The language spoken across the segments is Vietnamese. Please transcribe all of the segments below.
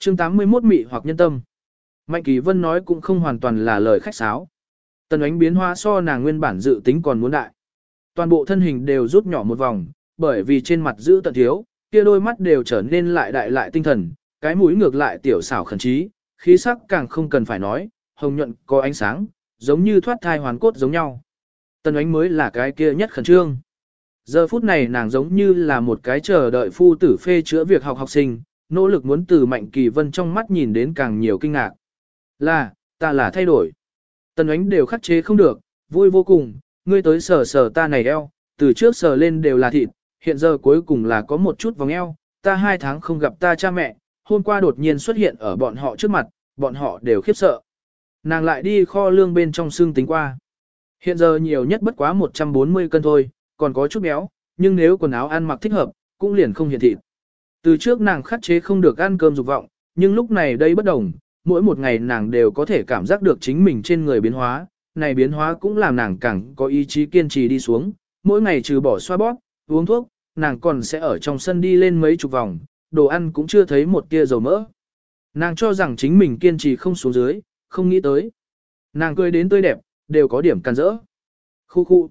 chương 81 mị hoặc nhân tâm. Mạnh Kỳ Vân nói cũng không hoàn toàn là lời khách sáo. Tần ánh biến hóa so nàng nguyên bản dự tính còn muốn đại. Toàn bộ thân hình đều rút nhỏ một vòng, bởi vì trên mặt giữ tận thiếu, kia đôi mắt đều trở nên lại đại lại tinh thần, cái mũi ngược lại tiểu xảo khẩn trí, khí sắc càng không cần phải nói, hồng nhuận có ánh sáng, giống như thoát thai hoàn cốt giống nhau. Tần ánh mới là cái kia nhất khẩn trương. Giờ phút này nàng giống như là một cái chờ đợi phu tử phê chữa việc học học sinh, nỗ lực muốn từ Mạnh Kỳ Vân trong mắt nhìn đến càng nhiều kinh ngạc. Là, ta là thay đổi. Tần ánh đều khắc chế không được, vui vô cùng, ngươi tới sờ sờ ta này eo, từ trước sờ lên đều là thịt, hiện giờ cuối cùng là có một chút vòng eo, ta hai tháng không gặp ta cha mẹ, hôm qua đột nhiên xuất hiện ở bọn họ trước mặt, bọn họ đều khiếp sợ. Nàng lại đi kho lương bên trong xương tính qua. Hiện giờ nhiều nhất bất quá 140 cân thôi, còn có chút béo, nhưng nếu quần áo ăn mặc thích hợp, cũng liền không hiện thịt. Từ trước nàng khắc chế không được ăn cơm dục vọng, nhưng lúc này đây bất đồng, mỗi một ngày nàng đều có thể cảm giác được chính mình trên người biến hóa, này biến hóa cũng làm nàng càng có ý chí kiên trì đi xuống, mỗi ngày trừ bỏ xoa bóp, uống thuốc, nàng còn sẽ ở trong sân đi lên mấy chục vòng, đồ ăn cũng chưa thấy một tia dầu mỡ. Nàng cho rằng chính mình kiên trì không xuống dưới, không nghĩ tới. Nàng cười đến tươi đẹp, đều có điểm can rỡ. Khu khu.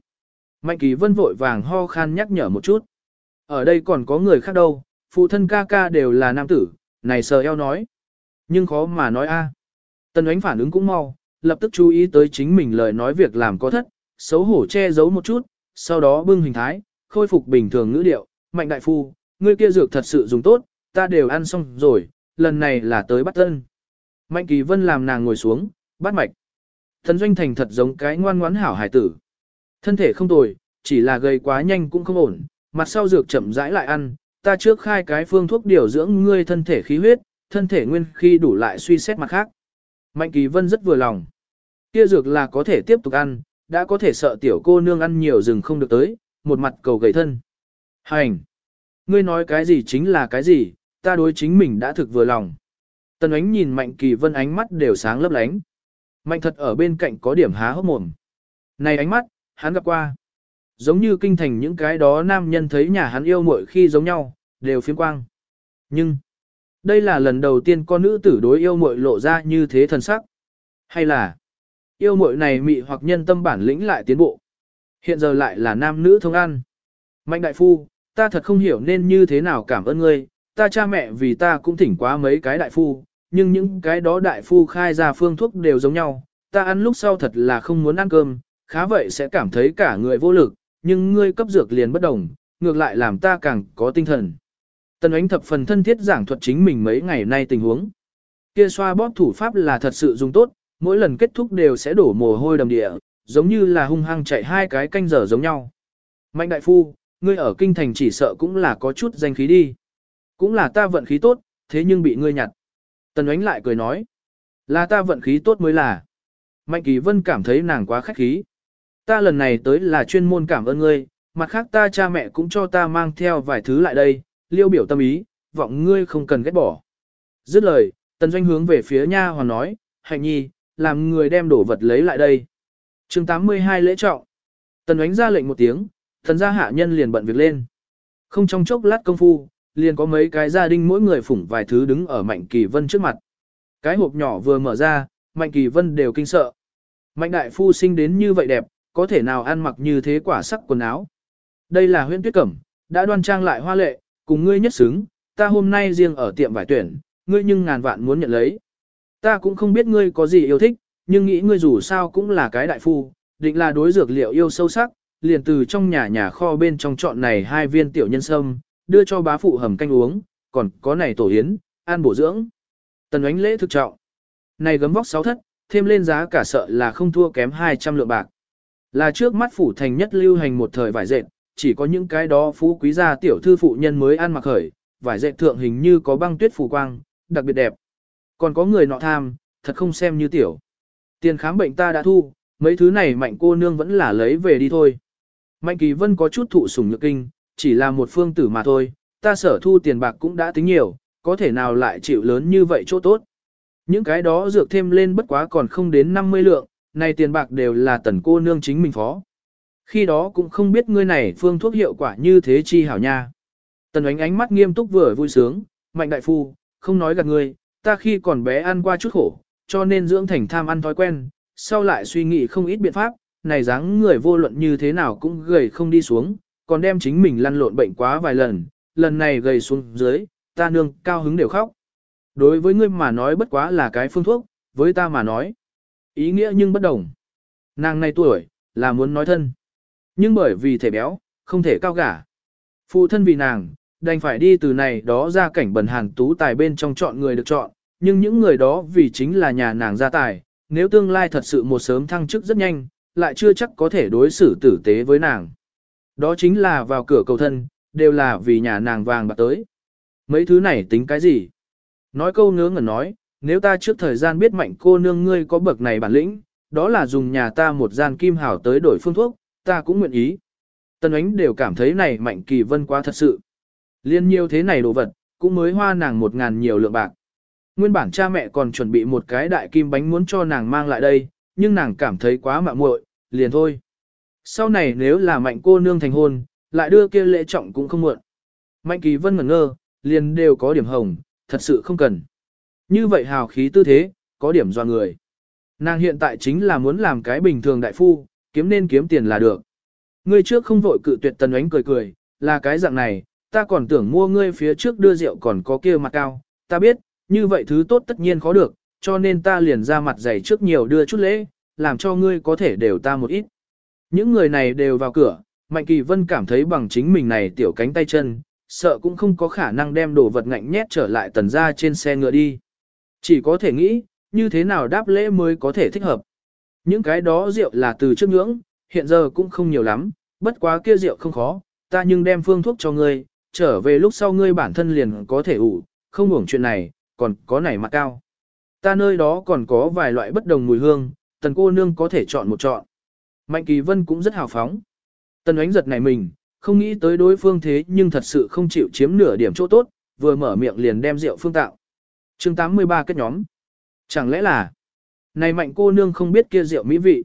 Mạnh kỳ vân vội vàng ho khan nhắc nhở một chút. Ở đây còn có người khác đâu, phụ thân ca ca đều là nam tử, này sờ eo nói. Nhưng khó mà nói a. À. Tần ánh phản ứng cũng mau, lập tức chú ý tới chính mình lời nói việc làm có thất, xấu hổ che giấu một chút, sau đó bưng hình thái, khôi phục bình thường ngữ điệu, mạnh đại phu, ngươi kia dược thật sự dùng tốt, ta đều ăn xong rồi, lần này là tới bắt tân. Mạnh kỳ vân làm nàng ngồi xuống, bắt mạch. Thần doanh thành thật giống cái ngoan ngoãn hảo hải tử. Thân thể không tồi, chỉ là gây quá nhanh cũng không ổn, mặt sau dược chậm rãi lại ăn, ta trước khai cái phương thuốc điều dưỡng ngươi thân thể khí huyết, thân thể nguyên khi đủ lại suy xét mặt khác. Mạnh kỳ vân rất vừa lòng. Kia dược là có thể tiếp tục ăn, đã có thể sợ tiểu cô nương ăn nhiều rừng không được tới, một mặt cầu gầy thân. Hành! Ngươi nói cái gì chính là cái gì, ta đối chính mình đã thực vừa lòng. Tần ánh nhìn Mạnh Kỳ Vân ánh mắt đều sáng lấp lánh. Mạnh thật ở bên cạnh có điểm há hốc mồm. Này ánh mắt, hắn gặp qua. Giống như kinh thành những cái đó nam nhân thấy nhà hắn yêu muội khi giống nhau, đều phiếm quang. Nhưng, đây là lần đầu tiên con nữ tử đối yêu muội lộ ra như thế thần sắc. Hay là, yêu muội này mị hoặc nhân tâm bản lĩnh lại tiến bộ. Hiện giờ lại là nam nữ thông ăn. Mạnh đại phu, ta thật không hiểu nên như thế nào cảm ơn ngươi, ta cha mẹ vì ta cũng thỉnh quá mấy cái đại phu, nhưng những cái đó đại phu khai ra phương thuốc đều giống nhau, ta ăn lúc sau thật là không muốn ăn cơm, khá vậy sẽ cảm thấy cả người vô lực, nhưng ngươi cấp dược liền bất đồng, ngược lại làm ta càng có tinh thần. Tần ánh thập phần thân thiết giảng thuật chính mình mấy ngày nay tình huống. Kia xoa bóp thủ pháp là thật sự dùng tốt, mỗi lần kết thúc đều sẽ đổ mồ hôi đầm địa, giống như là hung hăng chạy hai cái canh giờ giống nhau. Mạnh đại phu, ngươi ở kinh thành chỉ sợ cũng là có chút danh khí đi. Cũng là ta vận khí tốt, thế nhưng bị ngươi nhặt. Tần ánh lại cười nói. Là ta vận khí tốt mới là. Mạnh kỳ vân cảm thấy nàng quá khách khí. Ta lần này tới là chuyên môn cảm ơn ngươi, mặt khác ta cha mẹ cũng cho ta mang theo vài thứ lại đây, liêu biểu tâm ý, vọng ngươi không cần ghét bỏ. Dứt lời, tần doanh hướng về phía nha hoàn nói, hạnh nhi, làm người đem đổ vật lấy lại đây. chương 82 lễ trọng. Tần doanh ra lệnh một tiếng, thần gia hạ nhân liền bận việc lên. Không trong chốc lát công phu, liền có mấy cái gia đình mỗi người phủng vài thứ đứng ở Mạnh Kỳ Vân trước mặt. Cái hộp nhỏ vừa mở ra, Mạnh Kỳ Vân đều kinh sợ. Mạnh đại phu sinh đến như vậy đẹp, có thể nào ăn mặc như thế quả sắc quần áo. Đây là huyện tuyết cẩm, đã đoan trang lại hoa lệ, cùng ngươi nhất xứng, ta hôm nay riêng ở tiệm vải tuyển, ngươi nhưng ngàn vạn muốn nhận lấy. Ta cũng không biết ngươi có gì yêu thích, nhưng nghĩ ngươi dù sao cũng là cái đại phu, định là đối dược liệu yêu sâu sắc, liền từ trong nhà nhà kho bên trong chọn này hai viên tiểu nhân sâm, đưa cho bá phụ hầm canh uống, còn có này tổ yến, an bổ dưỡng. Tần ánh lễ thực trọng. Này gấm vóc sáu thất, thêm lên giá cả sợ là không thua kém 200 lượng bạc. Là trước mắt phủ thành nhất lưu hành một thời vải dệt, chỉ có những cái đó phú quý gia tiểu thư phụ nhân mới ăn mặc khởi, vải dệt thượng hình như có băng tuyết phủ quang, đặc biệt đẹp. Còn có người nọ tham, thật không xem như tiểu. Tiền khám bệnh ta đã thu, mấy thứ này mạnh cô nương vẫn là lấy về đi thôi. Mạnh kỳ vân có chút thụ sủng nhược kinh, chỉ là một phương tử mà thôi, ta sở thu tiền bạc cũng đã tính nhiều, có thể nào lại chịu lớn như vậy chỗ tốt. Những cái đó dược thêm lên bất quá còn không đến 50 lượng, này tiền bạc đều là tần cô nương chính mình phó. Khi đó cũng không biết ngươi này phương thuốc hiệu quả như thế chi hảo nha. Tần ánh ánh mắt nghiêm túc vừa vui sướng, mạnh đại phu, không nói gạt ngươi, ta khi còn bé ăn qua chút khổ, cho nên dưỡng thành tham ăn thói quen, sau lại suy nghĩ không ít biện pháp, này dáng người vô luận như thế nào cũng gầy không đi xuống, còn đem chính mình lăn lộn bệnh quá vài lần, lần này gầy xuống dưới, ta nương cao hứng đều khóc. Đối với ngươi mà nói bất quá là cái phương thuốc, với ta mà nói, ý nghĩa nhưng bất đồng. Nàng này tuổi, là muốn nói thân. Nhưng bởi vì thể béo, không thể cao gả. Phụ thân vì nàng, đành phải đi từ này đó ra cảnh bần hàn tú tài bên trong chọn người được chọn, nhưng những người đó vì chính là nhà nàng gia tài, nếu tương lai thật sự một sớm thăng chức rất nhanh, lại chưa chắc có thể đối xử tử tế với nàng. Đó chính là vào cửa cầu thân, đều là vì nhà nàng vàng bạc tới. Mấy thứ này tính cái gì? Nói câu ngớ ngẩn nói, nếu ta trước thời gian biết mạnh cô nương ngươi có bậc này bản lĩnh, đó là dùng nhà ta một gian kim hảo tới đổi phương thuốc, ta cũng nguyện ý. Tân ánh đều cảm thấy này mạnh kỳ vân quá thật sự. Liên nhiêu thế này đồ vật, cũng mới hoa nàng một ngàn nhiều lượng bạc. Nguyên bản cha mẹ còn chuẩn bị một cái đại kim bánh muốn cho nàng mang lại đây, nhưng nàng cảm thấy quá mạ muội, liền thôi. Sau này nếu là mạnh cô nương thành hôn, lại đưa kia lễ trọng cũng không muộn. Mạnh kỳ vân ngẩn ngơ, liền đều có điểm hồng, thật sự không cần. Như vậy hào khí tư thế, có điểm do người. Nàng hiện tại chính là muốn làm cái bình thường đại phu, kiếm nên kiếm tiền là được. Ngươi trước không vội cự tuyệt tần ánh cười cười, là cái dạng này, ta còn tưởng mua ngươi phía trước đưa rượu còn có kia mặt cao, ta biết, như vậy thứ tốt tất nhiên khó được, cho nên ta liền ra mặt dày trước nhiều đưa chút lễ, làm cho ngươi có thể đều ta một ít. Những người này đều vào cửa, Mạnh Kỳ Vân cảm thấy bằng chính mình này tiểu cánh tay chân, sợ cũng không có khả năng đem đồ vật ngạnh nhét trở lại tần ra trên xe ngựa đi. Chỉ có thể nghĩ, như thế nào đáp lễ mới có thể thích hợp. Những cái đó rượu là từ trước ngưỡng, hiện giờ cũng không nhiều lắm, bất quá kia rượu không khó, ta nhưng đem phương thuốc cho ngươi, trở về lúc sau ngươi bản thân liền có thể ủ, không hưởng chuyện này, còn có nảy mặt cao. Ta nơi đó còn có vài loại bất đồng mùi hương, tần cô nương có thể chọn một chọn. Mạnh Kỳ Vân cũng rất hào phóng. Tần ánh giật này mình, không nghĩ tới đối phương thế nhưng thật sự không chịu chiếm nửa điểm chỗ tốt, vừa mở miệng liền đem rượu phương tạo chương 83 kết nhóm. Chẳng lẽ là, này mạnh cô nương không biết kia rượu mỹ vị.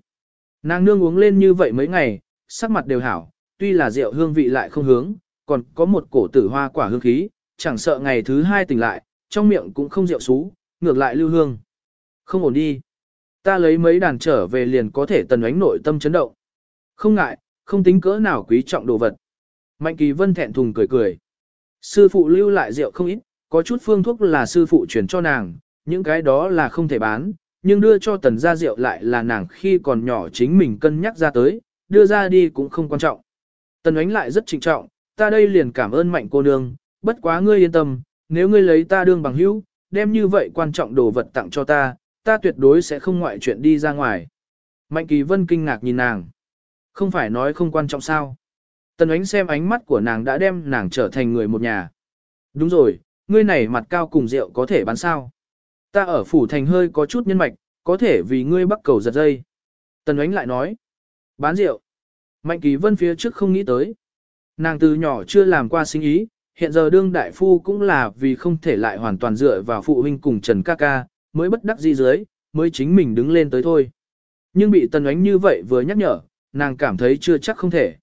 Nàng nương uống lên như vậy mấy ngày, sắc mặt đều hảo, tuy là rượu hương vị lại không hướng, còn có một cổ tử hoa quả hương khí, chẳng sợ ngày thứ hai tỉnh lại, trong miệng cũng không rượu xú, ngược lại lưu hương. Không ổn đi. Ta lấy mấy đàn trở về liền có thể tần ánh nội tâm chấn động. Không ngại, không tính cỡ nào quý trọng đồ vật. Mạnh kỳ vân thẹn thùng cười cười. Sư phụ lưu lại rượu không ít, có chút phương thuốc là sư phụ chuyển cho nàng, những cái đó là không thể bán, nhưng đưa cho tần gia rượu lại là nàng khi còn nhỏ chính mình cân nhắc ra tới, đưa ra đi cũng không quan trọng. Tần ánh lại rất trịnh trọng, ta đây liền cảm ơn mạnh cô nương, bất quá ngươi yên tâm, nếu ngươi lấy ta đương bằng hữu, đem như vậy quan trọng đồ vật tặng cho ta, ta tuyệt đối sẽ không ngoại chuyện đi ra ngoài. Mạnh kỳ vân kinh ngạc nhìn nàng. Không phải nói không quan trọng sao. Tần ánh xem ánh mắt của nàng đã đem nàng trở thành người một nhà. Đúng rồi, ngươi này mặt cao cùng rượu có thể bán sao. Ta ở phủ thành hơi có chút nhân mạch, có thể vì ngươi bắt cầu giật dây. Tần ánh lại nói. Bán rượu. Mạnh kỳ vân phía trước không nghĩ tới. Nàng từ nhỏ chưa làm qua sinh ý, hiện giờ đương đại phu cũng là vì không thể lại hoàn toàn dựa vào phụ huynh cùng Trần ca ca, mới bất đắc di dưới, mới chính mình đứng lên tới thôi. Nhưng bị tần ánh như vậy vừa nhắc nhở, nàng cảm thấy chưa chắc không thể.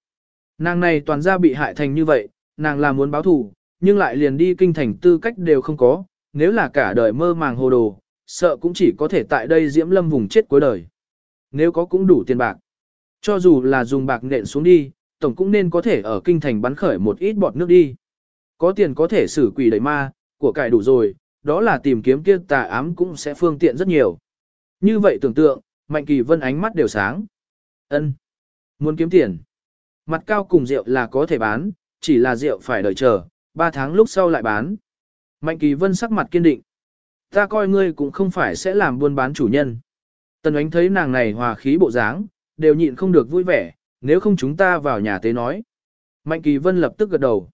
Nàng này toàn ra bị hại thành như vậy, nàng là muốn báo thù, nhưng lại liền đi kinh thành tư cách đều không có, nếu là cả đời mơ màng hồ đồ, sợ cũng chỉ có thể tại đây diễm lâm vùng chết cuối đời. Nếu có cũng đủ tiền bạc. Cho dù là dùng bạc nện xuống đi, tổng cũng nên có thể ở kinh thành bắn khởi một ít bọt nước đi. Có tiền có thể xử quỷ đẩy ma, của cải đủ rồi, đó là tìm kiếm kia tà ám cũng sẽ phương tiện rất nhiều. Như vậy tưởng tượng, Mạnh Kỳ Vân ánh mắt đều sáng. Ân, Muốn kiếm tiền. Mặt cao cùng rượu là có thể bán, chỉ là rượu phải đợi chờ, Ba tháng lúc sau lại bán. Mạnh Kỳ Vân sắc mặt kiên định. Ta coi ngươi cũng không phải sẽ làm buôn bán chủ nhân. Tần ánh thấy nàng này hòa khí bộ dáng, đều nhịn không được vui vẻ, nếu không chúng ta vào nhà tế nói. Mạnh Kỳ Vân lập tức gật đầu.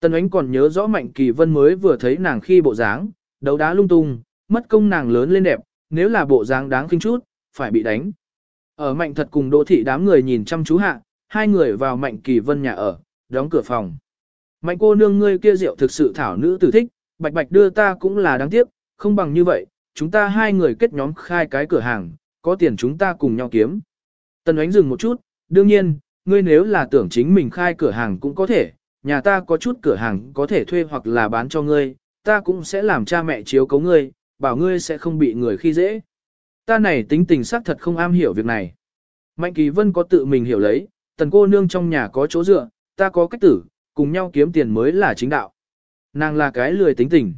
Tần ánh còn nhớ rõ Mạnh Kỳ Vân mới vừa thấy nàng khi bộ dáng, đấu đá lung tung, mất công nàng lớn lên đẹp, nếu là bộ dáng đáng kinh chút, phải bị đánh. Ở Mạnh thật cùng Đỗ thị đám người nhìn chăm chú hạ, hai người vào Mạnh Kỳ Vân nhà ở, đóng cửa phòng. Mạnh cô nương ngươi kia rượu thực sự thảo nữ tử thích, bạch bạch đưa ta cũng là đáng tiếc, không bằng như vậy, chúng ta hai người kết nhóm khai cái cửa hàng, có tiền chúng ta cùng nhau kiếm. Tần ánh dừng một chút, đương nhiên, ngươi nếu là tưởng chính mình khai cửa hàng cũng có thể, nhà ta có chút cửa hàng có thể thuê hoặc là bán cho ngươi, ta cũng sẽ làm cha mẹ chiếu cấu ngươi, bảo ngươi sẽ không bị người khi dễ. Ta này tính tình xác thật không am hiểu việc này. Mạnh Kỳ Vân có tự mình hiểu lấy, tần cô nương trong nhà có chỗ dựa, ta có cách tử, cùng nhau kiếm tiền mới là chính đạo. Nàng là cái lười tính tình.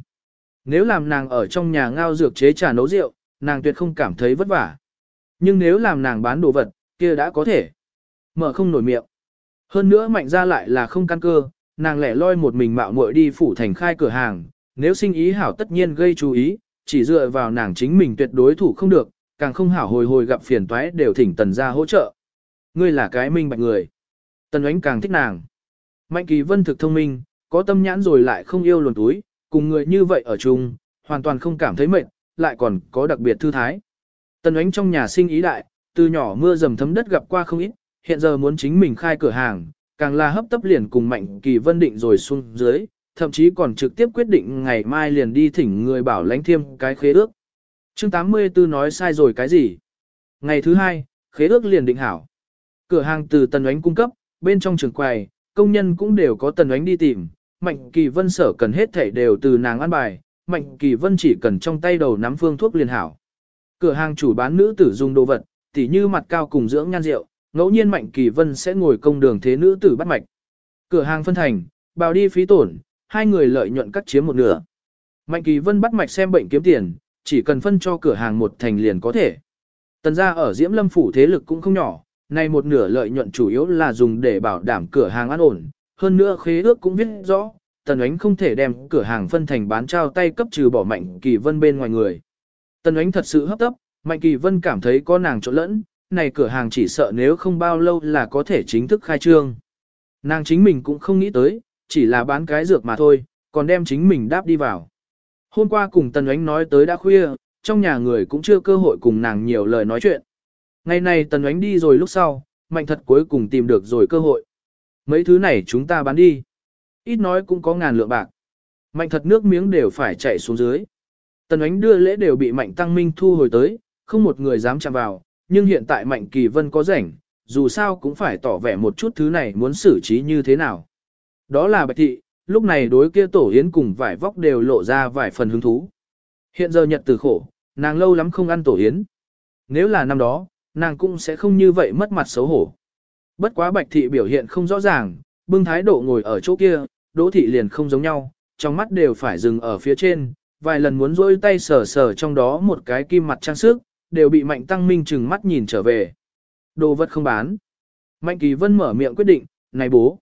Nếu làm nàng ở trong nhà ngao dược chế trà nấu rượu, nàng tuyệt không cảm thấy vất vả. Nhưng nếu làm nàng bán đồ vật, kia đã có thể. Mở không nổi miệng. Hơn nữa mạnh ra lại là không căn cơ, nàng lẻ loi một mình mạo muội đi phủ thành khai cửa hàng, nếu sinh ý hảo tất nhiên gây chú ý, chỉ dựa vào nàng chính mình tuyệt đối thủ không được, càng không hảo hồi hồi gặp phiền toái đều thỉnh tần ra hỗ trợ. Ngươi là cái minh bạch người. Tần ánh càng thích nàng. Mạnh kỳ vân thực thông minh, có tâm nhãn rồi lại không yêu luồn túi, cùng người như vậy ở chung, hoàn toàn không cảm thấy mệt, lại còn có đặc biệt thư thái. Tần ánh trong nhà sinh ý đại, từ nhỏ mưa dầm thấm đất gặp qua không ít, hiện giờ muốn chính mình khai cửa hàng, càng là hấp tấp liền cùng Mạnh Kỳ Vân định rồi xuống dưới, thậm chí còn trực tiếp quyết định ngày mai liền đi thỉnh người bảo lãnh thiêm cái khế ước. Chương 84 nói sai rồi cái gì? Ngày thứ hai, khế ước liền định hảo. Cửa hàng từ tần ánh cung cấp, bên trong trường quầy, công nhân cũng đều có tần ánh đi tìm, Mạnh Kỳ Vân sở cần hết thảy đều từ nàng ăn bài, Mạnh Kỳ Vân chỉ cần trong tay đầu nắm phương thuốc liền hảo. Cửa hàng chủ bán nữ tử dùng đồ vật, tỉ như mặt cao cùng dưỡng nhan rượu, ngẫu nhiên Mạnh Kỳ Vân sẽ ngồi công đường thế nữ tử bắt mạch. Cửa hàng phân thành, bào đi phí tổn, hai người lợi nhuận cắt chiếm một nửa. Mạnh Kỳ Vân bắt mạch xem bệnh kiếm tiền, chỉ cần phân cho cửa hàng một thành liền có thể. Tần gia ở Diễm Lâm phủ thế lực cũng không nhỏ, nay một nửa lợi nhuận chủ yếu là dùng để bảo đảm cửa hàng an ổn, hơn nữa khế ước cũng viết rõ, Tần Ánh không thể đem cửa hàng phân thành bán trao tay cấp trừ bỏ Mạnh Kỳ Vân bên ngoài người. Tần Ánh thật sự hấp tấp, Mạnh Kỳ Vân cảm thấy có nàng trộn lẫn, này cửa hàng chỉ sợ nếu không bao lâu là có thể chính thức khai trương. Nàng chính mình cũng không nghĩ tới, chỉ là bán cái dược mà thôi, còn đem chính mình đáp đi vào. Hôm qua cùng Tần Ánh nói tới đã khuya, trong nhà người cũng chưa cơ hội cùng nàng nhiều lời nói chuyện. Ngày này Tần Ánh đi rồi lúc sau, Mạnh thật cuối cùng tìm được rồi cơ hội. Mấy thứ này chúng ta bán đi. Ít nói cũng có ngàn lượng bạc. Mạnh thật nước miếng đều phải chạy xuống dưới. Tần Ánh đưa lễ đều bị Mạnh Tăng Minh thu hồi tới, không một người dám chạm vào, nhưng hiện tại Mạnh Kỳ Vân có rảnh, dù sao cũng phải tỏ vẻ một chút thứ này muốn xử trí như thế nào. Đó là Bạch Thị, lúc này đối kia tổ yến cùng vải vóc đều lộ ra vài phần hứng thú. Hiện giờ nhật từ khổ, nàng lâu lắm không ăn tổ yến. Nếu là năm đó, nàng cũng sẽ không như vậy mất mặt xấu hổ. Bất quá Bạch Thị biểu hiện không rõ ràng, bưng thái độ ngồi ở chỗ kia, Đỗ Thị liền không giống nhau, trong mắt đều phải dừng ở phía trên, vài lần muốn rôi tay sờ sờ trong đó một cái kim mặt trang sức, đều bị Mạnh Tăng Minh chừng mắt nhìn trở về. Đồ vật không bán. Mạnh Kỳ Vân mở miệng quyết định, này bố.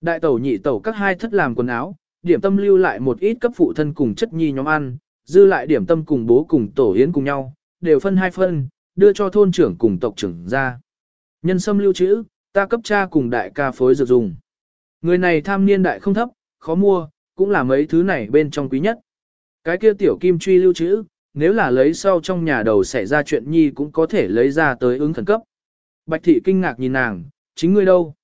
Đại tẩu nhị tẩu các hai thất làm quần áo, điểm tâm lưu lại một ít cấp phụ thân cùng chất nhi nhóm ăn, dư lại điểm tâm cùng bố cùng tổ yến cùng nhau, đều phân hai phân, đưa cho thôn trưởng cùng tộc trưởng ra. Nhân sâm lưu trữ, ta cấp cha cùng đại ca phối dược dùng. Người này tham niên đại không thấp, khó mua, cũng là mấy thứ này bên trong quý nhất. Cái kia tiểu kim truy lưu trữ, nếu là lấy sau trong nhà đầu xảy ra chuyện nhi cũng có thể lấy ra tới ứng khẩn cấp. Bạch thị kinh ngạc nhìn nàng, chính ngươi đâu?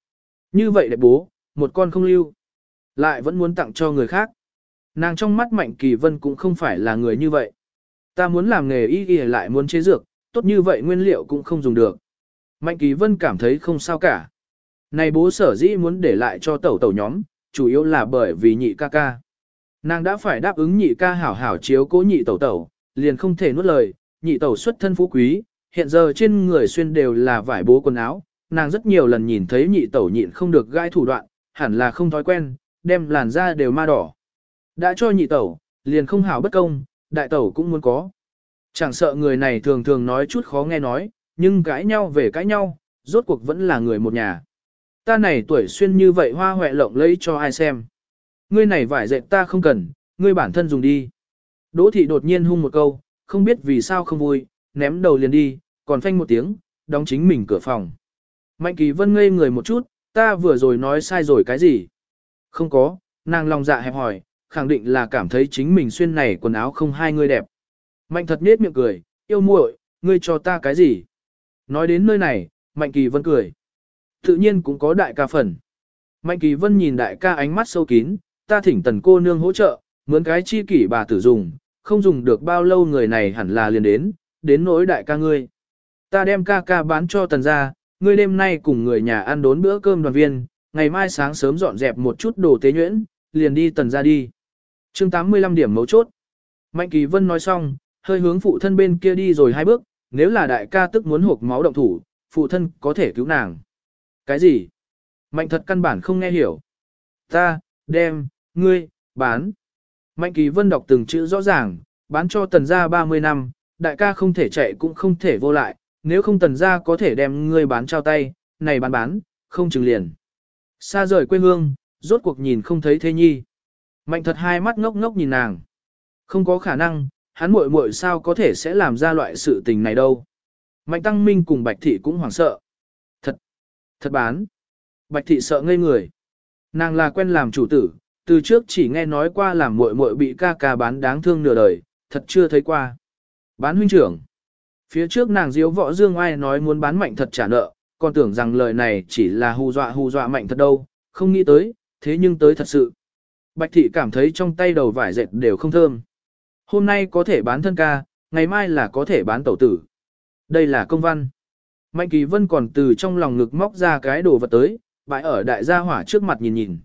Như vậy đẹp bố, một con không lưu. Lại vẫn muốn tặng cho người khác. Nàng trong mắt Mạnh Kỳ Vân cũng không phải là người như vậy. Ta muốn làm nghề y y lại muốn chế dược, tốt như vậy nguyên liệu cũng không dùng được. Mạnh Kỳ Vân cảm thấy không sao cả. Này bố sở dĩ muốn để lại cho tẩu tẩu nhóm, chủ yếu là bởi vì nhị ca ca. Nàng đã phải đáp ứng nhị ca hảo hảo chiếu cố nhị tẩu tẩu, liền không thể nuốt lời, nhị tẩu xuất thân phú quý, hiện giờ trên người xuyên đều là vải bố quần áo, nàng rất nhiều lần nhìn thấy nhị tẩu nhịn không được gai thủ đoạn, hẳn là không thói quen, đem làn da đều ma đỏ. Đã cho nhị tẩu, liền không hảo bất công, đại tẩu cũng muốn có. Chẳng sợ người này thường thường nói chút khó nghe nói, nhưng cãi nhau về cãi nhau, rốt cuộc vẫn là người một nhà. Ta này tuổi xuyên như vậy hoa hoẹ lộng lấy cho ai xem. Ngươi này vải dệt ta không cần, ngươi bản thân dùng đi. Đỗ thị đột nhiên hung một câu, không biết vì sao không vui, ném đầu liền đi, còn phanh một tiếng, đóng chính mình cửa phòng. Mạnh kỳ vân ngây người một chút, ta vừa rồi nói sai rồi cái gì? Không có, nàng lòng dạ hẹp hỏi, khẳng định là cảm thấy chính mình xuyên này quần áo không hai người đẹp. Mạnh thật nết miệng cười, yêu muội, ngươi cho ta cái gì? Nói đến nơi này, Mạnh Kỳ Vân cười. Tự nhiên cũng có đại ca phần. Mạnh Kỳ Vân nhìn đại ca ánh mắt sâu kín, ta thỉnh tần cô nương hỗ trợ, mướn cái chi kỷ bà tử dùng, không dùng được bao lâu người này hẳn là liền đến, đến nỗi đại ca ngươi. Ta đem ca ca bán cho tần ra, ngươi đêm nay cùng người nhà ăn đốn bữa cơm đoàn viên, ngày mai sáng sớm dọn dẹp một chút đồ tế nhuyễn, liền đi tần ra đi. chương 85 điểm mấu chốt. Mạnh Kỳ Vân nói xong, hơi hướng phụ thân bên kia đi rồi hai bước, nếu là đại ca tức muốn hộp máu động thủ, phụ thân có thể cứu nàng. Cái gì? Mạnh thật căn bản không nghe hiểu. Ta, đem, ngươi, bán. Mạnh kỳ vân đọc từng chữ rõ ràng, bán cho tần gia 30 năm, đại ca không thể chạy cũng không thể vô lại, nếu không tần gia có thể đem ngươi bán trao tay, này bán bán, không chừng liền. Xa rời quê hương, rốt cuộc nhìn không thấy thế nhi. Mạnh thật hai mắt ngốc ngốc nhìn nàng. Không có khả năng, hắn muội muội sao có thể sẽ làm ra loại sự tình này đâu. Mạnh Tăng Minh cùng Bạch Thị cũng hoảng sợ. Thật, thật bán. Bạch Thị sợ ngây người. Nàng là quen làm chủ tử, từ trước chỉ nghe nói qua làm muội muội bị ca ca bán đáng thương nửa đời, thật chưa thấy qua. Bán huynh trưởng. Phía trước nàng diếu võ dương ai nói muốn bán mạnh thật trả nợ, còn tưởng rằng lời này chỉ là hù dọa hù dọa mạnh thật đâu, không nghĩ tới, thế nhưng tới thật sự. Bạch thị cảm thấy trong tay đầu vải dệt đều không thơm. Hôm nay có thể bán thân ca, ngày mai là có thể bán tẩu tử. Đây là công văn. Mạnh kỳ vân còn từ trong lòng ngực móc ra cái đồ vật tới, bãi ở đại gia hỏa trước mặt nhìn nhìn.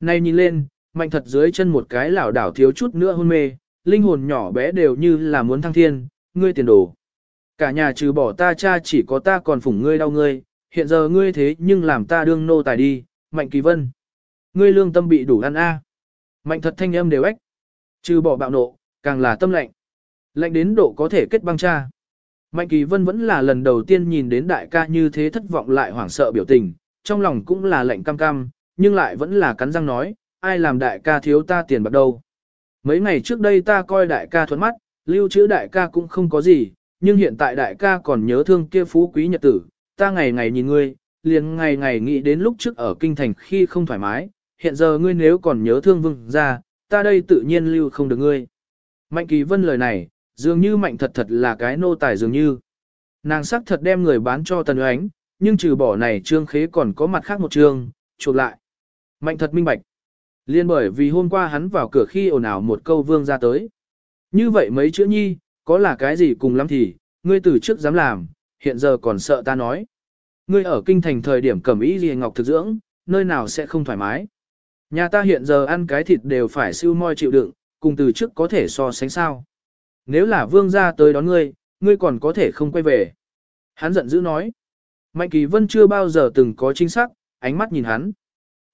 Nay nhìn lên, mạnh thật dưới chân một cái lảo đảo thiếu chút nữa hôn mê, linh hồn nhỏ bé đều như là muốn thăng thiên, ngươi tiền đồ. Cả nhà trừ bỏ ta cha chỉ có ta còn phủng ngươi đau ngươi, hiện giờ ngươi thế nhưng làm ta đương nô tài đi, mạnh kỳ vân. Ngươi lương tâm bị đủ ăn a. Mạnh thật thanh âm đều ếch. Trừ bỏ bạo nộ, càng là tâm lạnh. Lạnh đến độ có thể kết băng cha. Mạnh kỳ vân vẫn là lần đầu tiên nhìn đến đại ca như thế thất vọng lại hoảng sợ biểu tình, trong lòng cũng là lạnh cam cam, nhưng lại vẫn là cắn răng nói, ai làm đại ca thiếu ta tiền bạc đâu. Mấy ngày trước đây ta coi đại ca thuận mắt, lưu trữ đại ca cũng không có gì, nhưng hiện tại đại ca còn nhớ thương kia phú quý nhật tử, ta ngày ngày nhìn ngươi, liền ngày ngày nghĩ đến lúc trước ở kinh thành khi không thoải mái, hiện giờ ngươi nếu còn nhớ thương vương ra, ta đây tự nhiên lưu không được ngươi. Mạnh kỳ vân lời này, dường như mạnh thật thật là cái nô tài dường như. Nàng sắc thật đem người bán cho tần ánh, nhưng trừ bỏ này trương khế còn có mặt khác một trương, chuộc lại. Mạnh thật minh bạch. Liên bởi vì hôm qua hắn vào cửa khi ồn ào một câu vương ra tới. Như vậy mấy chữ nhi, có là cái gì cùng lắm thì, ngươi từ trước dám làm, hiện giờ còn sợ ta nói. Ngươi ở kinh thành thời điểm cầm ý gì ngọc thực dưỡng, nơi nào sẽ không thoải mái. Nhà ta hiện giờ ăn cái thịt đều phải siêu moi chịu đựng, cùng từ trước có thể so sánh sao. Nếu là vương gia tới đón ngươi, ngươi còn có thể không quay về. Hắn giận dữ nói. Mạnh kỳ vân chưa bao giờ từng có chính xác, ánh mắt nhìn hắn.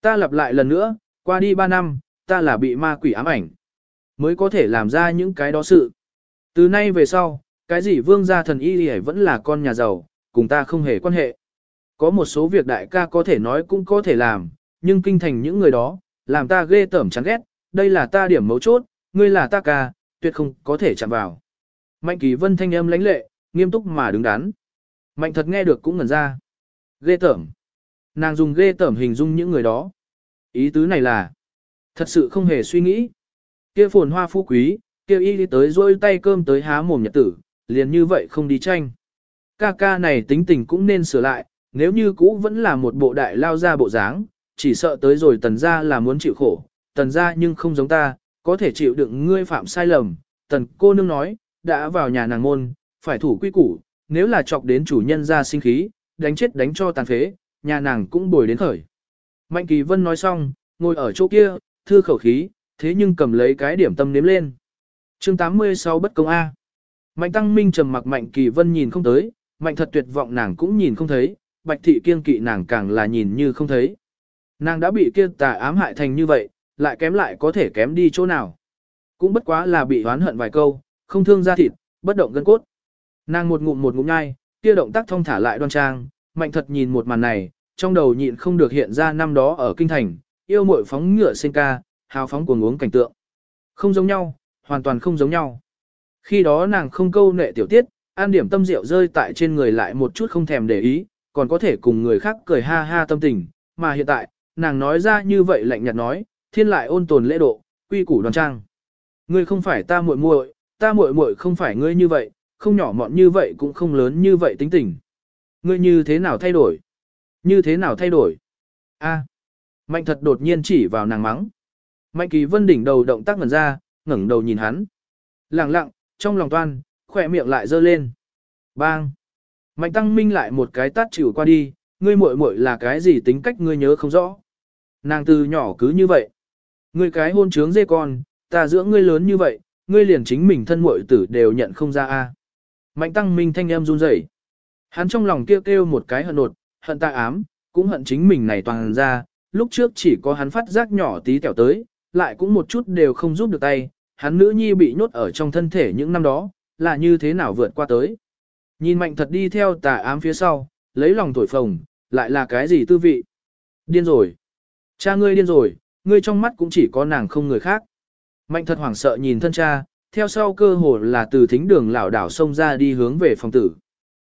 Ta lặp lại lần nữa, qua đi ba năm, ta là bị ma quỷ ám ảnh. Mới có thể làm ra những cái đó sự. Từ nay về sau, cái gì vương gia thần y hề vẫn là con nhà giàu, cùng ta không hề quan hệ. Có một số việc đại ca có thể nói cũng có thể làm, nhưng kinh thành những người đó, làm ta ghê tởm chán ghét, đây là ta điểm mấu chốt, ngươi là ta ca, tuyệt không có thể chạm vào. Mạnh kỳ vân thanh âm lãnh lệ, nghiêm túc mà đứng đắn. Mạnh thật nghe được cũng ngẩn ra. Ghê tởm. Nàng dùng ghê tởm hình dung những người đó. Ý tứ này là, thật sự không hề suy nghĩ. Kia phồn hoa phú quý, kia y đi tới rôi tay cơm tới há mồm nhật tử, liền như vậy không đi tranh. Ca ca này tính tình cũng nên sửa lại, nếu như cũ vẫn là một bộ đại lao ra bộ dáng, chỉ sợ tới rồi tần ra là muốn chịu khổ, tần ra nhưng không giống ta, có thể chịu đựng ngươi phạm sai lầm. Tần cô nương nói, đã vào nhà nàng môn, phải thủ quy củ, nếu là chọc đến chủ nhân ra sinh khí, đánh chết đánh cho tàn phế, nhà nàng cũng bồi đến khởi. Mạnh kỳ vân nói xong, ngồi ở chỗ kia, thư khẩu khí, thế nhưng cầm lấy cái điểm tâm nếm lên. chương 86 bất công A. Mạnh tăng minh trầm mặc mạnh kỳ vân nhìn không tới, mạnh thật tuyệt vọng nàng cũng nhìn không thấy, bạch thị kiên kỵ nàng càng là nhìn như không thấy. Nàng đã bị kia tà ám hại thành như vậy, lại kém lại có thể kém đi chỗ nào. Cũng bất quá là bị oán hận vài câu, không thương da thịt, bất động gân cốt. Nàng một ngụm một ngụm nhai, kia động tác thông thả lại đoan trang, mạnh thật nhìn một màn này, trong đầu nhịn không được hiện ra năm đó ở kinh thành, yêu muội phóng ngựa sinh ca, hào phóng cuồng uống cảnh tượng. Không giống nhau, hoàn toàn không giống nhau. Khi đó nàng không câu nệ tiểu tiết, an điểm tâm rượu rơi tại trên người lại một chút không thèm để ý, còn có thể cùng người khác cười ha ha tâm tình, mà hiện tại, nàng nói ra như vậy lạnh nhạt nói, thiên lại ôn tồn lễ độ, quy củ đoàn trang. Ngươi không phải ta muội muội, ta muội muội không phải ngươi như vậy, không nhỏ mọn như vậy cũng không lớn như vậy tính tình. Ngươi như thế nào thay đổi? Như thế nào thay đổi? A. Mạnh thật đột nhiên chỉ vào nàng mắng. Mạnh kỳ vân đỉnh đầu động tác ngẩn ra, ngẩng đầu nhìn hắn. Lặng lặng, trong lòng toan, khỏe miệng lại dơ lên. Bang. Mạnh tăng minh lại một cái tát chịu qua đi, ngươi muội muội là cái gì tính cách ngươi nhớ không rõ. Nàng từ nhỏ cứ như vậy. Ngươi cái hôn trướng dê con, ta dưỡng ngươi lớn như vậy, ngươi liền chính mình thân muội tử đều nhận không ra a. Mạnh tăng minh thanh âm run rẩy. Hắn trong lòng kêu kêu một cái hận nột, hận ta ám, cũng hận chính mình này toàn ra, lúc trước chỉ có hắn phát giác nhỏ tí tẹo tới, lại cũng một chút đều không giúp được tay, hắn nữ nhi bị nhốt ở trong thân thể những năm đó, là như thế nào vượt qua tới. Nhìn mạnh thật đi theo tà ám phía sau, lấy lòng thổi phồng, lại là cái gì tư vị? Điên rồi. Cha ngươi điên rồi, ngươi trong mắt cũng chỉ có nàng không người khác. Mạnh thật hoảng sợ nhìn thân cha, theo sau cơ hồ là từ thính đường lảo đảo xông ra đi hướng về phòng tử.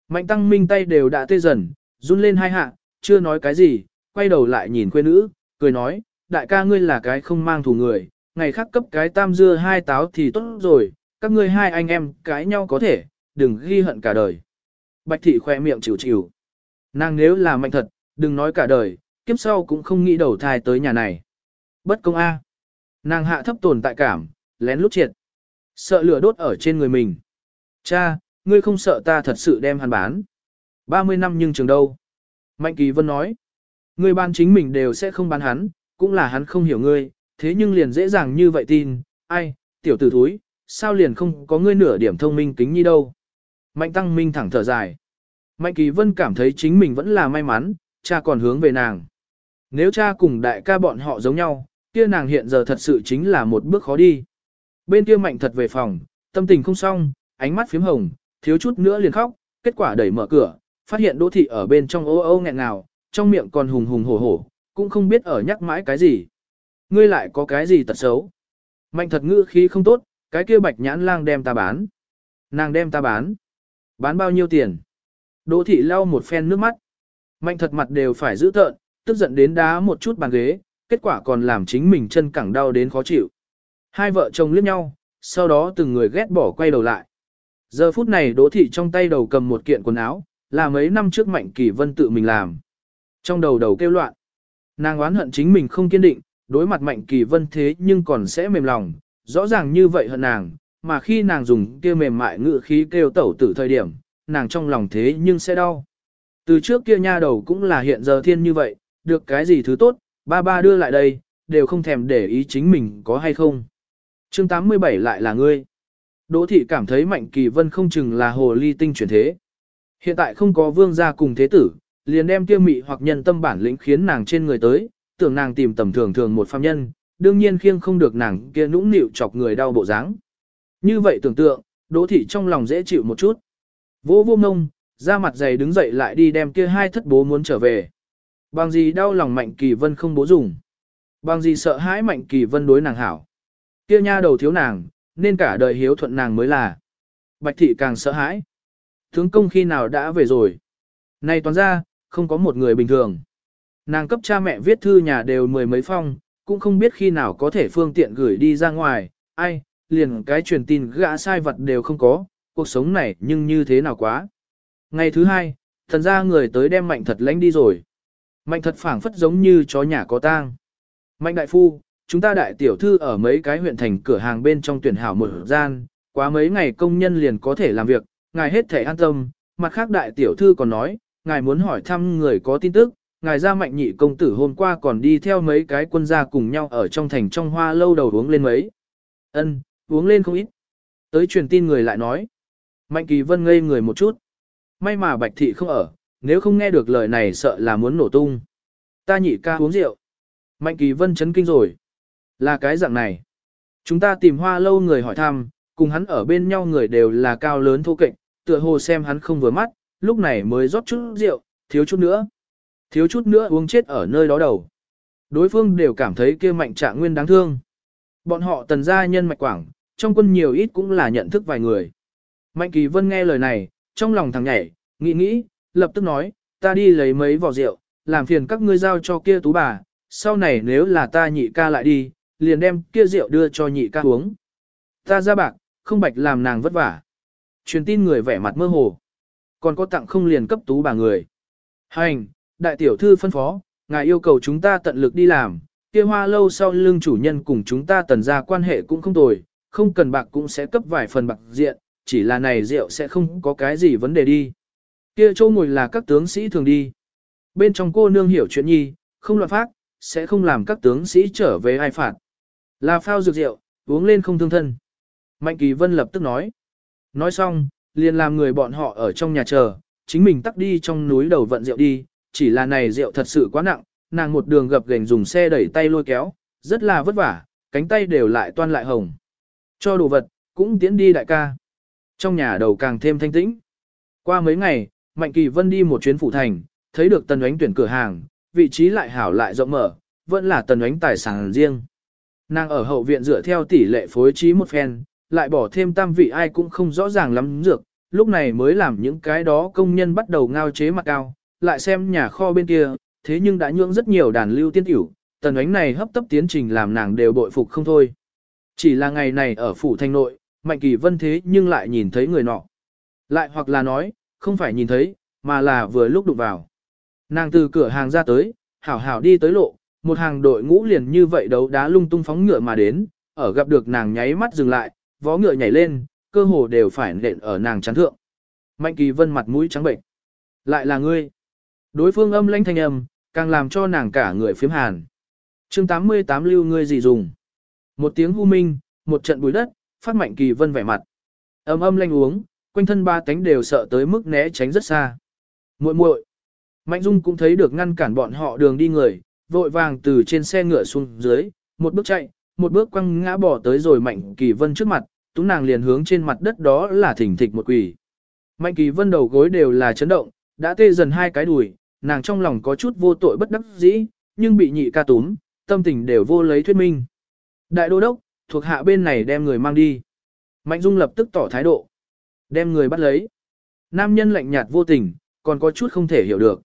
Mạnh tăng minh tay đều đã tê dần, run lên hai hạ, chưa nói cái gì, quay đầu lại nhìn quê nữ, cười nói, đại ca ngươi là cái không mang thù người, ngày khác cấp cái tam dưa hai táo thì tốt rồi, các ngươi hai anh em cãi nhau có thể, đừng ghi hận cả đời. Bạch thị khoe miệng chịu chịu. Nàng nếu là mạnh thật, đừng nói cả đời, kiếp sau cũng không nghĩ đầu thai tới nhà này. Bất công A. Nàng hạ thấp tồn tại cảm, lén lút triệt. Sợ lửa đốt ở trên người mình. Cha, ngươi không sợ ta thật sự đem hắn bán. 30 năm nhưng trường đâu. Mạnh Kỳ Vân nói. Ngươi ban chính mình đều sẽ không bán hắn, cũng là hắn không hiểu ngươi, thế nhưng liền dễ dàng như vậy tin, ai, tiểu tử thúi, sao liền không có ngươi nửa điểm thông minh kính như đâu. Mạnh Tăng Minh thẳng thở dài. Mạnh Kỳ Vân cảm thấy chính mình vẫn là may mắn, cha còn hướng về nàng. Nếu cha cùng đại ca bọn họ giống nhau, kia nàng hiện giờ thật sự chính là một bước khó đi. Bên kia mạnh thật về phòng, tâm tình không xong, ánh mắt phím hồng, thiếu chút nữa liền khóc, kết quả đẩy mở cửa, phát hiện đỗ thị ở bên trong ô ô nghẹn ngào, trong miệng còn hùng hùng hổ hổ, cũng không biết ở nhắc mãi cái gì. Ngươi lại có cái gì tật xấu. Mạnh thật ngữ khí không tốt, cái kia bạch nhãn lang đem ta bán. Nàng đem ta bán. Bán bao nhiêu tiền? Đỗ thị lau một phen nước mắt. Mạnh thật mặt đều phải giữ tợn, tức giận đến đá một chút bàn ghế, kết quả còn làm chính mình chân cẳng đau đến khó chịu. Hai vợ chồng liếc nhau, sau đó từng người ghét bỏ quay đầu lại. Giờ phút này Đỗ thị trong tay đầu cầm một kiện quần áo, là mấy năm trước Mạnh Kỳ Vân tự mình làm. Trong đầu đầu kêu loạn. Nàng oán hận chính mình không kiên định, đối mặt Mạnh Kỳ Vân thế nhưng còn sẽ mềm lòng, rõ ràng như vậy hận nàng, mà khi nàng dùng kia mềm mại ngự khí kêu tẩu tử thời điểm, nàng trong lòng thế nhưng sẽ đau. Từ trước kia nha đầu cũng là hiện giờ thiên như vậy, được cái gì thứ tốt, ba ba đưa lại đây, đều không thèm để ý chính mình có hay không. chương 87 lại là ngươi. Đỗ thị cảm thấy Mạnh Kỳ Vân không chừng là hồ ly tinh chuyển thế. Hiện tại không có vương gia cùng thế tử, liền đem tiêu mị hoặc nhân tâm bản lĩnh khiến nàng trên người tới, tưởng nàng tìm tầm thường thường một phàm nhân, đương nhiên khiêng không được nàng kia nũng nịu chọc người đau bộ dáng. Như vậy tưởng tượng, Đỗ thị trong lòng dễ chịu một chút. Vô vô ngông, ra mặt dày đứng dậy lại đi đem kia hai thất bố muốn trở về. Bằng gì đau lòng Mạnh Kỳ Vân không bố dùng. Bằng gì sợ hãi Mạnh Kỳ Vân đối nàng hảo. Kia nha đầu thiếu nàng, nên cả đời hiếu thuận nàng mới là. Bạch thị càng sợ hãi. Tướng công khi nào đã về rồi. nay toàn ra, không có một người bình thường. Nàng cấp cha mẹ viết thư nhà đều mười mấy phong, cũng không biết khi nào có thể phương tiện gửi đi ra ngoài, ai, liền cái truyền tin gã sai vật đều không có, cuộc sống này nhưng như thế nào quá. Ngày thứ hai, thần ra người tới đem mạnh thật lánh đi rồi. Mạnh thật phảng phất giống như chó nhà có tang. Mạnh đại phu, chúng ta đại tiểu thư ở mấy cái huyện thành cửa hàng bên trong tuyển hảo một gian, quá mấy ngày công nhân liền có thể làm việc, ngài hết thể an tâm, mặt khác đại tiểu thư còn nói, ngài muốn hỏi thăm người có tin tức, ngài ra mạnh nhị công tử hôm qua còn đi theo mấy cái quân gia cùng nhau ở trong thành trong hoa lâu đầu uống lên mấy. Ân, uống lên không ít. Tới truyền tin người lại nói. Mạnh kỳ vân ngây người một chút. May mà bạch thị không ở, nếu không nghe được lời này sợ là muốn nổ tung. Ta nhị ca uống rượu. Mạnh kỳ vân chấn kinh rồi. Là cái dạng này. Chúng ta tìm hoa lâu người hỏi thăm, cùng hắn ở bên nhau người đều là cao lớn thô kệch, tựa hồ xem hắn không vừa mắt, lúc này mới rót chút rượu, thiếu chút nữa. Thiếu chút nữa uống chết ở nơi đó đầu. Đối phương đều cảm thấy kia mạnh trạng nguyên đáng thương. Bọn họ tần gia nhân mạch quảng, trong quân nhiều ít cũng là nhận thức vài người. Mạnh kỳ vân nghe lời này, trong lòng thằng nhảy, nghĩ nghĩ, lập tức nói, ta đi lấy mấy vỏ rượu, làm phiền các ngươi giao cho kia tú bà, sau này nếu là ta nhị ca lại đi, liền đem kia rượu đưa cho nhị ca uống. Ta ra bạc, không bạch làm nàng vất vả. Truyền tin người vẻ mặt mơ hồ. Còn có tặng không liền cấp tú bà người. Hành, đại tiểu thư phân phó, ngài yêu cầu chúng ta tận lực đi làm, kia hoa lâu sau lưng chủ nhân cùng chúng ta tần ra quan hệ cũng không tồi, không cần bạc cũng sẽ cấp vài phần bạc diện, chỉ là này rượu sẽ không có cái gì vấn đề đi. Kia châu ngồi là các tướng sĩ thường đi. Bên trong cô nương hiểu chuyện nhi, không loạn phát, sẽ không làm các tướng sĩ trở về ai phạt. Là phao dược rượu, uống lên không thương thân. Mạnh Kỳ Vân lập tức nói. Nói xong, liền làm người bọn họ ở trong nhà chờ, chính mình tắt đi trong núi đầu vận rượu đi, chỉ là này rượu thật sự quá nặng, nàng một đường gập gành dùng xe đẩy tay lôi kéo, rất là vất vả, cánh tay đều lại toan lại hồng. Cho đồ vật, cũng tiến đi đại ca. Trong nhà đầu càng thêm thanh tĩnh. Qua mấy ngày, Mạnh Kỳ Vân đi một chuyến phủ thành, thấy được tần ánh tuyển cửa hàng, vị trí lại hảo lại rộng mở, vẫn là tần ánh tài sản riêng. Nàng ở hậu viện dựa theo tỷ lệ phối trí một phen, lại bỏ thêm tam vị ai cũng không rõ ràng lắm dược, lúc này mới làm những cái đó công nhân bắt đầu ngao chế mặt cao, lại xem nhà kho bên kia, thế nhưng đã nhưỡng rất nhiều đàn lưu tiên tiểu, tần ánh này hấp tấp tiến trình làm nàng đều bội phục không thôi. Chỉ là ngày này ở phủ thanh nội, Mạnh Kỳ Vân thế nhưng lại nhìn thấy người nọ. Lại hoặc là nói, không phải nhìn thấy, mà là vừa lúc đụng vào. Nàng từ cửa hàng ra tới, hảo hảo đi tới lộ, một hàng đội ngũ liền như vậy đấu đá lung tung phóng ngựa mà đến, ở gặp được nàng nháy mắt dừng lại, vó ngựa nhảy lên, cơ hồ đều phải nện ở nàng chán thượng. Mạnh Kỳ Vân mặt mũi trắng bệnh. Lại là ngươi. Đối phương âm lãnh thanh âm, càng làm cho nàng cả người phiếm hàn. chương 88 lưu ngươi gì dùng. Một tiếng hu minh, một trận bùi đất, phát Mạnh Kỳ Vân vẻ mặt. Âm âm lanh uống, quanh thân ba tánh đều sợ tới mức né tránh rất xa. muội muội Mạnh Dung cũng thấy được ngăn cản bọn họ đường đi người, vội vàng từ trên xe ngựa xuống dưới, một bước chạy, một bước quăng ngã bỏ tới rồi Mạnh Kỳ Vân trước mặt, tú nàng liền hướng trên mặt đất đó là thỉnh thịch một quỷ. Mạnh Kỳ Vân đầu gối đều là chấn động, đã tê dần hai cái đùi, nàng trong lòng có chút vô tội bất đắc dĩ, nhưng bị nhị ca túm, tâm tình đều vô lấy thuyết minh. Đại đô đốc, thuộc hạ bên này đem người mang đi. Mạnh Dung lập tức tỏ thái độ. Đem người bắt lấy. Nam nhân lạnh nhạt vô tình, còn có chút không thể hiểu được.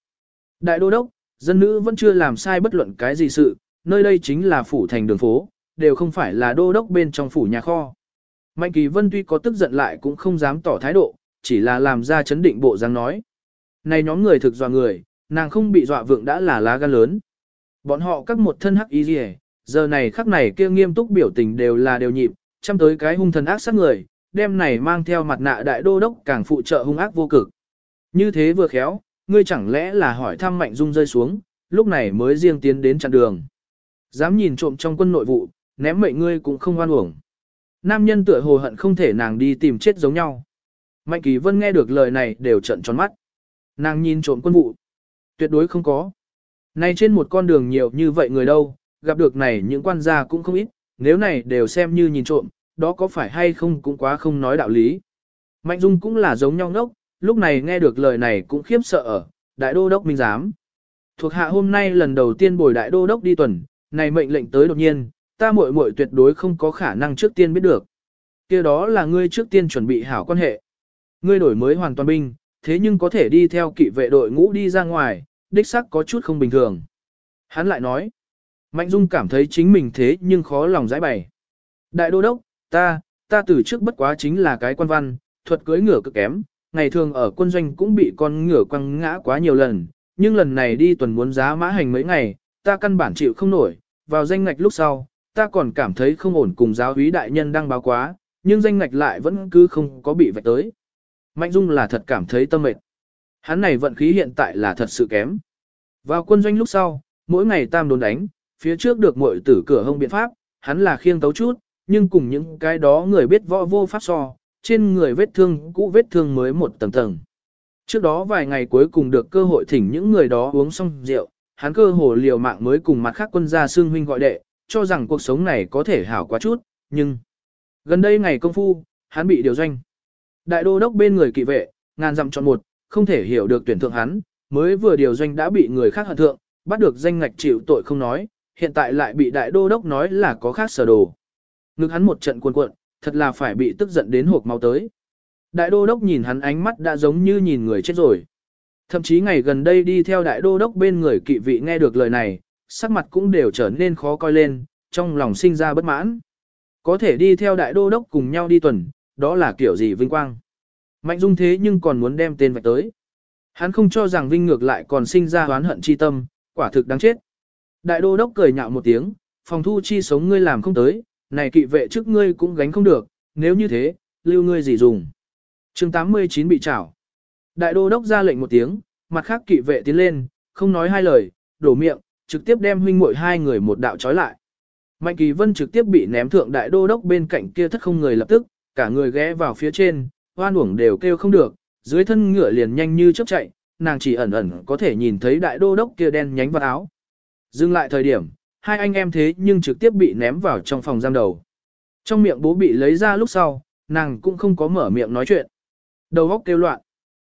Đại đô đốc, dân nữ vẫn chưa làm sai bất luận cái gì sự, nơi đây chính là phủ thành đường phố, đều không phải là đô đốc bên trong phủ nhà kho. Mạnh Kỳ Vân tuy có tức giận lại cũng không dám tỏ thái độ, chỉ là làm ra chấn định bộ dáng nói. Này nhóm người thực dọa người, nàng không bị dọa vượng đã là lá gan lớn. Bọn họ các một thân hắc ý gì giờ này khắc này kia nghiêm túc biểu tình đều là đều nhịp, chăm tới cái hung thần ác sát người, đem này mang theo mặt nạ đại đô đốc càng phụ trợ hung ác vô cực. Như thế vừa khéo, ngươi chẳng lẽ là hỏi thăm Mạnh Dung rơi xuống, lúc này mới riêng tiến đến chặn đường. Dám nhìn trộm trong quân nội vụ, ném mệnh ngươi cũng không oan uổng. Nam nhân tựa hồ hận không thể nàng đi tìm chết giống nhau. Mạnh Kỳ Vân nghe được lời này đều trận tròn mắt. Nàng nhìn trộm quân vụ. Tuyệt đối không có. Này trên một con đường nhiều như vậy người đâu, gặp được này những quan gia cũng không ít, nếu này đều xem như nhìn trộm, đó có phải hay không cũng quá không nói đạo lý. Mạnh Dung cũng là giống nhau ngốc, lúc này nghe được lời này cũng khiếp sợ ở, đại đô đốc minh giám. Thuộc hạ hôm nay lần đầu tiên bồi đại đô đốc đi tuần, này mệnh lệnh tới đột nhiên, ta muội muội tuyệt đối không có khả năng trước tiên biết được. kia đó là ngươi trước tiên chuẩn bị hảo quan hệ. Ngươi đổi mới hoàn toàn binh, thế nhưng có thể đi theo kỵ vệ đội ngũ đi ra ngoài, đích sắc có chút không bình thường. Hắn lại nói, Mạnh Dung cảm thấy chính mình thế nhưng khó lòng giải bày. Đại đô đốc, ta, ta từ trước bất quá chính là cái quan văn, thuật cưới ngựa cực kém, ngày thường ở quân doanh cũng bị con ngựa quăng ngã quá nhiều lần, nhưng lần này đi tuần muốn giá mã hành mấy ngày, ta căn bản chịu không nổi, vào danh ngạch lúc sau, ta còn cảm thấy không ổn cùng giáo úy đại nhân đang báo quá, nhưng danh ngạch lại vẫn cứ không có bị vạch tới. Mạnh Dung là thật cảm thấy tâm mệt. Hắn này vận khí hiện tại là thật sự kém. Vào quân doanh lúc sau, mỗi ngày tam đồn đánh, phía trước được muội tử cửa hông biện pháp, hắn là khiêng tấu chút, nhưng cùng những cái đó người biết võ vô pháp so, trên người vết thương cũ vết thương mới một tầng tầng. Trước đó vài ngày cuối cùng được cơ hội thỉnh những người đó uống xong rượu, hắn cơ hồ liều mạng mới cùng mặt khác quân gia xương huynh gọi đệ, cho rằng cuộc sống này có thể hảo quá chút, nhưng gần đây ngày công phu, hắn bị điều doanh. Đại đô đốc bên người kỵ vệ, ngàn dặm chọn một, không thể hiểu được tuyển thượng hắn, mới vừa điều doanh đã bị người khác hận thượng, bắt được danh ngạch chịu tội không nói, hiện tại lại bị đại đô đốc nói là có khác sở đồ. Ngực hắn một trận cuồn cuộn, thật là phải bị tức giận đến hộp máu tới. Đại đô đốc nhìn hắn ánh mắt đã giống như nhìn người chết rồi. Thậm chí ngày gần đây đi theo đại đô đốc bên người kỵ vị nghe được lời này, sắc mặt cũng đều trở nên khó coi lên, trong lòng sinh ra bất mãn. Có thể đi theo đại đô đốc cùng nhau đi tuần, đó là kiểu gì vinh quang. Mạnh dung thế nhưng còn muốn đem tên vạch tới. Hắn không cho rằng vinh ngược lại còn sinh ra oán hận chi tâm, quả thực đáng chết. Đại đô đốc cười nhạo một tiếng, phòng thu chi sống ngươi làm không tới, này kỵ vệ trước ngươi cũng gánh không được, nếu như thế, lưu ngươi gì dùng. chương 89 bị trảo. Đại đô đốc ra lệnh một tiếng, mặt khác kỵ vệ tiến lên, không nói hai lời, đổ miệng, trực tiếp đem huynh muội hai người một đạo trói lại. Mạnh kỳ vân trực tiếp bị ném thượng đại đô đốc bên cạnh kia thất không người lập tức, cả người ghé vào phía trên, hoan uổng đều kêu không được, dưới thân ngựa liền nhanh như chớp chạy, nàng chỉ ẩn ẩn có thể nhìn thấy đại đô đốc kia đen nhánh vào áo. Dừng lại thời điểm, hai anh em thế nhưng trực tiếp bị ném vào trong phòng giam đầu. Trong miệng bố bị lấy ra lúc sau, nàng cũng không có mở miệng nói chuyện. Đầu óc kêu loạn.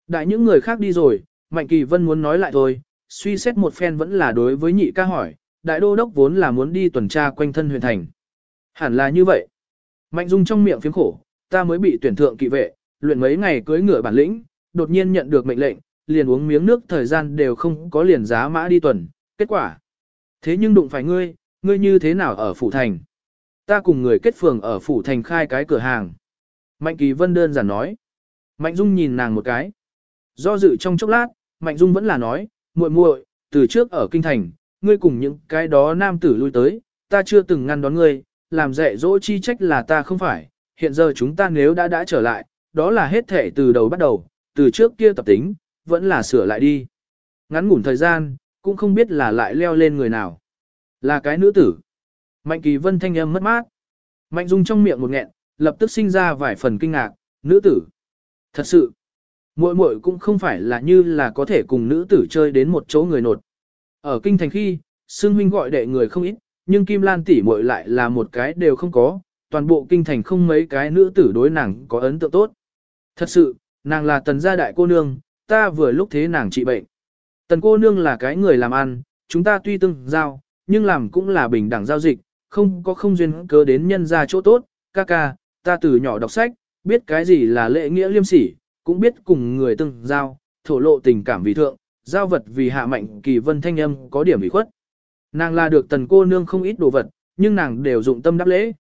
Đại những người khác đi rồi, Mạnh Kỳ Vân muốn nói lại thôi, suy xét một phen vẫn là đối với nhị ca hỏi, đại đô đốc vốn là muốn đi tuần tra quanh thân huyền thành. Hẳn là như vậy. Mạnh Dung trong miệng phiếm khổ, ta mới bị tuyển thượng kỵ vệ, luyện mấy ngày cưới ngựa bản lĩnh, đột nhiên nhận được mệnh lệnh, liền uống miếng nước thời gian đều không có liền giá mã đi tuần, kết quả. Thế nhưng đụng phải ngươi, ngươi như thế nào ở phủ thành? Ta cùng người kết phường ở phủ thành khai cái cửa hàng. Mạnh Kỳ Vân đơn giản nói. Mạnh Dung nhìn nàng một cái. Do dự trong chốc lát, Mạnh Dung vẫn là nói, muội muội, từ trước ở kinh thành, ngươi cùng những cái đó nam tử lui tới, ta chưa từng ngăn đón ngươi, làm dạy dỗ chi trách là ta không phải, hiện giờ chúng ta nếu đã đã trở lại, đó là hết thể từ đầu bắt đầu, từ trước kia tập tính, vẫn là sửa lại đi. Ngắn ngủn thời gian, cũng không biết là lại leo lên người nào. Là cái nữ tử. Mạnh kỳ vân thanh âm mất mát. Mạnh dung trong miệng một nghẹn, lập tức sinh ra vài phần kinh ngạc, nữ tử. Thật sự, muội muội cũng không phải là như là có thể cùng nữ tử chơi đến một chỗ người nột. Ở kinh thành khi, Sương huynh gọi đệ người không ít, nhưng Kim Lan tỷ muội lại là một cái đều không có, toàn bộ kinh thành không mấy cái nữ tử đối nàng có ấn tượng tốt. Thật sự, nàng là tần gia đại cô nương, ta vừa lúc thế nàng trị bệnh. Tần cô nương là cái người làm ăn, chúng ta tuy tương giao, nhưng làm cũng là bình đẳng giao dịch, không có không duyên cớ đến nhân ra chỗ tốt, ca ca, ta từ nhỏ đọc sách, biết cái gì là lễ nghĩa liêm sỉ, cũng biết cùng người tương giao, thổ lộ tình cảm vì thượng, giao vật vì hạ mạnh kỳ vân thanh âm có điểm bị khuất. Nàng là được tần cô nương không ít đồ vật, nhưng nàng đều dụng tâm đáp lễ.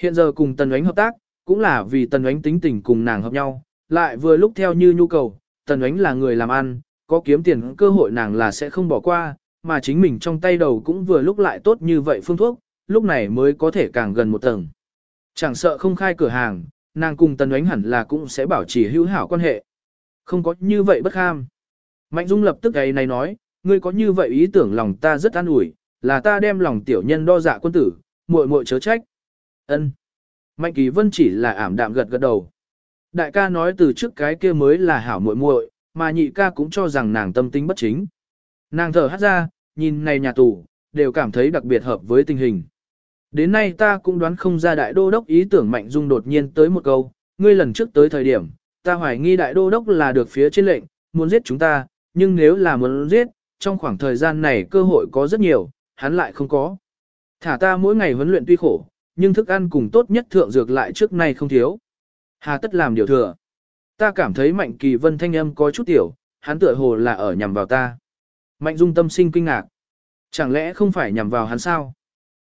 Hiện giờ cùng tần ánh hợp tác, cũng là vì tần ánh tính tình cùng nàng hợp nhau, lại vừa lúc theo như nhu cầu, tần ánh là người làm ăn, có kiếm tiền cơ hội nàng là sẽ không bỏ qua, mà chính mình trong tay đầu cũng vừa lúc lại tốt như vậy phương thuốc, lúc này mới có thể càng gần một tầng. Chẳng sợ không khai cửa hàng, nàng cùng tần ánh hẳn là cũng sẽ bảo trì hữu hảo quan hệ. Không có như vậy bất kham. Mạnh Dung lập tức ấy này nói, ngươi có như vậy ý tưởng lòng ta rất an ủi, là ta đem lòng tiểu nhân đo dạ quân tử, muội muội chớ trách. Ân. Mạnh Kỳ Vân chỉ là ảm đạm gật gật đầu. Đại ca nói từ trước cái kia mới là hảo muội muội, mà nhị ca cũng cho rằng nàng tâm tính bất chính. Nàng thở hát ra, nhìn này nhà tù, đều cảm thấy đặc biệt hợp với tình hình. Đến nay ta cũng đoán không ra đại đô đốc ý tưởng Mạnh Dung đột nhiên tới một câu, ngươi lần trước tới thời điểm, ta hoài nghi đại đô đốc là được phía trên lệnh, muốn giết chúng ta, nhưng nếu là muốn giết, trong khoảng thời gian này cơ hội có rất nhiều, hắn lại không có. Thả ta mỗi ngày huấn luyện tuy khổ, nhưng thức ăn cùng tốt nhất thượng dược lại trước nay không thiếu. Hà tất làm điều thừa. Ta cảm thấy mạnh kỳ vân thanh âm có chút tiểu, hắn tựa hồ là ở nhằm vào ta. Mạnh dung tâm sinh kinh ngạc. Chẳng lẽ không phải nhằm vào hắn sao?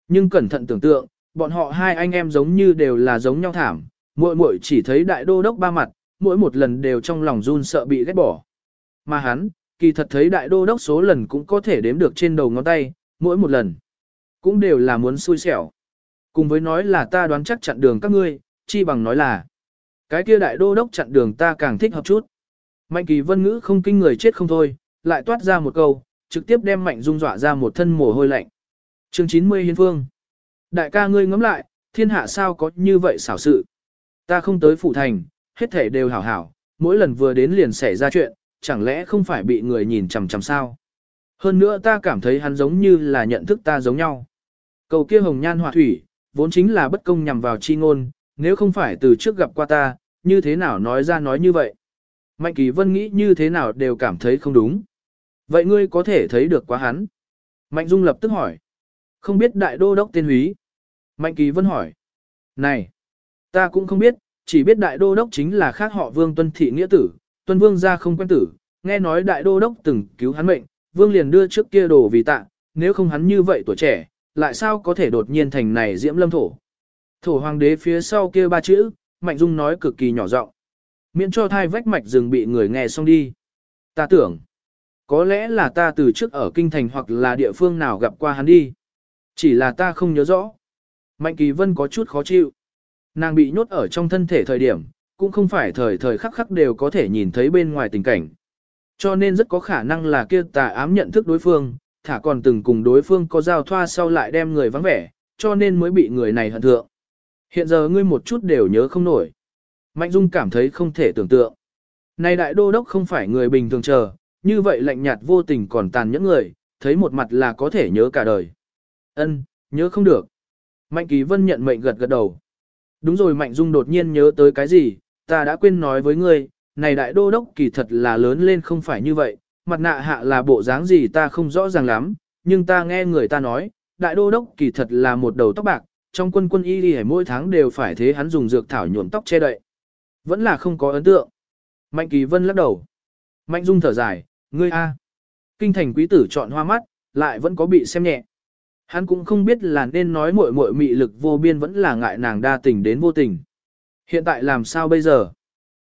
Nhưng cẩn thận tưởng tượng, bọn họ hai anh em giống như đều là giống nhau thảm, muội muội chỉ thấy đại đô đốc ba mặt, mỗi một lần đều trong lòng run sợ bị ghét bỏ. Mà hắn, kỳ thật thấy đại đô đốc số lần cũng có thể đếm được trên đầu ngón tay, mỗi một lần. Cũng đều là muốn xui xẻo. Cùng với nói là ta đoán chắc chặn đường các ngươi, chi bằng nói là cái kia đại đô đốc chặn đường ta càng thích hợp chút. Mạnh kỳ vân ngữ không kinh người chết không thôi, lại toát ra một câu, trực tiếp đem mạnh dung dọa ra một thân mồ hôi lạnh. chương 90 hiên phương. Đại ca ngươi ngẫm lại, thiên hạ sao có như vậy xảo sự. Ta không tới phủ thành, hết thể đều hảo hảo, mỗi lần vừa đến liền xảy ra chuyện, chẳng lẽ không phải bị người nhìn chằm chằm sao? Hơn nữa ta cảm thấy hắn giống như là nhận thức ta giống nhau. Cầu kia hồng nhan họa thủy, vốn chính là bất công nhằm vào chi ngôn, nếu không phải từ trước gặp qua ta, như thế nào nói ra nói như vậy? Mạnh Kỳ Vân nghĩ như thế nào đều cảm thấy không đúng. Vậy ngươi có thể thấy được quá hắn. Mạnh Dung lập tức hỏi. Không biết đại đô đốc tên húy. Mạnh Kỳ Vân hỏi. Này, ta cũng không biết, chỉ biết đại đô đốc chính là khác họ vương tuân thị nghĩa tử, tuân vương ra không quen tử, nghe nói đại đô đốc từng cứu hắn mệnh, vương liền đưa trước kia đồ vì tạ, nếu không hắn như vậy tuổi trẻ, lại sao có thể đột nhiên thành này diễm lâm thổ. Thổ hoàng đế phía sau kia ba chữ, Mạnh Dung nói cực kỳ nhỏ giọng miễn cho thai vách mạch rừng bị người nghe xong đi. Ta tưởng, có lẽ là ta từ trước ở kinh thành hoặc là địa phương nào gặp qua hắn đi. Chỉ là ta không nhớ rõ. Mạnh Kỳ Vân có chút khó chịu. Nàng bị nhốt ở trong thân thể thời điểm, cũng không phải thời thời khắc khắc đều có thể nhìn thấy bên ngoài tình cảnh. Cho nên rất có khả năng là kia tà ám nhận thức đối phương, thả còn từng cùng đối phương có giao thoa sau lại đem người vắng vẻ, cho nên mới bị người này hận thượng. Hiện giờ ngươi một chút đều nhớ không nổi. Mạnh Dung cảm thấy không thể tưởng tượng. Này đại đô đốc không phải người bình thường chờ, như vậy lạnh nhạt vô tình còn tàn nhẫn người, thấy một mặt là có thể nhớ cả đời. Ân, nhớ không được. Mạnh Kỳ Vân nhận mệnh gật gật đầu. Đúng rồi Mạnh Dung đột nhiên nhớ tới cái gì, ta đã quên nói với ngươi, này đại đô đốc kỳ thật là lớn lên không phải như vậy, mặt nạ hạ là bộ dáng gì ta không rõ ràng lắm, nhưng ta nghe người ta nói, đại đô đốc kỳ thật là một đầu tóc bạc, trong quân quân y y mỗi tháng đều phải thế hắn dùng dược thảo nhuộm tóc che đậy. Vẫn là không có ấn tượng. Mạnh Kỳ Vân lắc đầu. Mạnh Dung thở dài, ngươi a, Kinh thành quý tử chọn hoa mắt, lại vẫn có bị xem nhẹ. Hắn cũng không biết là nên nói muội muội mị lực vô biên vẫn là ngại nàng đa tình đến vô tình. Hiện tại làm sao bây giờ?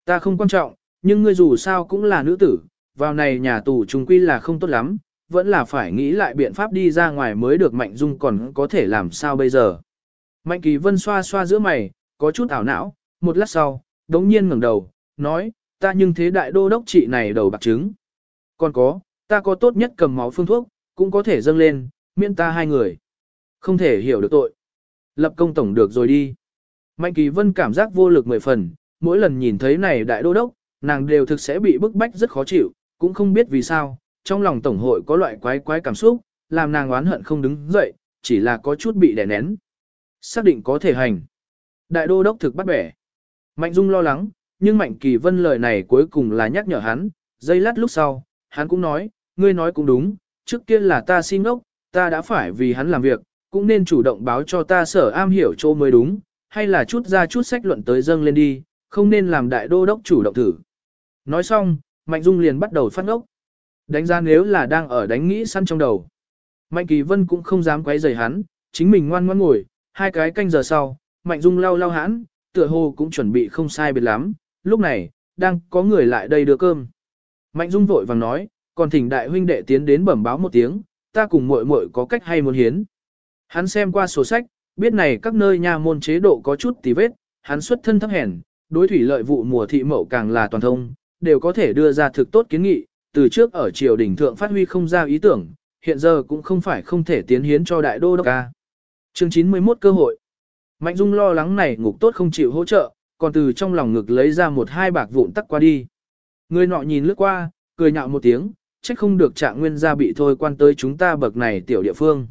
Ta không quan trọng, nhưng ngươi dù sao cũng là nữ tử, vào này nhà tù trung quy là không tốt lắm, vẫn là phải nghĩ lại biện pháp đi ra ngoài mới được Mạnh Dung còn có thể làm sao bây giờ. Mạnh Kỳ Vân xoa xoa giữa mày, có chút ảo não, một lát sau, đống nhiên ngẩng đầu, nói, ta nhưng thế đại đô đốc trị này đầu bạc trứng. Còn có, ta có tốt nhất cầm máu phương thuốc, cũng có thể dâng lên, miễn ta hai người. Không thể hiểu được tội. Lập công tổng được rồi đi. Mạnh Kỳ Vân cảm giác vô lực mười phần, mỗi lần nhìn thấy này đại đô đốc, nàng đều thực sẽ bị bức bách rất khó chịu, cũng không biết vì sao, trong lòng tổng hội có loại quái quái cảm xúc, làm nàng oán hận không đứng dậy, chỉ là có chút bị đè nén. Xác định có thể hành. Đại đô đốc thực bắt bẻ. Mạnh Dung lo lắng, nhưng Mạnh Kỳ Vân lời này cuối cùng là nhắc nhở hắn, giây lát lúc sau, hắn cũng nói, ngươi nói cũng đúng, trước kia là ta xin ngốc, ta đã phải vì hắn làm việc, cũng nên chủ động báo cho ta sở am hiểu chỗ mới đúng, hay là chút ra chút sách luận tới dâng lên đi, không nên làm đại đô đốc chủ động thử. Nói xong, Mạnh Dung liền bắt đầu phát ngốc. Đánh ra nếu là đang ở đánh nghĩ săn trong đầu. Mạnh Kỳ Vân cũng không dám quấy rầy hắn, chính mình ngoan ngoãn ngồi, hai cái canh giờ sau, Mạnh Dung lau lau hãn, tựa hồ cũng chuẩn bị không sai biệt lắm, lúc này, đang có người lại đây đưa cơm. Mạnh Dung vội vàng nói, còn thỉnh đại huynh đệ tiến đến bẩm báo một tiếng, ta cùng muội muội có cách hay muốn hiến. Hắn xem qua sổ sách, biết này các nơi nhà môn chế độ có chút tí vết, hắn xuất thân thấp hèn, đối thủy lợi vụ mùa thị mậu càng là toàn thông, đều có thể đưa ra thực tốt kiến nghị, từ trước ở triều đình thượng phát huy không ra ý tưởng, hiện giờ cũng không phải không thể tiến hiến cho đại đô đốc ca. Chương 91 cơ hội. Mạnh Dung lo lắng này ngục tốt không chịu hỗ trợ, còn từ trong lòng ngực lấy ra một hai bạc vụn tắc qua đi. Người nọ nhìn lướt qua, cười nhạo một tiếng, trách không được trạng nguyên gia bị thôi quan tới chúng ta bậc này tiểu địa phương.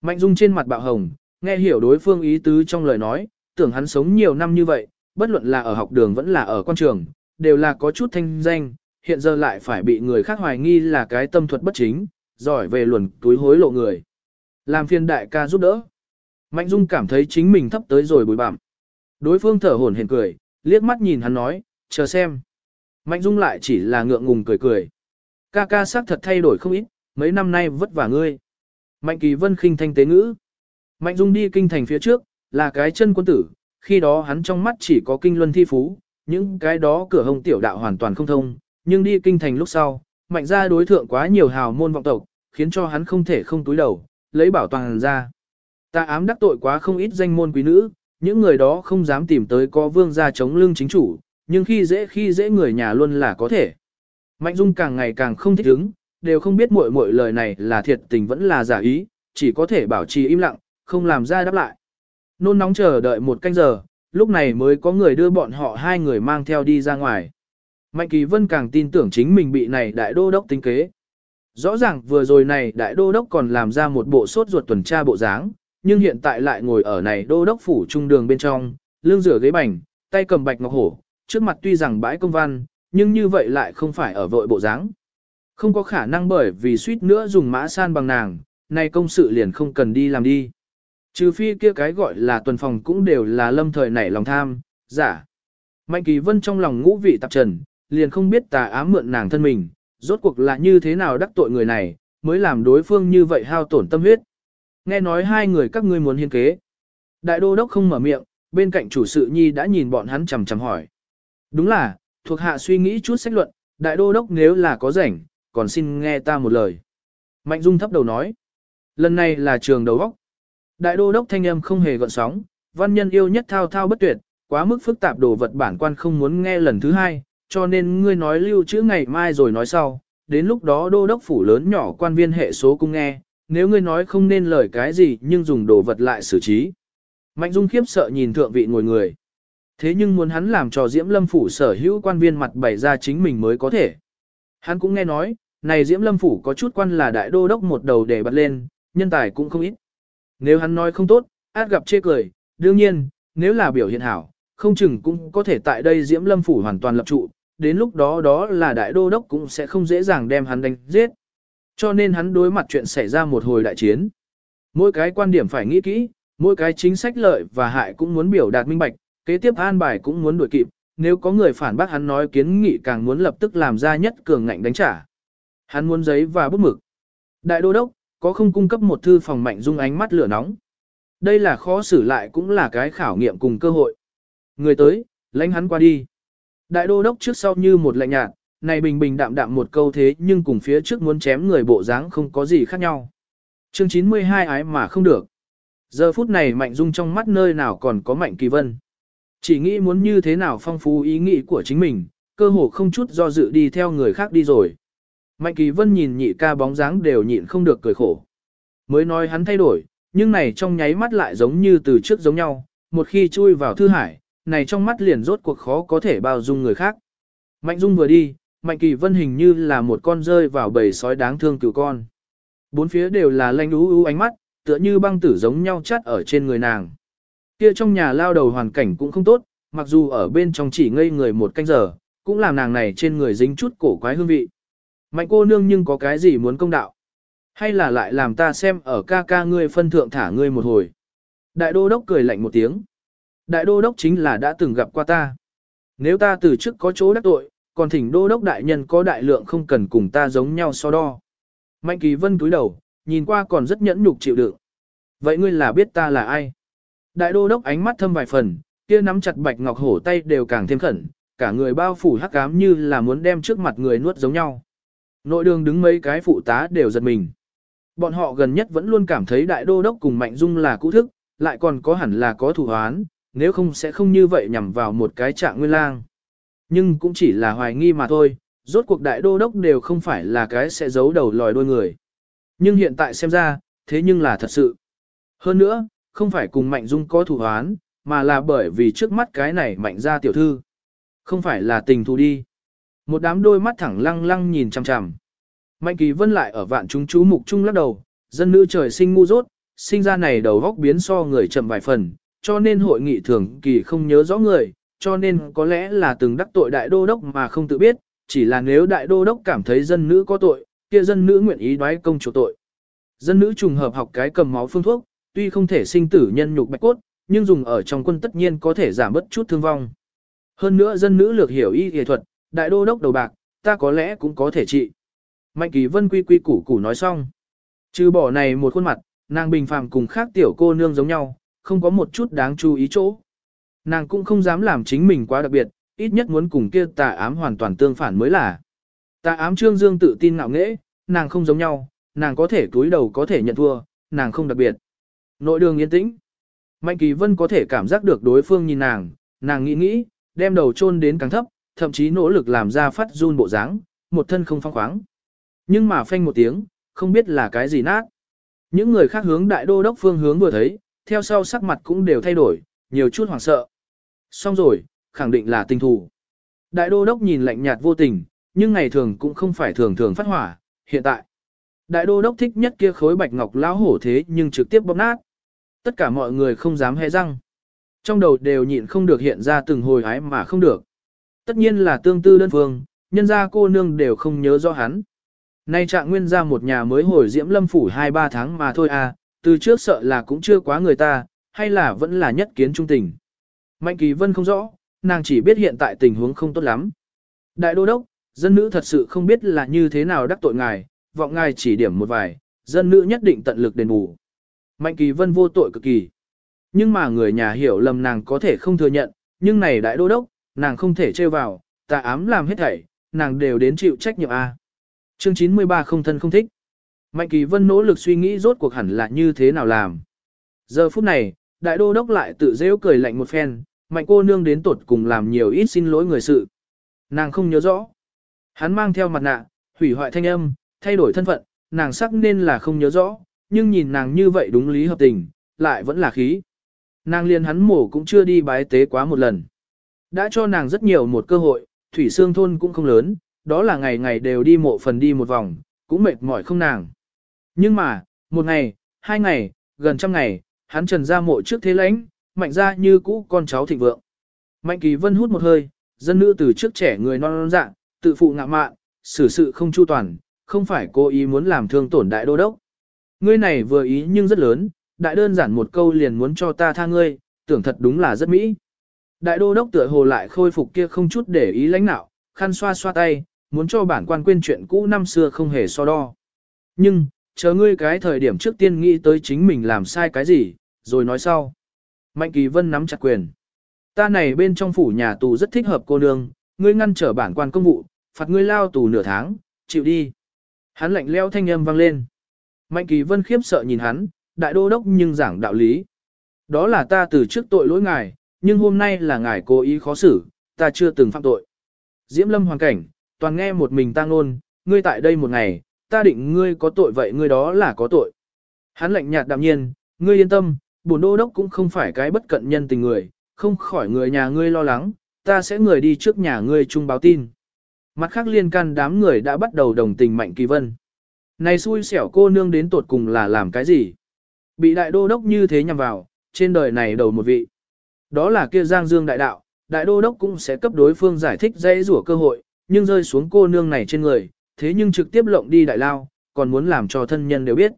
Mạnh Dung trên mặt bạo hồng, nghe hiểu đối phương ý tứ trong lời nói, tưởng hắn sống nhiều năm như vậy, bất luận là ở học đường vẫn là ở quan trường, đều là có chút thanh danh, hiện giờ lại phải bị người khác hoài nghi là cái tâm thuật bất chính, giỏi về luồn túi hối lộ người. Làm phiền đại ca giúp đỡ. Mạnh Dung cảm thấy chính mình thấp tới rồi bùi bặm. Đối phương thở hổn hển cười, liếc mắt nhìn hắn nói, chờ xem. Mạnh Dung lại chỉ là ngượng ngùng cười cười. Ca ca sắc thật thay đổi không ít, mấy năm nay vất vả ngươi. Mạnh Kỳ Vân khinh thanh tế ngữ. Mạnh Dung đi kinh thành phía trước, là cái chân quân tử, khi đó hắn trong mắt chỉ có kinh luân thi phú, những cái đó cửa hồng tiểu đạo hoàn toàn không thông, nhưng đi kinh thành lúc sau, mạnh ra đối thượng quá nhiều hào môn vọng tộc, khiến cho hắn không thể không túi đầu, lấy bảo toàn ra. Ta ám đắc tội quá không ít danh môn quý nữ, những người đó không dám tìm tới có vương gia chống lưng chính chủ, nhưng khi dễ khi dễ người nhà luôn là có thể. Mạnh Dung càng ngày càng không thích ứng, đều không biết muội muội lời này là thiệt tình vẫn là giả ý, chỉ có thể bảo trì im lặng, không làm ra đáp lại. Nôn nóng chờ đợi một canh giờ, lúc này mới có người đưa bọn họ hai người mang theo đi ra ngoài. Mạnh Kỳ Vân càng tin tưởng chính mình bị này đại đô đốc tính kế. Rõ ràng vừa rồi này đại đô đốc còn làm ra một bộ sốt ruột tuần tra bộ dáng, nhưng hiện tại lại ngồi ở này đô đốc phủ trung đường bên trong, lưng rửa ghế bành, tay cầm bạch ngọc hổ, trước mặt tuy rằng bãi công văn, nhưng như vậy lại không phải ở vội bộ dáng. Không có khả năng bởi vì suýt nữa dùng mã san bằng nàng, nay công sự liền không cần đi làm đi. Trừ phi kia cái gọi là tuần phòng cũng đều là lâm thời nảy lòng tham, giả. Mạnh kỳ vân trong lòng ngũ vị tạp trần, liền không biết tà ám mượn nàng thân mình, rốt cuộc là như thế nào đắc tội người này, mới làm đối phương như vậy hao tổn tâm huyết. Nghe nói hai người các ngươi muốn hiên kế. Đại đô đốc không mở miệng, bên cạnh chủ sự nhi đã nhìn bọn hắn chằm chằm hỏi. Đúng là, thuộc hạ suy nghĩ chút sách luận, đại đô đốc nếu là có rảnh, còn xin nghe ta một lời. Mạnh Dung thấp đầu nói. Lần này là trường đầu góc. Đại đô đốc thanh âm không hề gợn sóng, văn nhân yêu nhất thao thao bất tuyệt, quá mức phức tạp đồ vật bản quan không muốn nghe lần thứ hai, cho nên ngươi nói lưu trữ ngày mai rồi nói sau, đến lúc đó đô đốc phủ lớn nhỏ quan viên hệ số cũng nghe, nếu ngươi nói không nên lời cái gì nhưng dùng đồ vật lại xử trí. Mạnh Dung khiếp sợ nhìn thượng vị ngồi người. Thế nhưng muốn hắn làm cho Diễm Lâm Phủ sở hữu quan viên mặt bày ra chính mình mới có thể. Hắn cũng nghe nói, này Diễm Lâm Phủ có chút quan là đại đô đốc một đầu để bật lên, nhân tài cũng không ít. Nếu hắn nói không tốt, át gặp chê cười, đương nhiên, nếu là biểu hiện hảo, không chừng cũng có thể tại đây Diễm Lâm Phủ hoàn toàn lập trụ, đến lúc đó đó là đại đô đốc cũng sẽ không dễ dàng đem hắn đánh giết. Cho nên hắn đối mặt chuyện xảy ra một hồi đại chiến. Mỗi cái quan điểm phải nghĩ kỹ, mỗi cái chính sách lợi và hại cũng muốn biểu đạt minh bạch, kế tiếp an bài cũng muốn đuổi kịp, nếu có người phản bác hắn nói kiến nghị càng muốn lập tức làm ra nhất cường ngạnh đánh trả. Hắn muốn giấy và bút mực. Đại đô đốc, có không cung cấp một thư phòng mạnh dung ánh mắt lửa nóng. Đây là khó xử lại cũng là cái khảo nghiệm cùng cơ hội. Người tới, lãnh hắn qua đi. Đại đô đốc trước sau như một lạnh nhạt, này bình bình đạm đạm một câu thế nhưng cùng phía trước muốn chém người bộ dáng không có gì khác nhau. Chương 92 ái mà không được. Giờ phút này Mạnh Dung trong mắt nơi nào còn có Mạnh Kỳ Vân. Chỉ nghĩ muốn như thế nào phong phú ý nghĩ của chính mình, cơ hồ không chút do dự đi theo người khác đi rồi. Mạnh Kỳ Vân nhìn nhị ca bóng dáng đều nhịn không được cười khổ. Mới nói hắn thay đổi, nhưng này trong nháy mắt lại giống như từ trước giống nhau, một khi chui vào thư hải, này trong mắt liền rốt cuộc khó có thể bao dung người khác. Mạnh Dung vừa đi, Mạnh Kỳ Vân hình như là một con rơi vào bầy sói đáng thương cừu con. Bốn phía đều là lanh ú ú ánh mắt, tựa như băng tử giống nhau chắt ở trên người nàng. Kia trong nhà lao đầu hoàn cảnh cũng không tốt, mặc dù ở bên trong chỉ ngây người một canh giờ, cũng làm nàng này trên người dính chút cổ quái hương vị. Mạnh cô nương nhưng có cái gì muốn công đạo? Hay là lại làm ta xem ở ca ca ngươi phân thượng thả ngươi một hồi? Đại đô đốc cười lạnh một tiếng. Đại đô đốc chính là đã từng gặp qua ta. Nếu ta từ trước có chỗ đắc tội, còn thỉnh đô đốc đại nhân có đại lượng không cần cùng ta giống nhau so đo. Mạnh kỳ vân cúi đầu, nhìn qua còn rất nhẫn nhục chịu đựng. Vậy ngươi là biết ta là ai? Đại đô đốc ánh mắt thâm vài phần, kia nắm chặt bạch ngọc hổ tay đều càng thêm khẩn, cả người bao phủ hắc ám như là muốn đem trước mặt người nuốt giống nhau. Nội đường đứng mấy cái phụ tá đều giật mình. Bọn họ gần nhất vẫn luôn cảm thấy đại đô đốc cùng Mạnh Dung là cũ thức, lại còn có hẳn là có thủ hoán, nếu không sẽ không như vậy nhằm vào một cái trạng nguyên lang. Nhưng cũng chỉ là hoài nghi mà thôi, rốt cuộc đại đô đốc đều không phải là cái sẽ giấu đầu lòi đôi người. Nhưng hiện tại xem ra, thế nhưng là thật sự. Hơn nữa, không phải cùng Mạnh Dung có thủ hoán, mà là bởi vì trước mắt cái này Mạnh ra tiểu thư. Không phải là tình thù đi. Một đám đôi mắt thẳng lăng lăng nhìn chằm chằm. Mạnh Kỳ Vân lại ở vạn chúng chú mục chung lắc đầu, dân nữ trời sinh ngu dốt, sinh ra này đầu góc biến so người chậm vài phần, cho nên hội nghị thường kỳ không nhớ rõ người, cho nên có lẽ là từng đắc tội đại đô đốc mà không tự biết, chỉ là nếu đại đô đốc cảm thấy dân nữ có tội, kia dân nữ nguyện ý đoái công chủ tội. Dân nữ trùng hợp học cái cầm máu phương thuốc, tuy không thể sinh tử nhân nhục bạch cốt, nhưng dùng ở trong quân tất nhiên có thể giảm bớt chút thương vong. Hơn nữa dân nữ lược hiểu y y thuật, đại đô đốc đầu bạc, ta có lẽ cũng có thể trị. Mạnh kỳ vân quy quy củ củ nói xong. Trừ bỏ này một khuôn mặt, nàng bình phàm cùng khác tiểu cô nương giống nhau, không có một chút đáng chú ý chỗ. Nàng cũng không dám làm chính mình quá đặc biệt, ít nhất muốn cùng kia tà ám hoàn toàn tương phản mới là. Tà ám trương dương tự tin ngạo nghễ, nàng không giống nhau, nàng có thể túi đầu có thể nhận thua, nàng không đặc biệt. Nội đường yên tĩnh. Mạnh kỳ vân có thể cảm giác được đối phương nhìn nàng, nàng nghĩ nghĩ, đem đầu chôn đến càng thấp, thậm chí nỗ lực làm ra phát run bộ dáng, một thân không phong khoáng. Nhưng mà phanh một tiếng, không biết là cái gì nát. Những người khác hướng đại đô đốc phương hướng vừa thấy, theo sau sắc mặt cũng đều thay đổi, nhiều chút hoảng sợ. Xong rồi, khẳng định là tình thù. Đại đô đốc nhìn lạnh nhạt vô tình, nhưng ngày thường cũng không phải thường thường phát hỏa, hiện tại. Đại đô đốc thích nhất kia khối bạch ngọc lão hổ thế nhưng trực tiếp bóp nát. Tất cả mọi người không dám hé răng. Trong đầu đều nhịn không được hiện ra từng hồi ái mà không được. Tất nhiên là tương tư đơn phương, nhân gia cô nương đều không nhớ rõ hắn. Nay trạng nguyên ra một nhà mới hồi diễm lâm phủ 2-3 tháng mà thôi à, từ trước sợ là cũng chưa quá người ta, hay là vẫn là nhất kiến trung tình. Mạnh kỳ vân không rõ, nàng chỉ biết hiện tại tình huống không tốt lắm. Đại đô đốc, dân nữ thật sự không biết là như thế nào đắc tội ngài, vọng ngài chỉ điểm một vài, dân nữ nhất định tận lực đền bù. Mạnh kỳ vân vô tội cực kỳ. Nhưng mà người nhà hiểu lầm nàng có thể không thừa nhận, nhưng này đại đô đốc, nàng không thể trêu vào, ta ám làm hết thảy, nàng đều đến chịu trách nhiệm A. Chương 93 không thân không thích. Mạnh kỳ vân nỗ lực suy nghĩ rốt cuộc hẳn là như thế nào làm. Giờ phút này, đại đô đốc lại tự dễ cười lạnh một phen, mạnh cô nương đến tột cùng làm nhiều ít xin lỗi người sự. Nàng không nhớ rõ. Hắn mang theo mặt nạ, hủy hoại thanh âm, thay đổi thân phận, nàng sắc nên là không nhớ rõ, nhưng nhìn nàng như vậy đúng lý hợp tình, lại vẫn là khí. Nàng liền hắn mổ cũng chưa đi bái tế quá một lần. Đã cho nàng rất nhiều một cơ hội, thủy xương thôn cũng không lớn, đó là ngày ngày đều đi mộ phần đi một vòng, cũng mệt mỏi không nàng. Nhưng mà, một ngày, hai ngày, gần trăm ngày, hắn trần ra mộ trước thế lãnh, mạnh ra như cũ con cháu thịnh vượng. Mạnh kỳ vân hút một hơi, dân nữ từ trước trẻ người non non dạng, tự phụ ngạ mạn, xử sự không chu toàn, không phải cố ý muốn làm thương tổn đại đô đốc. Ngươi này vừa ý nhưng rất lớn, đại đơn giản một câu liền muốn cho ta tha ngươi, tưởng thật đúng là rất mỹ. Đại đô đốc tựa hồ lại khôi phục kia không chút để ý lãnh nạo, khăn xoa xoa tay, muốn cho bản quan quên chuyện cũ năm xưa không hề so đo. Nhưng, chờ ngươi cái thời điểm trước tiên nghĩ tới chính mình làm sai cái gì, rồi nói sau. Mạnh kỳ vân nắm chặt quyền. Ta này bên trong phủ nhà tù rất thích hợp cô nương, ngươi ngăn trở bản quan công vụ, phạt ngươi lao tù nửa tháng, chịu đi. Hắn lạnh leo thanh âm vang lên. Mạnh kỳ vân khiếp sợ nhìn hắn, đại đô đốc nhưng giảng đạo lý. Đó là ta từ trước tội lỗi ngài, nhưng hôm nay là ngài cố ý khó xử, ta chưa từng phạm tội. Diễm lâm hoàn cảnh, toàn nghe một mình ta ngôn, ngươi tại đây một ngày, ta định ngươi có tội vậy ngươi đó là có tội. Hắn lạnh nhạt đạm nhiên, ngươi yên tâm, bổn đô đốc cũng không phải cái bất cận nhân tình người, không khỏi người nhà ngươi lo lắng, ta sẽ người đi trước nhà ngươi chung báo tin. Mặt khác liên can đám người đã bắt đầu đồng tình Mạnh Kỳ Vân. Này xui xẻo cô nương đến tột cùng là làm cái gì? Bị đại đô đốc như thế nhằm vào, trên đời này đầu một vị. Đó là kia Giang Dương đại đạo, đại đô đốc cũng sẽ cấp đối phương giải thích dễ rủa cơ hội, nhưng rơi xuống cô nương này trên người, thế nhưng trực tiếp lộng đi đại lao, còn muốn làm cho thân nhân đều biết.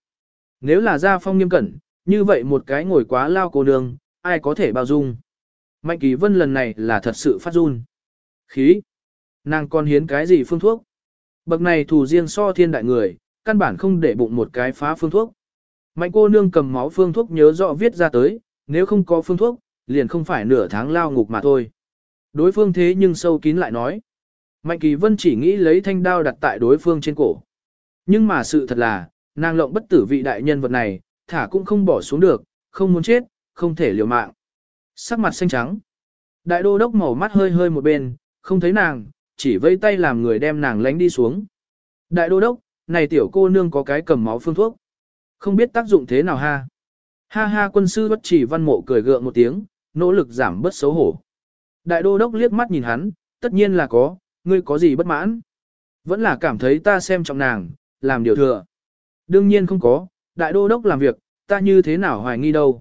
Nếu là gia phong nghiêm cẩn, như vậy một cái ngồi quá lao cô nương, ai có thể bao dung. Mạnh kỳ vân lần này là thật sự phát run. Khí. Nàng còn hiến cái gì phương thuốc? Bậc này thù riêng so thiên đại người, căn bản không để bụng một cái phá phương thuốc. Mạnh cô nương cầm máu phương thuốc nhớ rõ viết ra tới, nếu không có phương thuốc, liền không phải nửa tháng lao ngục mà thôi. Đối phương thế nhưng sâu kín lại nói. Mạnh kỳ vân chỉ nghĩ lấy thanh đao đặt tại đối phương trên cổ. Nhưng mà sự thật là, nàng lộng bất tử vị đại nhân vật này, thả cũng không bỏ xuống được, không muốn chết, không thể liều mạng. Sắc mặt xanh trắng. Đại đô đốc màu mắt hơi hơi một bên, không thấy nàng, chỉ vây tay làm người đem nàng lánh đi xuống. Đại đô đốc, này tiểu cô nương có cái cầm máu phương thuốc. Không biết tác dụng thế nào ha. Ha ha quân sư bất chỉ văn mộ cười gượng một tiếng, nỗ lực giảm bớt xấu hổ. Đại đô đốc liếc mắt nhìn hắn, tất nhiên là có, ngươi có gì bất mãn? Vẫn là cảm thấy ta xem trọng nàng, làm điều thừa. Đương nhiên không có, đại đô đốc làm việc, ta như thế nào hoài nghi đâu.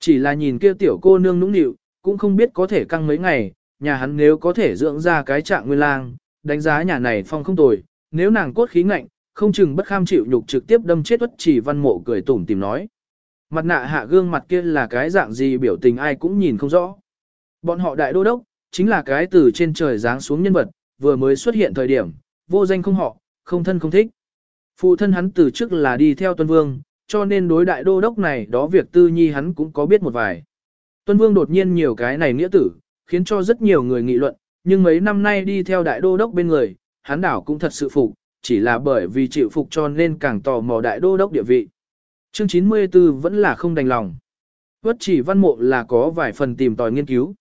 Chỉ là nhìn kia tiểu cô nương nũng nịu, cũng không biết có thể căng mấy ngày, nhà hắn nếu có thể dưỡng ra cái trạng nguyên lang, đánh giá nhà này phong không tồi, nếu nàng cốt khí ngạnh, không chừng bất kham chịu nhục trực tiếp đâm chết bất chỉ văn mộ cười tủm tìm nói. Mặt nạ hạ gương mặt kia là cái dạng gì biểu tình ai cũng nhìn không rõ. Bọn họ đại đô đốc, chính là cái từ trên trời giáng xuống nhân vật, vừa mới xuất hiện thời điểm, vô danh không họ, không thân không thích. Phụ thân hắn từ trước là đi theo tuân vương, cho nên đối đại đô đốc này đó việc tư nhi hắn cũng có biết một vài. Tuân vương đột nhiên nhiều cái này nghĩa tử, khiến cho rất nhiều người nghị luận, nhưng mấy năm nay đi theo đại đô đốc bên người, hắn đảo cũng thật sự phục, chỉ là bởi vì chịu phục cho nên càng tò mò đại đô đốc địa vị. Chương 94 vẫn là không đành lòng. Vất chỉ văn mộ là có vài phần tìm tòi nghiên cứu.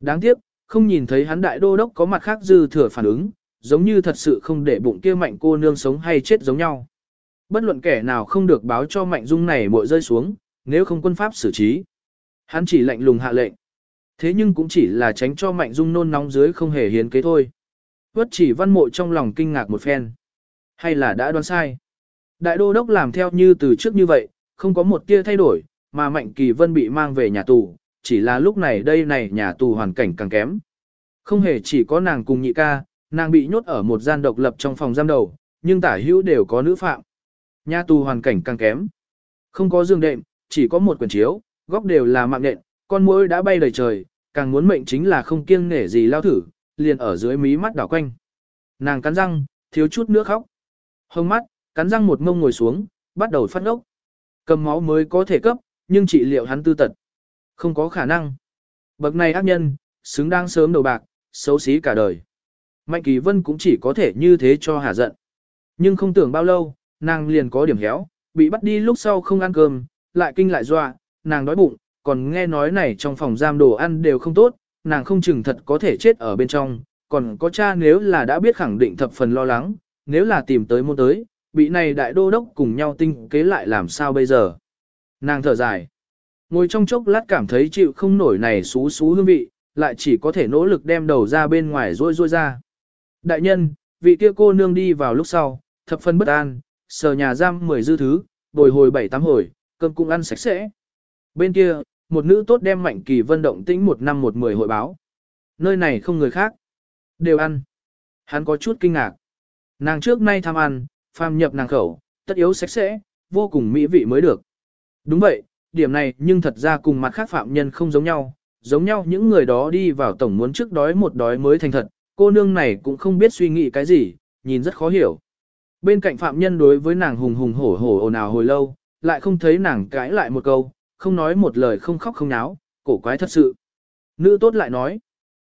Đáng tiếc, không nhìn thấy hắn đại đô đốc có mặt khác dư thừa phản ứng, giống như thật sự không để bụng kia mạnh cô nương sống hay chết giống nhau. Bất luận kẻ nào không được báo cho mạnh dung này muội rơi xuống, nếu không quân pháp xử trí. Hắn chỉ lệnh lùng hạ lệnh. Thế nhưng cũng chỉ là tránh cho mạnh dung nôn nóng dưới không hề hiến kế thôi. Vất chỉ văn mộ trong lòng kinh ngạc một phen. Hay là đã đoán sai? Đại đô đốc làm theo như từ trước như vậy, không có một tia thay đổi, mà Mạnh Kỳ Vân bị mang về nhà tù, chỉ là lúc này đây này nhà tù hoàn cảnh càng kém. Không hề chỉ có nàng cùng nhị ca, nàng bị nhốt ở một gian độc lập trong phòng giam đầu, nhưng tả hữu đều có nữ phạm. Nhà tù hoàn cảnh càng kém. Không có giường đệm, chỉ có một quần chiếu, góc đều là mạng nện, con muỗi đã bay đầy trời, càng muốn mệnh chính là không kiêng nể gì lao thử, liền ở dưới mí mắt đảo quanh. Nàng cắn răng, thiếu chút nữa khóc. Hông mắt, cắn răng một ngông ngồi xuống, bắt đầu phát ốc. Cầm máu mới có thể cấp, nhưng trị liệu hắn tư tật. Không có khả năng. Bậc này ác nhân, xứng đáng sớm đầu bạc, xấu xí cả đời. Mạnh Kỳ Vân cũng chỉ có thể như thế cho hà giận. Nhưng không tưởng bao lâu, nàng liền có điểm héo, bị bắt đi lúc sau không ăn cơm, lại kinh lại dọa, nàng đói bụng, còn nghe nói này trong phòng giam đồ ăn đều không tốt, nàng không chừng thật có thể chết ở bên trong, còn có cha nếu là đã biết khẳng định thập phần lo lắng, nếu là tìm tới môn tới, bị này đại đô đốc cùng nhau tinh kế lại làm sao bây giờ. Nàng thở dài. Ngồi trong chốc lát cảm thấy chịu không nổi này xú xú hương vị, lại chỉ có thể nỗ lực đem đầu ra bên ngoài rôi rôi ra. Đại nhân, vị kia cô nương đi vào lúc sau, thập phân bất an, sờ nhà giam mười dư thứ, bồi hồi bảy tám hồi, cơm cũng ăn sạch sẽ. Bên kia, một nữ tốt đem mạnh kỳ vân động tĩnh một năm một mười hội báo. Nơi này không người khác. Đều ăn. Hắn có chút kinh ngạc. Nàng trước nay tham ăn, phàm nhập nàng khẩu, tất yếu sạch sẽ, vô cùng mỹ vị mới được. Đúng vậy, điểm này nhưng thật ra cùng mặt khác phạm nhân không giống nhau. Giống nhau những người đó đi vào tổng muốn trước đói một đói mới thành thật, cô nương này cũng không biết suy nghĩ cái gì, nhìn rất khó hiểu. Bên cạnh phạm nhân đối với nàng hùng hùng hổ hổ ồn ào hồi lâu, lại không thấy nàng cãi lại một câu, không nói một lời không khóc không náo, cổ quái thật sự. Nữ tốt lại nói,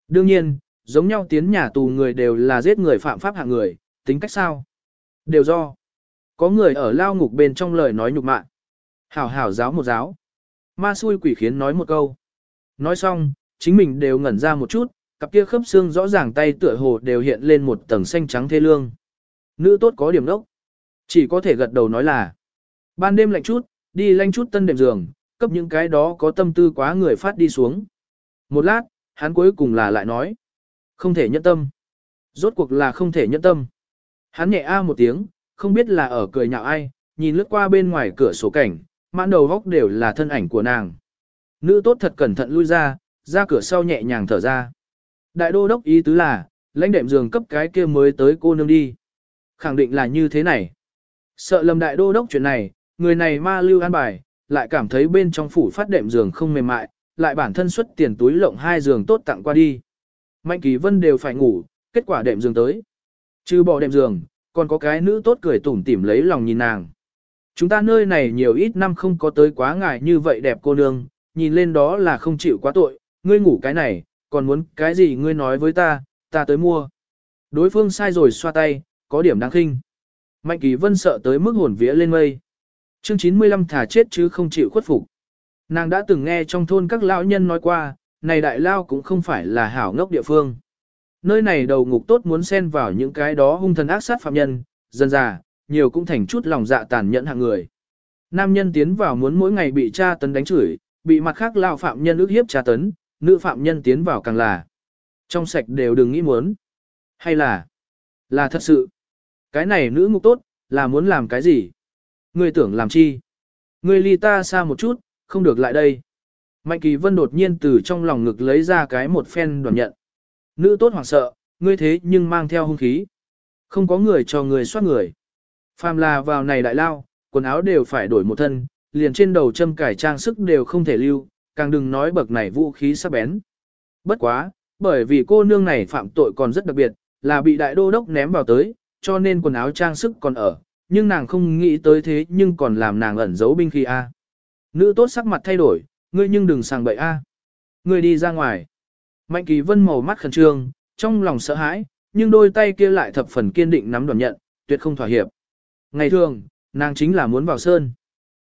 đương nhiên, giống nhau tiến nhà tù người đều là giết người phạm pháp hạng người, tính cách sao? Đều do. Có người ở lao ngục bên trong lời nói nhục mạ. Hảo hảo giáo một giáo. Ma xui quỷ khiến nói một câu. Nói xong, chính mình đều ngẩn ra một chút, cặp kia khớp xương rõ ràng tay tựa hồ đều hiện lên một tầng xanh trắng thê lương. Nữ tốt có điểm đốc. Chỉ có thể gật đầu nói là. Ban đêm lạnh chút, đi lanh chút tân đệm giường, cấp những cái đó có tâm tư quá người phát đi xuống. Một lát, hắn cuối cùng là lại nói. Không thể nhẫn tâm. Rốt cuộc là không thể nhẫn tâm. Hắn nhẹ a một tiếng, không biết là ở cười nhạo ai, nhìn lướt qua bên ngoài cửa sổ cảnh, mãn đầu góc đều là thân ảnh của nàng. Nữ tốt thật cẩn thận lui ra, ra cửa sau nhẹ nhàng thở ra. Đại đô đốc ý tứ là, lãnh đệm giường cấp cái kia mới tới cô nương đi. Khẳng định là như thế này. Sợ lầm đại đô đốc chuyện này, người này ma lưu an bài, lại cảm thấy bên trong phủ phát đệm giường không mềm mại, lại bản thân xuất tiền túi lộng hai giường tốt tặng qua đi. Mạnh kỳ vân đều phải ngủ, kết quả đệm giường tới. Trừ bỏ đệm giường, còn có cái nữ tốt cười tủm tỉm lấy lòng nhìn nàng. Chúng ta nơi này nhiều ít năm không có tới quá ngài như vậy đẹp cô nương, nhìn lên đó là không chịu quá tội, ngươi ngủ cái này, còn muốn cái gì ngươi nói với ta, ta tới mua. Đối phương sai rồi xoa tay, có điểm đáng khinh. Mạnh kỳ vân sợ tới mức hồn vía lên mây. Chương 95 thả chết chứ không chịu khuất phục. Nàng đã từng nghe trong thôn các lão nhân nói qua, này đại lao cũng không phải là hảo ngốc địa phương. Nơi này đầu ngục tốt muốn xen vào những cái đó hung thần ác sát phạm nhân, dân già, nhiều cũng thành chút lòng dạ tàn nhẫn hạng người. Nam nhân tiến vào muốn mỗi ngày bị tra tấn đánh chửi, bị mặt khác lao phạm nhân ức hiếp tra tấn, nữ phạm nhân tiến vào càng là. Trong sạch đều đừng nghĩ muốn. Hay là, là thật sự. Cái này nữ ngục tốt, là muốn làm cái gì? Ngươi tưởng làm chi? Ngươi ly ta xa một chút, không được lại đây. Mạnh kỳ vân đột nhiên từ trong lòng ngực lấy ra cái một phen đoàn nhận. Nữ tốt hoảng sợ, ngươi thế nhưng mang theo hung khí. Không có người cho người soát người. Phàm là vào này đại lao, quần áo đều phải đổi một thân, liền trên đầu châm cải trang sức đều không thể lưu, càng đừng nói bậc này vũ khí sắc bén. Bất quá, bởi vì cô nương này phạm tội còn rất đặc biệt, là bị đại đô đốc ném vào tới, cho nên quần áo trang sức còn ở, nhưng nàng không nghĩ tới thế nhưng còn làm nàng ẩn giấu binh khí A. Nữ tốt sắc mặt thay đổi, ngươi nhưng đừng sang bậy A. Ngươi đi ra ngoài. Mạnh kỳ vân màu mắt khẩn trương, trong lòng sợ hãi, nhưng đôi tay kia lại thập phần kiên định nắm đoàn nhận, tuyệt không thỏa hiệp. Ngày thường, nàng chính là muốn vào sơn.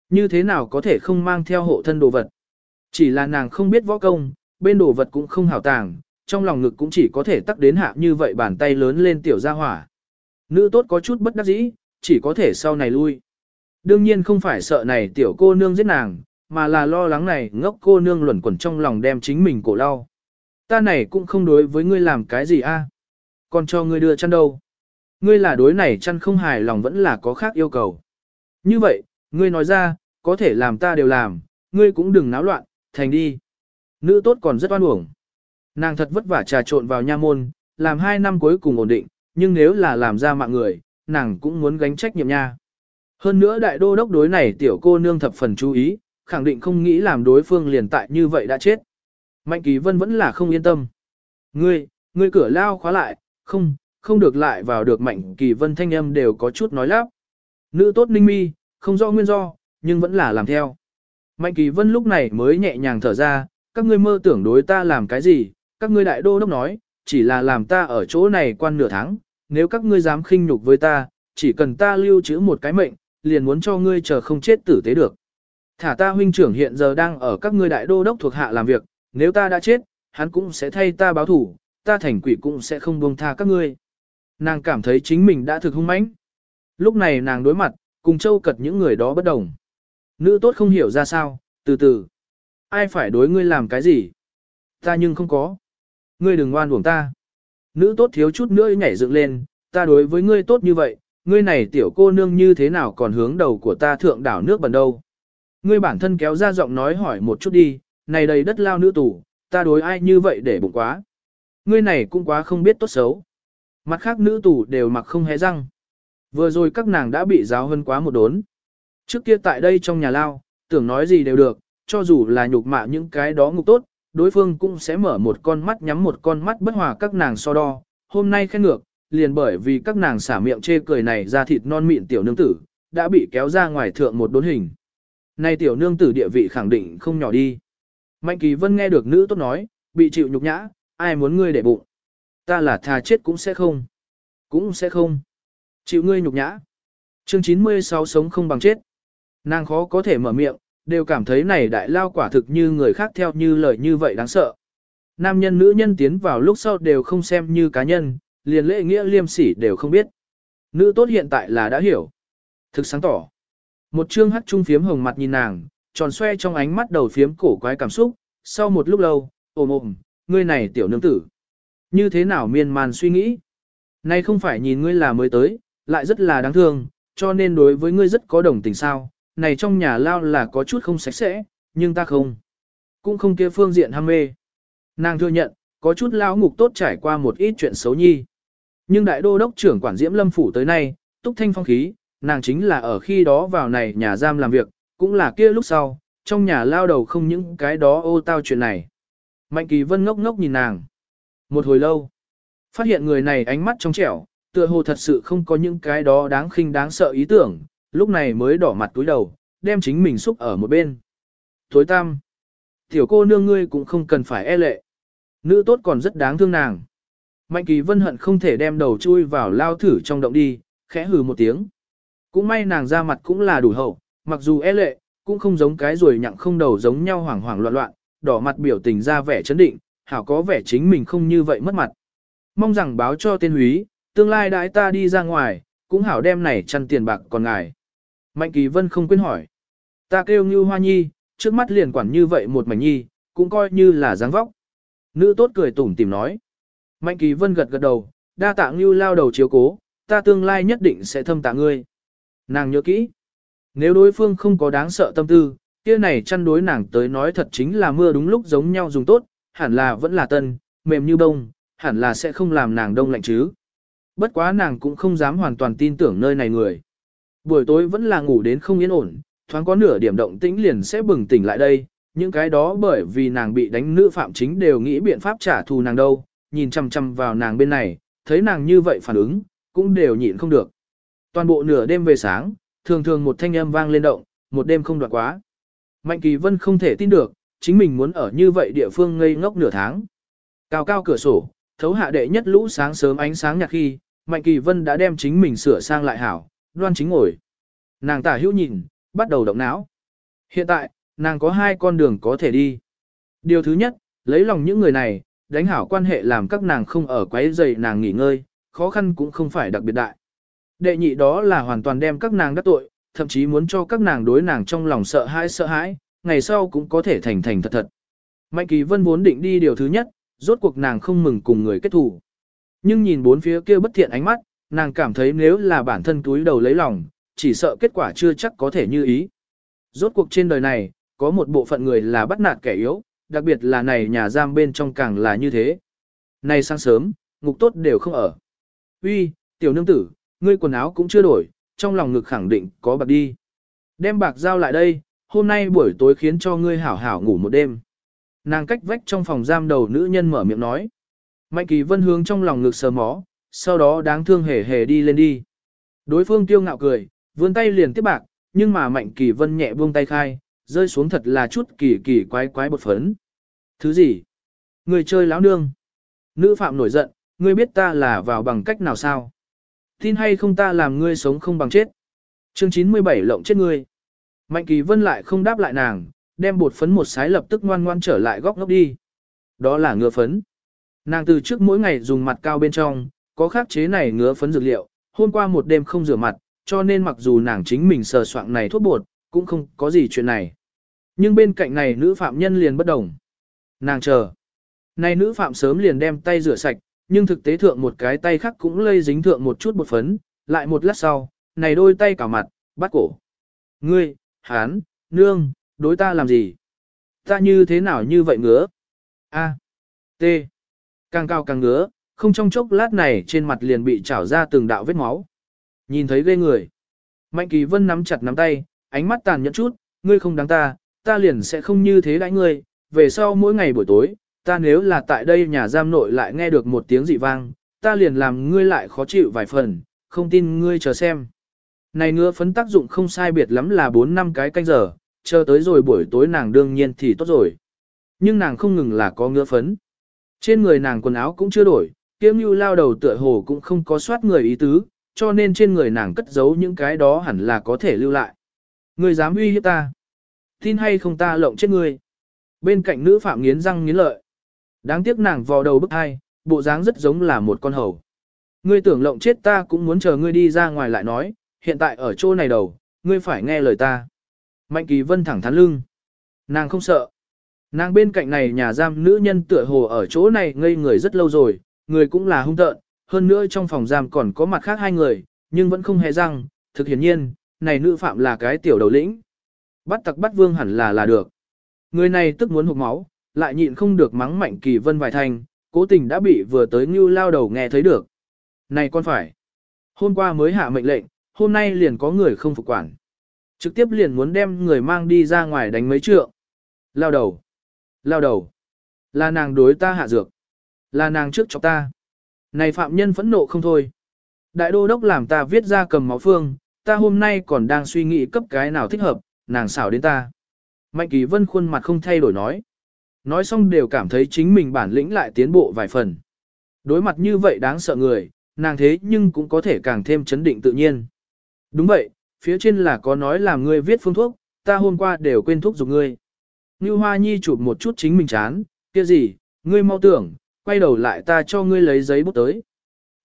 Như thế nào có thể không mang theo hộ thân đồ vật. Chỉ là nàng không biết võ công, bên đồ vật cũng không hảo tàng, trong lòng ngực cũng chỉ có thể tắc đến hạ như vậy bàn tay lớn lên tiểu gia hỏa. Nữ tốt có chút bất đắc dĩ, chỉ có thể sau này lui. Đương nhiên không phải sợ này tiểu cô nương giết nàng, mà là lo lắng này ngốc cô nương luẩn quẩn trong lòng đem chính mình cổ lau. Ta này cũng không đối với ngươi làm cái gì a, Còn cho ngươi đưa chăn đâu. Ngươi là đối này chăn không hài lòng vẫn là có khác yêu cầu. Như vậy, ngươi nói ra, có thể làm ta đều làm, ngươi cũng đừng náo loạn, thành đi. Nữ tốt còn rất oan uổng. Nàng thật vất vả trà trộn vào nha môn, làm hai năm cuối cùng ổn định, nhưng nếu là làm ra mạng người, nàng cũng muốn gánh trách nhiệm nha. Hơn nữa đại đô đốc đối này tiểu cô nương thập phần chú ý, khẳng định không nghĩ làm đối phương liền tại như vậy đã chết. Mạnh Kỳ Vân vẫn là không yên tâm. Ngươi, ngươi cửa lao khóa lại, không, không được lại vào được Mạnh Kỳ Vân thanh âm đều có chút nói lắp. Nữ tốt ninh mi, không rõ nguyên do, nhưng vẫn là làm theo. Mạnh Kỳ Vân lúc này mới nhẹ nhàng thở ra, các ngươi mơ tưởng đối ta làm cái gì, các ngươi đại đô đốc nói, chỉ là làm ta ở chỗ này quan nửa tháng, nếu các ngươi dám khinh nhục với ta, chỉ cần ta lưu trữ một cái mệnh, liền muốn cho ngươi chờ không chết tử tế được. Thả ta huynh trưởng hiện giờ đang ở các ngươi đại đô đốc thuộc hạ làm việc, nếu ta đã chết, hắn cũng sẽ thay ta báo thủ, ta thành quỷ cũng sẽ không buông tha các ngươi. Nàng cảm thấy chính mình đã thực hung mãnh. Lúc này nàng đối mặt, cùng châu cật những người đó bất đồng. Nữ tốt không hiểu ra sao, từ từ. Ai phải đối ngươi làm cái gì? Ta nhưng không có. Ngươi đừng ngoan uổng ta. Nữ tốt thiếu chút nữa nhảy dựng lên, ta đối với ngươi tốt như vậy, ngươi này tiểu cô nương như thế nào còn hướng đầu của ta thượng đảo nước bẩn đâu. Ngươi bản thân kéo ra giọng nói hỏi một chút đi, này đầy đất lao nữ tù, ta đối ai như vậy để bụng quá. Ngươi này cũng quá không biết tốt xấu. Mặt khác nữ tù đều mặc không hé răng. Vừa rồi các nàng đã bị giáo hơn quá một đốn. Trước kia tại đây trong nhà lao, tưởng nói gì đều được, cho dù là nhục mạ những cái đó ngục tốt, đối phương cũng sẽ mở một con mắt nhắm một con mắt bất hòa các nàng so đo. Hôm nay khen ngược, liền bởi vì các nàng xả miệng chê cười này ra thịt non mịn tiểu nương tử, đã bị kéo ra ngoài thượng một đốn hình. Nay tiểu nương tử địa vị khẳng định không nhỏ đi. Mạnh kỳ vân nghe được nữ tốt nói, bị chịu nhục nhã, ai muốn ngươi để bụng. Ta là thà chết cũng sẽ không. Cũng sẽ không. Chịu ngươi nhục nhã. Chương 96 sống không bằng chết. Nàng khó có thể mở miệng, đều cảm thấy này đại lao quả thực như người khác theo như lời như vậy đáng sợ. Nam nhân nữ nhân tiến vào lúc sau đều không xem như cá nhân, liền lễ nghĩa liêm sỉ đều không biết. Nữ tốt hiện tại là đã hiểu. Thực sáng tỏ. Một chương hắc trung phiếm hồng mặt nhìn nàng, tròn xoe trong ánh mắt đầu phiếm cổ quái cảm xúc, sau một lúc lâu, ồm ồm ngươi này tiểu nương tử. Như thế nào miên man suy nghĩ? Nay không phải nhìn ngươi là mới tới, lại rất là đáng thương, cho nên đối với ngươi rất có đồng tình sao, này trong nhà lao là có chút không sạch sẽ, nhưng ta không. Cũng không kia phương diện ham mê. Nàng thừa nhận, có chút lao ngục tốt trải qua một ít chuyện xấu nhi. Nhưng đại đô đốc trưởng quản diễm lâm phủ tới nay, túc thanh phong khí, nàng chính là ở khi đó vào này nhà giam làm việc, cũng là kia lúc sau, trong nhà lao đầu không những cái đó ô tao chuyện này. Mạnh kỳ vân ngốc ngốc nhìn nàng. Một hồi lâu, phát hiện người này ánh mắt trong trẻo, tựa hồ thật sự không có những cái đó đáng khinh đáng sợ ý tưởng, lúc này mới đỏ mặt túi đầu, đem chính mình xúc ở một bên. Thối tam, tiểu cô nương ngươi cũng không cần phải e lệ. Nữ tốt còn rất đáng thương nàng. Mạnh kỳ vân hận không thể đem đầu chui vào lao thử trong động đi, khẽ hừ một tiếng. Cũng may nàng ra mặt cũng là đủ hậu, mặc dù e lệ, cũng không giống cái rồi nhặng không đầu giống nhau hoảng hoảng loạn loạn, đỏ mặt biểu tình ra vẻ chấn định, hảo có vẻ chính mình không như vậy mất mặt. Mong rằng báo cho tên húy, tương lai đãi ta đi ra ngoài, cũng hảo đem này chăn tiền bạc còn ngài. Mạnh kỳ vân không quên hỏi. Ta kêu như hoa nhi, trước mắt liền quản như vậy một mảnh nhi, cũng coi như là dáng vóc. Nữ tốt cười tủm tìm nói. Mạnh kỳ vân gật gật đầu, đa tạ Ngưu lao đầu chiếu cố, ta tương lai nhất định sẽ thâm tạ ngươi. Nàng nhớ kỹ. Nếu đối phương không có đáng sợ tâm tư, kia này chăn đối nàng tới nói thật chính là mưa đúng lúc giống nhau dùng tốt, hẳn là vẫn là tân, mềm như bông, hẳn là sẽ không làm nàng đông lạnh chứ. Bất quá nàng cũng không dám hoàn toàn tin tưởng nơi này người. Buổi tối vẫn là ngủ đến không yên ổn, thoáng có nửa điểm động tĩnh liền sẽ bừng tỉnh lại đây, những cái đó bởi vì nàng bị đánh nữ phạm chính đều nghĩ biện pháp trả thù nàng đâu, nhìn chăm chăm vào nàng bên này, thấy nàng như vậy phản ứng, cũng đều nhịn không được. Toàn bộ nửa đêm về sáng, thường thường một thanh âm vang lên động, một đêm không đoạn quá. Mạnh Kỳ Vân không thể tin được, chính mình muốn ở như vậy địa phương ngây ngốc nửa tháng. Cao cao cửa sổ, thấu hạ đệ nhất lũ sáng sớm ánh sáng nhạt khi, Mạnh Kỳ Vân đã đem chính mình sửa sang lại hảo, đoan chính ngồi. Nàng tả hữu nhìn, bắt đầu động não. Hiện tại, nàng có hai con đường có thể đi. Điều thứ nhất, lấy lòng những người này, đánh hảo quan hệ làm các nàng không ở quấy rầy nàng nghỉ ngơi, khó khăn cũng không phải đặc biệt đại. Đệ nhị đó là hoàn toàn đem các nàng đắc tội, thậm chí muốn cho các nàng đối nàng trong lòng sợ hãi sợ hãi, ngày sau cũng có thể thành thành thật thật. Mạnh kỳ vân vốn định đi điều thứ nhất, rốt cuộc nàng không mừng cùng người kết thù. Nhưng nhìn bốn phía kia bất thiện ánh mắt, nàng cảm thấy nếu là bản thân túi đầu lấy lòng, chỉ sợ kết quả chưa chắc có thể như ý. Rốt cuộc trên đời này, có một bộ phận người là bắt nạt kẻ yếu, đặc biệt là này nhà giam bên trong càng là như thế. nay sáng sớm, ngục tốt đều không ở. Uy, tiểu nương tử, ngươi quần áo cũng chưa đổi, trong lòng ngực khẳng định có bạc đi. Đem bạc giao lại đây, hôm nay buổi tối khiến cho ngươi hảo hảo ngủ một đêm. Nàng cách vách trong phòng giam đầu nữ nhân mở miệng nói. Mạnh kỳ vân hướng trong lòng ngực sờ mó, sau đó đáng thương hề hề đi lên đi. Đối phương tiêu ngạo cười, vươn tay liền tiếp bạc, nhưng mà mạnh kỳ vân nhẹ buông tay khai, rơi xuống thật là chút kỳ kỳ quái quái bột phấn. Thứ gì? Người chơi láo nương. Nữ phạm nổi giận, ngươi biết ta là vào bằng cách nào sao? Tin hay không ta làm ngươi sống không bằng chết. Chương 97 lộng chết ngươi. Mạnh kỳ vân lại không đáp lại nàng, đem bột phấn một sái lập tức ngoan ngoan trở lại góc ngốc đi. Đó là ngựa phấn. Nàng từ trước mỗi ngày dùng mặt cao bên trong, có khắc chế này ngứa phấn dược liệu, hôm qua một đêm không rửa mặt, cho nên mặc dù nàng chính mình sờ soạn này thuốc bột, cũng không có gì chuyện này. Nhưng bên cạnh này nữ phạm nhân liền bất đồng. Nàng chờ. Này nữ phạm sớm liền đem tay rửa sạch, nhưng thực tế thượng một cái tay khác cũng lây dính thượng một chút bột phấn, lại một lát sau, này đôi tay cả mặt, bắt cổ. Ngươi, hán, nương, đối ta làm gì? Ta như thế nào như vậy ngứa? A, T, càng cao càng ngứa, không trong chốc lát này trên mặt liền bị trảo ra từng đạo vết máu. Nhìn thấy ghê người. Mạnh kỳ vân nắm chặt nắm tay, ánh mắt tàn nhẫn chút, ngươi không đáng ta, ta liền sẽ không như thế đãi ngươi, về sau mỗi ngày buổi tối, ta nếu là tại đây nhà giam nội lại nghe được một tiếng dị vang, ta liền làm ngươi lại khó chịu vài phần, không tin ngươi chờ xem. Này ngựa phấn tác dụng không sai biệt lắm là 4 năm cái canh giờ, chờ tới rồi buổi tối nàng đương nhiên thì tốt rồi. Nhưng nàng không ngừng là có ngựa phấn. Trên người nàng quần áo cũng chưa đổi, kiếm như lao đầu tựa hồ cũng không có soát người ý tứ, cho nên trên người nàng cất giấu những cái đó hẳn là có thể lưu lại. Ngươi dám uy hiếp ta? Tin hay không ta lộng chết ngươi? Bên cạnh nữ phạm nghiến răng nghiến lợi. Đáng tiếc nàng vò đầu bức hai, bộ dáng rất giống là một con hầu. Ngươi tưởng lộng chết ta cũng muốn chờ ngươi đi ra ngoài lại nói, hiện tại ở chỗ này đầu, ngươi phải nghe lời ta. Mạnh kỳ vân thẳng thắn lưng. Nàng không sợ. Nàng bên cạnh này nhà giam nữ nhân tựa hồ ở chỗ này ngây người rất lâu rồi, người cũng là hung tợn, hơn nữa trong phòng giam còn có mặt khác hai người, nhưng vẫn không hề răng, thực hiển nhiên, này nữ phạm là cái tiểu đầu lĩnh. Bắt tặc bắt vương hẳn là là được. Người này tức muốn hụt máu, lại nhịn không được mắng mạnh kỳ vân vài thành, cố tình đã bị vừa tới như lao đầu nghe thấy được. Này con phải. Hôm qua mới hạ mệnh lệnh, hôm nay liền có người không phục quản. Trực tiếp liền muốn đem người mang đi ra ngoài đánh mấy trượng. Lao đầu. Lao đầu. Là nàng đối ta hạ dược. Là nàng trước chọc ta. Này phạm nhân phẫn nộ không thôi. Đại đô đốc làm ta viết ra cầm máu phương, ta hôm nay còn đang suy nghĩ cấp cái nào thích hợp, nàng xảo đến ta. Mạnh kỳ vân khuôn mặt không thay đổi nói. Nói xong đều cảm thấy chính mình bản lĩnh lại tiến bộ vài phần. Đối mặt như vậy đáng sợ người, nàng thế nhưng cũng có thể càng thêm chấn định tự nhiên. Đúng vậy, phía trên là có nói là ngươi viết phương thuốc, ta hôm qua đều quên thuốc dùng ngươi. Như Hoa Nhi chụp một chút chính mình chán, kia gì, ngươi mau tưởng, quay đầu lại ta cho ngươi lấy giấy bút tới.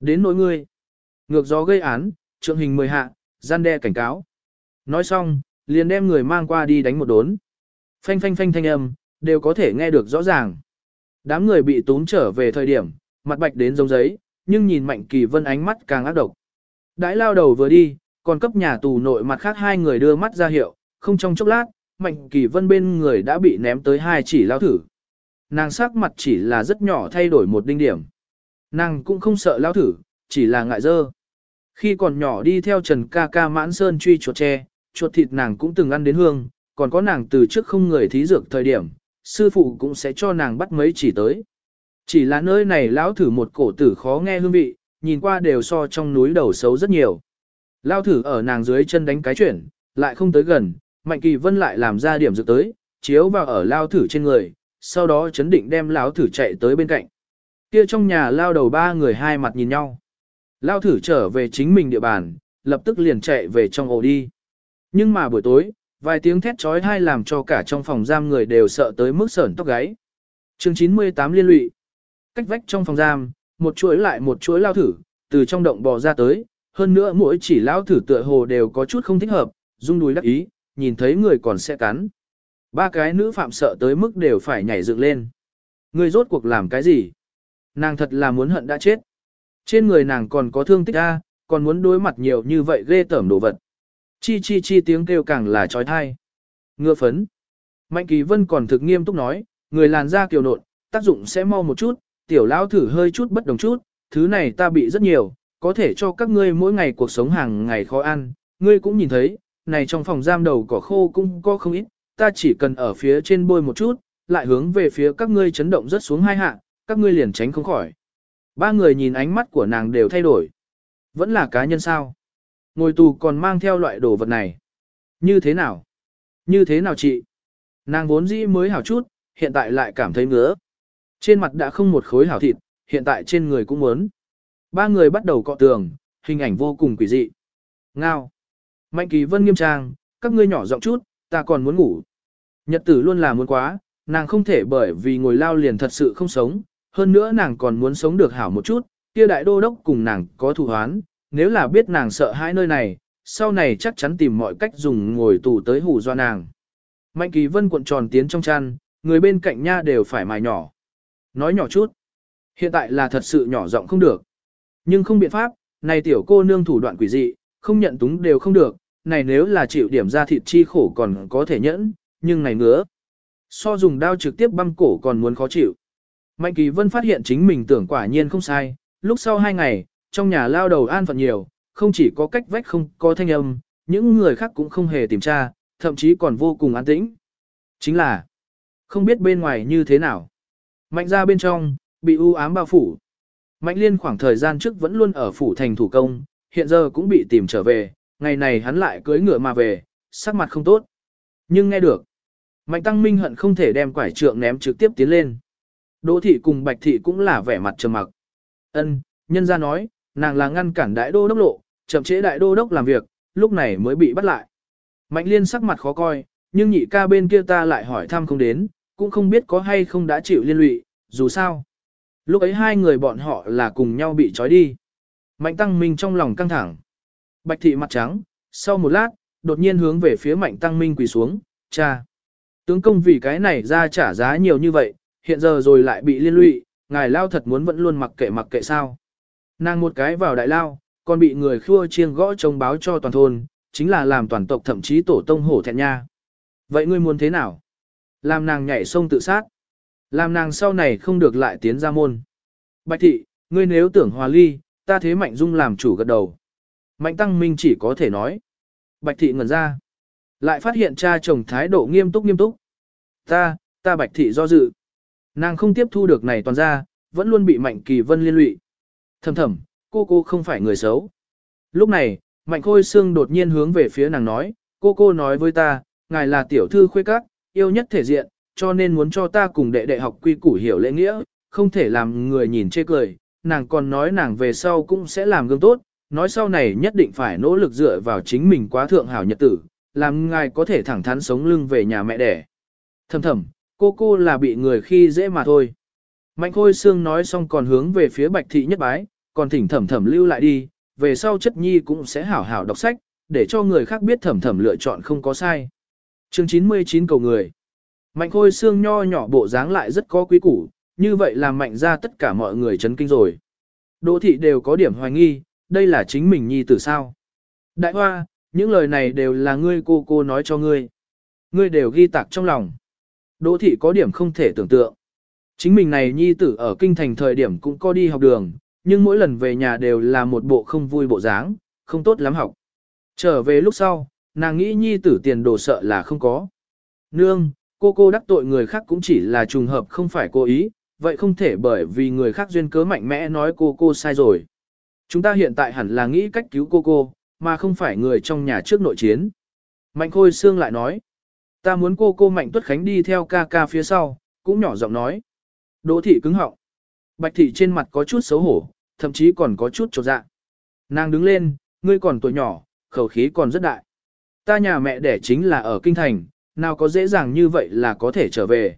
Đến nỗi ngươi. Ngược gió gây án, trượng hình mười hạ, gian đe cảnh cáo. Nói xong, liền đem người mang qua đi đánh một đốn. Phanh phanh phanh thanh âm, đều có thể nghe được rõ ràng. Đám người bị tốn trở về thời điểm, mặt bạch đến giống giấy, nhưng nhìn Mạnh Kỳ Vân ánh mắt càng ác độc. Đãi lao đầu vừa đi, còn cấp nhà tù nội mặt khác hai người đưa mắt ra hiệu, không trong chốc lát, Mạnh Kỳ Vân bên người đã bị ném tới hai chỉ lao thử. Nàng sắc mặt chỉ là rất nhỏ thay đổi một đinh điểm. Nàng cũng không sợ lao thử, chỉ là ngại dơ. Khi còn nhỏ đi theo Trần ca ca mãn sơn truy chuột tre, chuột thịt nàng cũng từng ăn đến hương, còn có nàng từ trước không người thí dược thời điểm, sư phụ cũng sẽ cho nàng bắt mấy chỉ tới. Chỉ là nơi này lão thử một cổ tử khó nghe hương vị, nhìn qua đều so trong núi đầu xấu rất nhiều. Lao thử ở nàng dưới chân đánh cái chuyển, lại không tới gần, Mạnh Kỳ Vân lại làm ra điểm dược tới, chiếu vào ở lao thử trên người, sau đó chấn định đem lão thử chạy tới bên cạnh. Kia trong nhà lao đầu ba người hai mặt nhìn nhau. Lao thử trở về chính mình địa bàn, lập tức liền chạy về trong ổ đi. Nhưng mà buổi tối, vài tiếng thét trói tai làm cho cả trong phòng giam người đều sợ tới mức sởn tóc gáy. Chương 98 liên lụy. Cách vách trong phòng giam, một chuỗi lại một chuỗi lao thử, từ trong động bò ra tới, hơn nữa mỗi chỉ lao thử tựa hồ đều có chút không thích hợp, rung đùi đắc ý, nhìn thấy người còn sẽ cắn. Ba cái nữ phạm sợ tới mức đều phải nhảy dựng lên. Người rốt cuộc làm cái gì? Nàng thật là muốn hận đã chết. Trên người nàng còn có thương tích a, còn muốn đối mặt nhiều như vậy ghê tởm đồ vật. Chi chi chi tiếng kêu càng là trói thai. Ngựa phấn. Mạnh kỳ vân còn thực nghiêm túc nói, người làn da kiều nộn, tác dụng sẽ mau một chút, tiểu lão thử hơi chút bất đồng chút, thứ này ta bị rất nhiều, có thể cho các ngươi mỗi ngày cuộc sống hàng ngày khó ăn, ngươi cũng nhìn thấy, này trong phòng giam đầu cỏ khô cũng có không ít, ta chỉ cần ở phía trên bôi một chút, lại hướng về phía các ngươi chấn động rất xuống hai hạ, các ngươi liền tránh không khỏi. Ba người nhìn ánh mắt của nàng đều thay đổi. Vẫn là cá nhân sao? Ngồi tù còn mang theo loại đồ vật này. Như thế nào? Như thế nào chị? Nàng vốn dĩ mới hảo chút, hiện tại lại cảm thấy ngứa. Trên mặt đã không một khối hảo thịt, hiện tại trên người cũng muốn. Ba người bắt đầu cọ tường, hình ảnh vô cùng quỷ dị. Ngao. Mạnh kỳ vân nghiêm trang, các ngươi nhỏ giọng chút, ta còn muốn ngủ. Nhật tử luôn là muốn quá, nàng không thể bởi vì ngồi lao liền thật sự không sống, hơn nữa nàng còn muốn sống được hảo một chút, kia đại đô đốc cùng nàng có thù hoán, nếu là biết nàng sợ hãi nơi này, sau này chắc chắn tìm mọi cách dùng ngồi tù tới hù do nàng. Mạnh kỳ vân cuộn tròn tiến trong chăn, người bên cạnh nha đều phải mài nhỏ. Nói nhỏ chút. Hiện tại là thật sự nhỏ giọng không được. Nhưng không biện pháp, này tiểu cô nương thủ đoạn quỷ dị, không nhận túng đều không được, này nếu là chịu điểm ra thịt chi khổ còn có thể nhẫn, nhưng này ngứa. So dùng đao trực tiếp băm cổ còn muốn khó chịu. Mạnh Kỳ Vân phát hiện chính mình tưởng quả nhiên không sai, lúc sau hai ngày, trong nhà lao đầu an phận nhiều, không chỉ có cách vách không có thanh âm, những người khác cũng không hề tìm tra, thậm chí còn vô cùng an tĩnh. Chính là, không biết bên ngoài như thế nào. Mạnh ra bên trong, bị u ám bao phủ. Mạnh liên khoảng thời gian trước vẫn luôn ở phủ thành thủ công, hiện giờ cũng bị tìm trở về, ngày này hắn lại cưới ngựa mà về, sắc mặt không tốt. Nhưng nghe được, Mạnh Tăng Minh hận không thể đem quải trượng ném trực tiếp tiến lên. Đỗ thị cùng Bạch thị cũng là vẻ mặt trầm mặc. Ân, nhân gia nói, nàng là ngăn cản đại đô đốc lộ, chậm chế đại đô đốc làm việc, lúc này mới bị bắt lại. Mạnh liên sắc mặt khó coi, nhưng nhị ca bên kia ta lại hỏi thăm không đến, cũng không biết có hay không đã chịu liên lụy, dù sao. Lúc ấy hai người bọn họ là cùng nhau bị trói đi. Mạnh tăng minh trong lòng căng thẳng. Bạch thị mặt trắng, sau một lát, đột nhiên hướng về phía mạnh tăng minh quỳ xuống, cha. Tướng công vì cái này ra trả giá nhiều như vậy, hiện giờ rồi lại bị liên lụy, ngài lao thật muốn vẫn luôn mặc kệ mặc kệ sao. Nàng một cái vào đại lao, còn bị người khua chiêng gõ trông báo cho toàn thôn, chính là làm toàn tộc thậm chí tổ tông hổ thẹn nha. Vậy ngươi muốn thế nào? Làm nàng nhảy sông tự sát. Làm nàng sau này không được lại tiến ra môn. Bạch thị, ngươi nếu tưởng hòa ly, ta thế mạnh dung làm chủ gật đầu. Mạnh tăng minh chỉ có thể nói. Bạch thị ngẩn ra. Lại phát hiện cha chồng thái độ nghiêm túc nghiêm túc. Ta, ta bạch thị do dự. Nàng không tiếp thu được này toàn ra, vẫn luôn bị mạnh kỳ vân liên lụy. Thầm thầm, cô cô không phải người xấu. Lúc này, mạnh khôi xương đột nhiên hướng về phía nàng nói, cô cô nói với ta, ngài là tiểu thư khuê các, yêu nhất thể diện, cho nên muốn cho ta cùng đệ đệ học quy củ hiểu lễ nghĩa, không thể làm người nhìn chê cười. Nàng còn nói nàng về sau cũng sẽ làm gương tốt, nói sau này nhất định phải nỗ lực dựa vào chính mình quá thượng hảo nhật tử, làm ngài có thể thẳng thắn sống lưng về nhà mẹ đẻ. Thầm thầm, cô cô là bị người khi dễ mà thôi. Mạnh khôi xương nói xong còn hướng về phía bạch thị nhất bái, còn thỉnh thẩm thẩm lưu lại đi, về sau chất nhi cũng sẽ hảo hảo đọc sách, để cho người khác biết thẩm thẩm lựa chọn không có sai. Chương 99 cầu người. Mạnh khôi xương nho nhỏ bộ dáng lại rất có quý củ, như vậy làm mạnh ra tất cả mọi người chấn kinh rồi. Đỗ thị đều có điểm hoài nghi, đây là chính mình nhi tử sao. Đại hoa, những lời này đều là ngươi cô cô nói cho ngươi. Ngươi đều ghi tạc trong lòng. Đỗ thị có điểm không thể tưởng tượng. Chính mình này nhi tử ở kinh thành thời điểm cũng có đi học đường, nhưng mỗi lần về nhà đều là một bộ không vui bộ dáng, không tốt lắm học. Trở về lúc sau, nàng nghĩ nhi tử tiền đồ sợ là không có. Nương, cô cô đắc tội người khác cũng chỉ là trùng hợp không phải cố ý, vậy không thể bởi vì người khác duyên cớ mạnh mẽ nói cô cô sai rồi. Chúng ta hiện tại hẳn là nghĩ cách cứu cô cô, mà không phải người trong nhà trước nội chiến. Mạnh Khôi Sương lại nói, ta muốn cô cô Mạnh Tuất Khánh đi theo ca ca phía sau, cũng nhỏ giọng nói. Đỗ thị cứng họng. Bạch thị trên mặt có chút xấu hổ, thậm chí còn có chút trột dạ. Nàng đứng lên, ngươi còn tuổi nhỏ, khẩu khí còn rất đại. Ta nhà mẹ đẻ chính là ở kinh thành, nào có dễ dàng như vậy là có thể trở về.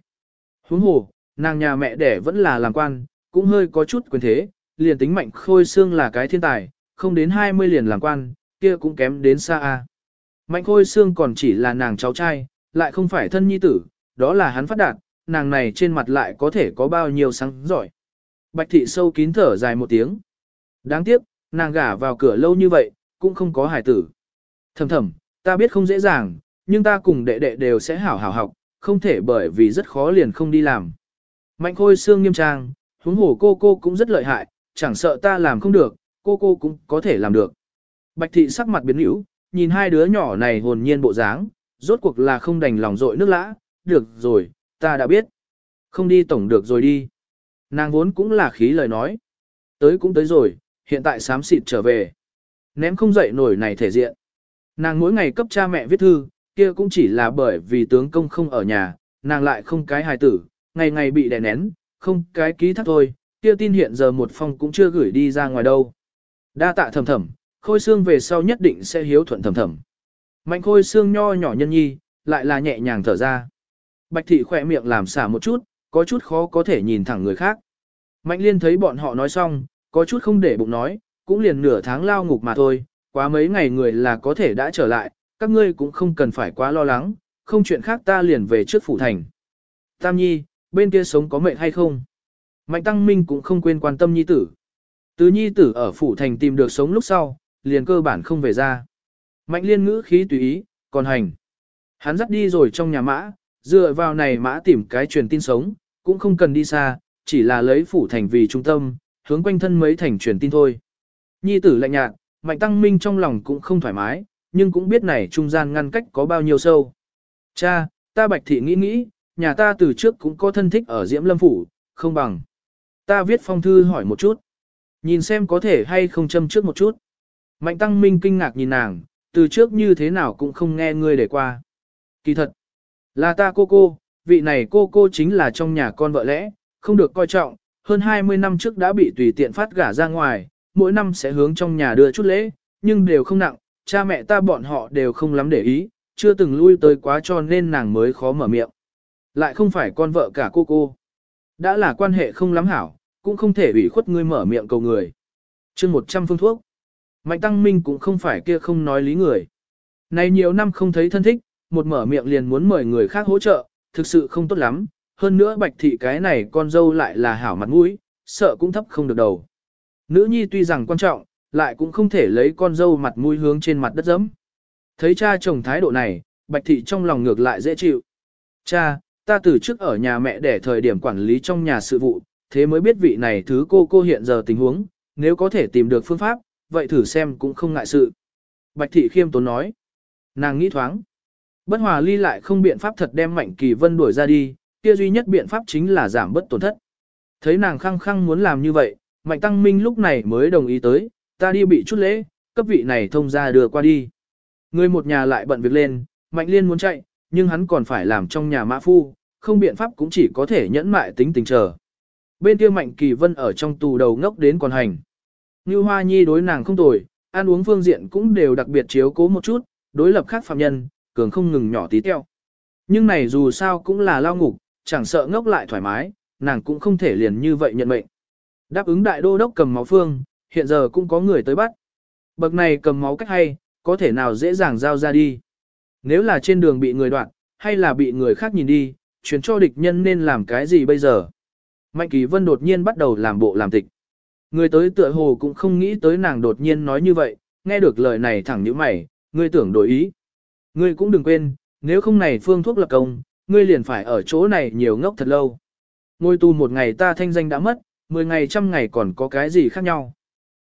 Huống hồ, nàng nhà mẹ đẻ vẫn là làm quan, cũng hơi có chút quyền thế, liền tính mạnh khôi xương là cái thiên tài, không đến 20 liền làm quan, kia cũng kém đến xa a. Mạnh khôi xương còn chỉ là nàng cháu trai, lại không phải thân nhi tử, đó là hắn phát đạt, nàng này trên mặt lại có thể có bao nhiêu sáng giỏi. Bạch thị sâu kín thở dài một tiếng. Đáng tiếc, nàng gả vào cửa lâu như vậy, cũng không có hài tử. Thầm thầm, ta biết không dễ dàng, nhưng ta cùng đệ đệ đều sẽ hảo hảo học, không thể bởi vì rất khó liền không đi làm. Mạnh khôi xương nghiêm trang, huống hồ cô cô cũng rất lợi hại, chẳng sợ ta làm không được, cô cô cũng có thể làm được. Bạch thị sắc mặt biến hữu, nhìn hai đứa nhỏ này hồn nhiên bộ dáng, rốt cuộc là không đành lòng dội nước lã, được rồi, ta đã biết. Không đi tổng được rồi đi. Nàng vốn cũng là khí lời nói. Tới cũng tới rồi, hiện tại sám xịt trở về. Ném không dậy nổi này thể diện. Nàng mỗi ngày cấp cha mẹ viết thư, kia cũng chỉ là bởi vì tướng công không ở nhà, nàng lại không cái hài tử, ngày ngày bị đè nén, không cái ký thác thôi, kia tin hiện giờ một phong cũng chưa gửi đi ra ngoài đâu. Đa tạ thầm thầm, khôi xương về sau nhất định sẽ hiếu thuận thầm thầm. Mạnh khôi xương nho nhỏ nhân nhi, lại là nhẹ nhàng thở ra. Bạch thị khỏe miệng làm xả một chút, có chút khó có thể nhìn thẳng người khác. Mạnh liên thấy bọn họ nói xong, có chút không để bụng nói, cũng liền nửa tháng lao ngục mà thôi, quá mấy ngày người là có thể đã trở lại, các ngươi cũng không cần phải quá lo lắng, không chuyện khác ta liền về trước phủ thành. Tam nhi, bên kia sống có mệnh hay không? Mạnh Tăng Minh cũng không quên quan tâm nhi tử. Từ nhi tử ở phủ thành tìm được sống lúc sau, liền cơ bản không về ra. Mạnh liên ngữ khí tùy ý, còn hành. Hắn dắt đi rồi trong nhà mã, dựa vào này mã tìm cái truyền tin sống, cũng không cần đi xa, chỉ là lấy phủ thành vì trung tâm, hướng quanh thân mấy thành truyền tin thôi. Nhi tử lạnh nhạt, mạnh tăng minh trong lòng cũng không thoải mái, nhưng cũng biết này trung gian ngăn cách có bao nhiêu sâu. Cha, ta bạch thị nghĩ nghĩ, nhà ta từ trước cũng có thân thích ở Diễm Lâm Phủ, không bằng. Ta viết phong thư hỏi một chút. Nhìn xem có thể hay không châm trước một chút. Mạnh tăng minh kinh ngạc nhìn nàng, từ trước như thế nào cũng không nghe ngươi để qua. Kỳ thật, là ta cô cô, vị này cô cô chính là trong nhà con vợ lẽ, không được coi trọng, hơn 20 năm trước đã bị tùy tiện phát gả ra ngoài, mỗi năm sẽ hướng trong nhà đưa chút lễ, nhưng đều không nặng, cha mẹ ta bọn họ đều không lắm để ý, chưa từng lui tới quá cho nên nàng mới khó mở miệng. Lại không phải con vợ cả cô cô. Đã là quan hệ không lắm hảo, cũng không thể ủy khuất ngươi mở miệng cầu người. chương 100 phương thuốc. Mạnh Tăng Minh cũng không phải kia không nói lý người. Này nhiều năm không thấy thân thích, một mở miệng liền muốn mời người khác hỗ trợ, thực sự không tốt lắm. Hơn nữa bạch thị cái này con dâu lại là hảo mặt mũi, sợ cũng thấp không được đầu. Nữ nhi tuy rằng quan trọng, lại cũng không thể lấy con dâu mặt mũi hướng trên mặt đất dẫm. Thấy cha chồng thái độ này, bạch thị trong lòng ngược lại dễ chịu. Cha, ta từ trước ở nhà mẹ để thời điểm quản lý trong nhà sự vụ, thế mới biết vị này thứ cô cô hiện giờ tình huống, nếu có thể tìm được phương pháp, vậy thử xem cũng không ngại sự. Bạch thị khiêm tốn nói. Nàng nghĩ thoáng. Bất hòa ly lại không biện pháp thật đem mạnh kỳ vân đuổi ra đi, kia duy nhất biện pháp chính là giảm bất tổn thất. Thấy nàng khăng khăng muốn làm như vậy, mạnh tăng minh lúc này mới đồng ý tới, ta đi bị chút lễ, cấp vị này thông ra đưa qua đi. Người một nhà lại bận việc lên, mạnh liên muốn chạy, nhưng hắn còn phải làm trong nhà mã phu, không biện pháp cũng chỉ có thể nhẫn mại tính tình chờ. Bên kia mạnh kỳ vân ở trong tù đầu ngốc đến còn hành. Như Hoa Nhi đối nàng không tồi, ăn uống phương diện cũng đều đặc biệt chiếu cố một chút, đối lập khác phạm nhân, cường không ngừng nhỏ tí teo. Nhưng này dù sao cũng là lao ngục, chẳng sợ ngốc lại thoải mái, nàng cũng không thể liền như vậy nhận mệnh. Đáp ứng đại đô đốc cầm máu phương, hiện giờ cũng có người tới bắt. Bậc này cầm máu cách hay, có thể nào dễ dàng giao ra đi. Nếu là trên đường bị người đoạn, hay là bị người khác nhìn đi, chuyển cho địch nhân nên làm cái gì bây giờ? Mạnh Kỳ Vân đột nhiên bắt đầu làm bộ làm tịch. Người tới tựa hồ cũng không nghĩ tới nàng đột nhiên nói như vậy, nghe được lời này thẳng như mày, ngươi tưởng đổi ý. Ngươi cũng đừng quên, nếu không này phương thuốc lập công, ngươi liền phải ở chỗ này nhiều ngốc thật lâu. Ngôi tu một ngày ta thanh danh đã mất, mười ngày trăm ngày còn có cái gì khác nhau.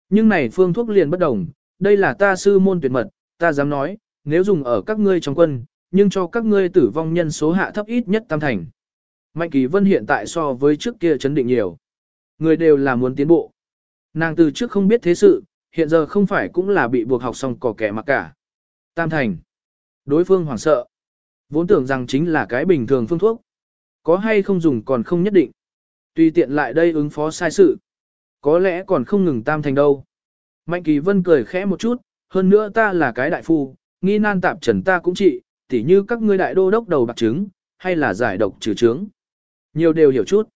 Nhưng này phương thuốc liền bất đồng, đây là ta sư môn tuyệt mật, ta dám nói, nếu dùng ở các ngươi trong quân, nhưng cho các ngươi tử vong nhân số hạ thấp ít nhất tam thành. Mạnh Kỳ Vân hiện tại so với trước kia chấn định nhiều. Người đều là muốn tiến bộ. Nàng từ trước không biết thế sự, hiện giờ không phải cũng là bị buộc học xong cỏ kẻ mặc cả. Tam thành. Đối phương hoảng sợ. Vốn tưởng rằng chính là cái bình thường phương thuốc. Có hay không dùng còn không nhất định. Tùy tiện lại đây ứng phó sai sự. Có lẽ còn không ngừng tam thành đâu. Mạnh Kỳ Vân cười khẽ một chút, hơn nữa ta là cái đại phu, nghi nan tạp trần ta cũng trị, tỉ như các ngươi đại đô đốc đầu bạc trứng, hay là giải độc trừ trứng. Nhiều đều hiểu chút.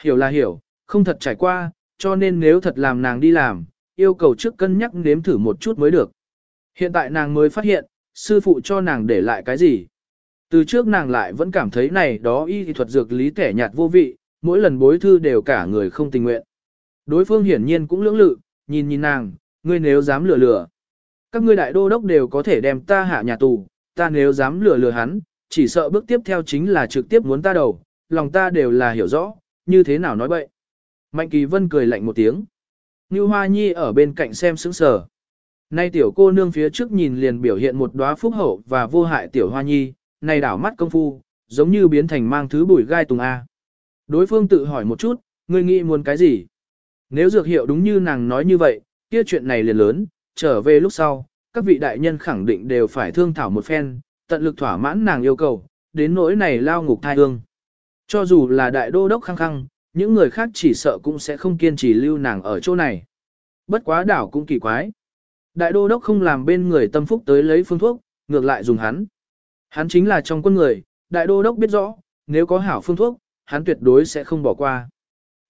Hiểu là hiểu, không thật trải qua, cho nên nếu thật làm nàng đi làm, yêu cầu trước cân nhắc nếm thử một chút mới được. Hiện tại nàng mới phát hiện, sư phụ cho nàng để lại cái gì. Từ trước nàng lại vẫn cảm thấy này đó y thuật dược lý kẻ nhạt vô vị, mỗi lần bối thư đều cả người không tình nguyện. Đối phương hiển nhiên cũng lưỡng lự, nhìn nhìn nàng, ngươi nếu dám lừa lừa. Các ngươi đại đô đốc đều có thể đem ta hạ nhà tù, ta nếu dám lừa lừa hắn, chỉ sợ bước tiếp theo chính là trực tiếp muốn ta đầu, lòng ta đều là hiểu rõ, như thế nào nói bậy. Mạnh Kỳ Vân cười lạnh một tiếng. Như Hoa Nhi ở bên cạnh xem sững sờ. Nay tiểu cô nương phía trước nhìn liền biểu hiện một đóa phúc hậu và vô hại tiểu Hoa Nhi, này đảo mắt công phu, giống như biến thành mang thứ bùi gai tùng A. Đối phương tự hỏi một chút, ngươi nghĩ muốn cái gì? Nếu dược hiệu đúng như nàng nói như vậy, kia chuyện này liền lớn, trở về lúc sau, các vị đại nhân khẳng định đều phải thương thảo một phen, tận lực thỏa mãn nàng yêu cầu, đến nỗi này lao ngục thai hương. Cho dù là đại đô đốc khăng khăng, những người khác chỉ sợ cũng sẽ không kiên trì lưu nàng ở chỗ này. Bất quá đảo cũng kỳ quái. Đại đô đốc không làm bên người tâm phúc tới lấy phương thuốc, ngược lại dùng hắn. Hắn chính là trong quân người, đại đô đốc biết rõ, nếu có hảo phương thuốc, hắn tuyệt đối sẽ không bỏ qua.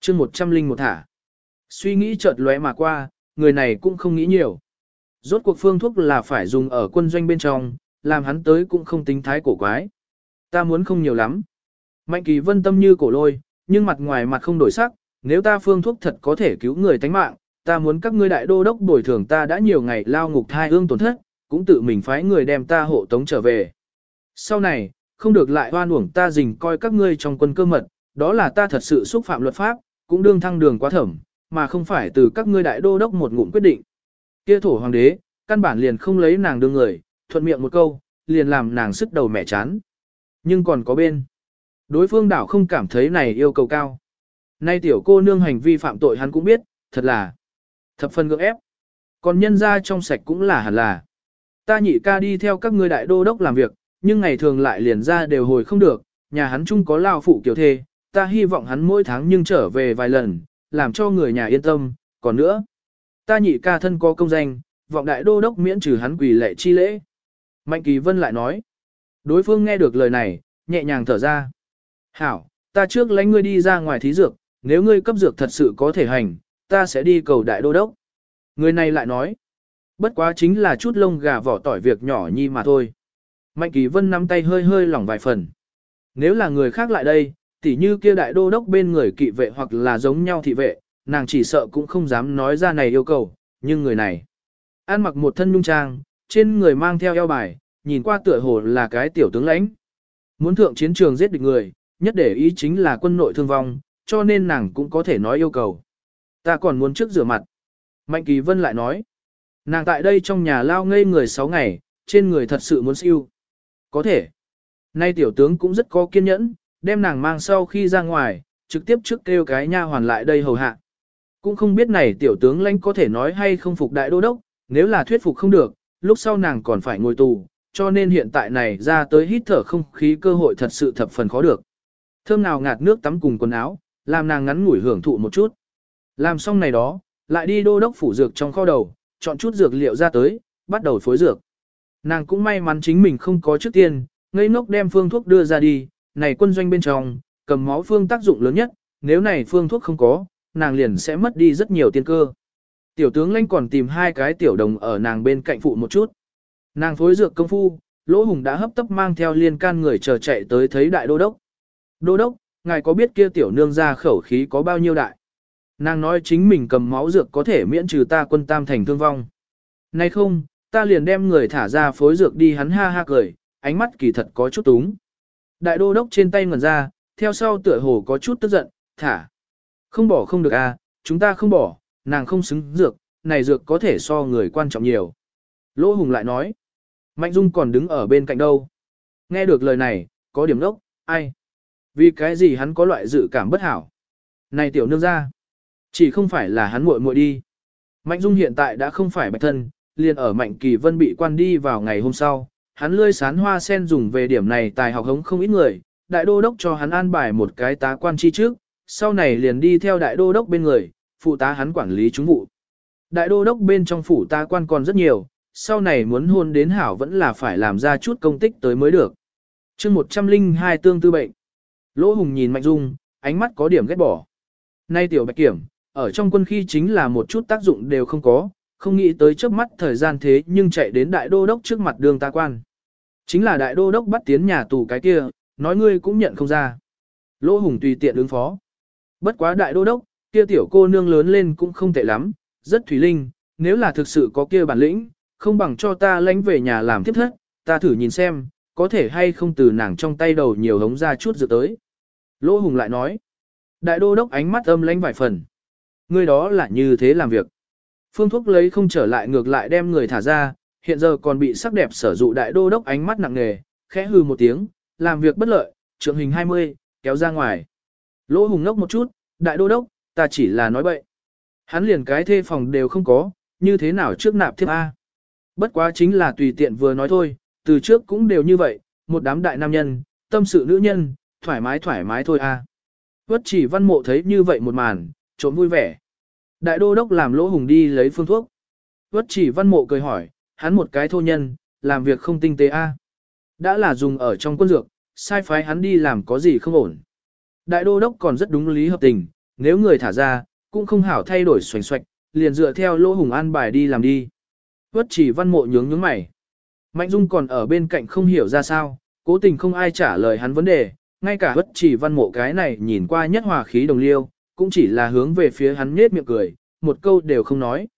chương một trăm linh một thả. Suy nghĩ chợt lóe mà qua, người này cũng không nghĩ nhiều. Rốt cuộc phương thuốc là phải dùng ở quân doanh bên trong, làm hắn tới cũng không tính thái cổ quái. Ta muốn không nhiều lắm. Mạnh kỳ vân tâm như cổ lôi, nhưng mặt ngoài mặt không đổi sắc, nếu ta phương thuốc thật có thể cứu người tánh mạng, ta muốn các ngươi đại đô đốc bồi thường ta đã nhiều ngày lao ngục thai ương tổn thất, cũng tự mình phái người đem ta hộ tống trở về. Sau này, không được lại hoan uổng ta dình coi các ngươi trong quân cơ mật, đó là ta thật sự xúc phạm luật pháp, cũng đương thăng đường quá thẩm, mà không phải từ các ngươi đại đô đốc một ngụm quyết định. Kia thổ hoàng đế, căn bản liền không lấy nàng đương người, thuận miệng một câu, liền làm nàng sức đầu mẹ chán. Nhưng còn có bên. Đối phương đảo không cảm thấy này yêu cầu cao. Nay tiểu cô nương hành vi phạm tội hắn cũng biết, thật là thập phần gượng ép. Còn nhân ra trong sạch cũng là hẳn là. Ta nhị ca đi theo các ngươi đại đô đốc làm việc, nhưng ngày thường lại liền ra đều hồi không được, nhà hắn chung có lao phụ kiểu thê, ta hy vọng hắn mỗi tháng nhưng trở về vài lần, làm cho người nhà yên tâm, còn nữa. Ta nhị ca thân có công danh, vọng đại đô đốc miễn trừ hắn quỳ lệ chi lễ. Mạnh Kỳ Vân lại nói. Đối phương nghe được lời này, nhẹ nhàng thở ra. Hảo, ta trước lãnh ngươi đi ra ngoài thí dược, nếu ngươi cấp dược thật sự có thể hành, ta sẽ đi cầu đại đô đốc. Người này lại nói. Bất quá chính là chút lông gà vỏ tỏi việc nhỏ nhi mà thôi. Mạnh Kỳ Vân nắm tay hơi hơi lỏng vài phần. Nếu là người khác lại đây, tỉ như kia đại đô đốc bên người kỵ vệ hoặc là giống nhau thị vệ, nàng chỉ sợ cũng không dám nói ra này yêu cầu, nhưng người này. Ăn mặc một thân nhung trang, trên người mang theo eo bài, nhìn qua tựa hồ là cái tiểu tướng lãnh. Muốn thượng chiến trường giết địch người, nhất để ý chính là quân nội thương vong, cho nên nàng cũng có thể nói yêu cầu. Ta còn muốn trước rửa mặt. Mạnh Kỳ Vân lại nói. Nàng tại đây trong nhà lao ngây người 6 ngày, trên người thật sự muốn siêu. Có thể. Nay tiểu tướng cũng rất có kiên nhẫn, đem nàng mang sau khi ra ngoài, trực tiếp trước kêu cái nha hoàn lại đây hầu hạ. Cũng không biết này tiểu tướng lãnh có thể nói hay không phục đại đô đốc, nếu là thuyết phục không được, lúc sau nàng còn phải ngồi tù, cho nên hiện tại này ra tới hít thở không khí cơ hội thật sự thập phần khó được. Thơm nào ngạt nước tắm cùng quần áo, làm nàng ngắn ngủi hưởng thụ một chút. Làm xong này đó, lại đi đô đốc phủ dược trong kho đầu, chọn chút dược liệu ra tới, bắt đầu phối dược. Nàng cũng may mắn chính mình không có trước tiên, ngây ngốc đem phương thuốc đưa ra đi, này quân doanh bên trong, cầm máu phương tác dụng lớn nhất, nếu này phương thuốc không có, nàng liền sẽ mất đi rất nhiều tiên cơ. Tiểu tướng lãnh còn tìm hai cái tiểu đồng ở nàng bên cạnh phụ một chút. Nàng phối dược công phu, Lỗ Hùng đã hấp tấp mang theo liên can người chờ chạy tới thấy đại đô đốc. Đô đốc, ngài có biết kia tiểu nương ra khẩu khí có bao nhiêu đại? Nàng nói chính mình cầm máu dược có thể miễn trừ ta quân tam thành thương vong. Nay không, ta liền đem người thả ra phối dược đi hắn ha ha cười, ánh mắt kỳ thật có chút túng. Đại đô đốc trên tay ngẩn ra, theo sau tựa hồ có chút tức giận, thả. Không bỏ không được à, chúng ta không bỏ, nàng không xứng dược, này dược có thể so người quan trọng nhiều. Lỗ Hùng lại nói, Mạnh Dung còn đứng ở bên cạnh đâu. Nghe được lời này, có điểm đốc, ai? Vì cái gì hắn có loại dự cảm bất hảo? Này tiểu nương ra, chỉ không phải là hắn muội muội đi. Mạnh Dung hiện tại đã không phải bạch thân, liền ở Mạnh Kỳ Vân bị quan đi vào ngày hôm sau, hắn lươi sán hoa sen dùng về điểm này tài học hống không ít người, đại đô đốc cho hắn an bài một cái tá quan chi trước, sau này liền đi theo đại đô đốc bên người, phụ tá hắn quản lý chúng vụ. Đại đô đốc bên trong phủ tá quan còn rất nhiều, sau này muốn hôn đến hảo vẫn là phải làm ra chút công tích tới mới được. chương 102 tương tư bệnh. Lỗ Hùng nhìn Mạnh Dung, ánh mắt có điểm ghét bỏ. Nay tiểu bạch kiểm, ở trong quân khi chính là một chút tác dụng đều không có, không nghĩ tới trước mắt thời gian thế nhưng chạy đến đại đô đốc trước mặt đường ta quan. Chính là đại đô đốc bắt tiến nhà tù cái kia, nói ngươi cũng nhận không ra. Lỗ Hùng tùy tiện ứng phó. Bất quá đại đô đốc, kia tiểu cô nương lớn lên cũng không tệ lắm, rất thủy linh, nếu là thực sự có kia bản lĩnh, không bằng cho ta lánh về nhà làm tiếp thất, ta thử nhìn xem, có thể hay không từ nàng trong tay đầu nhiều hống ra chút dự tới. Lỗ Hùng lại nói, đại đô đốc ánh mắt âm lánh vài phần. người đó là như thế làm việc. Phương thuốc lấy không trở lại ngược lại đem người thả ra, hiện giờ còn bị sắc đẹp sở dụ đại đô đốc ánh mắt nặng nề, khẽ hư một tiếng, làm việc bất lợi, trượng hình 20, kéo ra ngoài. Lỗ Hùng ngốc một chút, đại đô đốc, ta chỉ là nói bậy. Hắn liền cái thê phòng đều không có, như thế nào trước nạp thiếp A. Bất quá chính là tùy tiện vừa nói thôi, từ trước cũng đều như vậy, một đám đại nam nhân, tâm sự nữ nhân, thoải mái thoải mái thôi a. Vất chỉ văn mộ thấy như vậy một màn, trốn vui vẻ. Đại đô đốc làm lỗ hùng đi lấy phương thuốc. Vất chỉ văn mộ cười hỏi, hắn một cái thô nhân, làm việc không tinh tế a. Đã là dùng ở trong quân dược, sai phái hắn đi làm có gì không ổn. Đại đô đốc còn rất đúng lý hợp tình, nếu người thả ra, cũng không hảo thay đổi xoành xoạch, liền dựa theo lỗ hùng an bài đi làm đi. Vất chỉ văn mộ nhướng nhướng mày. Mạnh Dung còn ở bên cạnh không hiểu ra sao, cố tình không ai trả lời hắn vấn đề, ngay cả bất chỉ văn mộ cái này nhìn qua nhất hòa khí đồng liêu, cũng chỉ là hướng về phía hắn nết miệng cười, một câu đều không nói.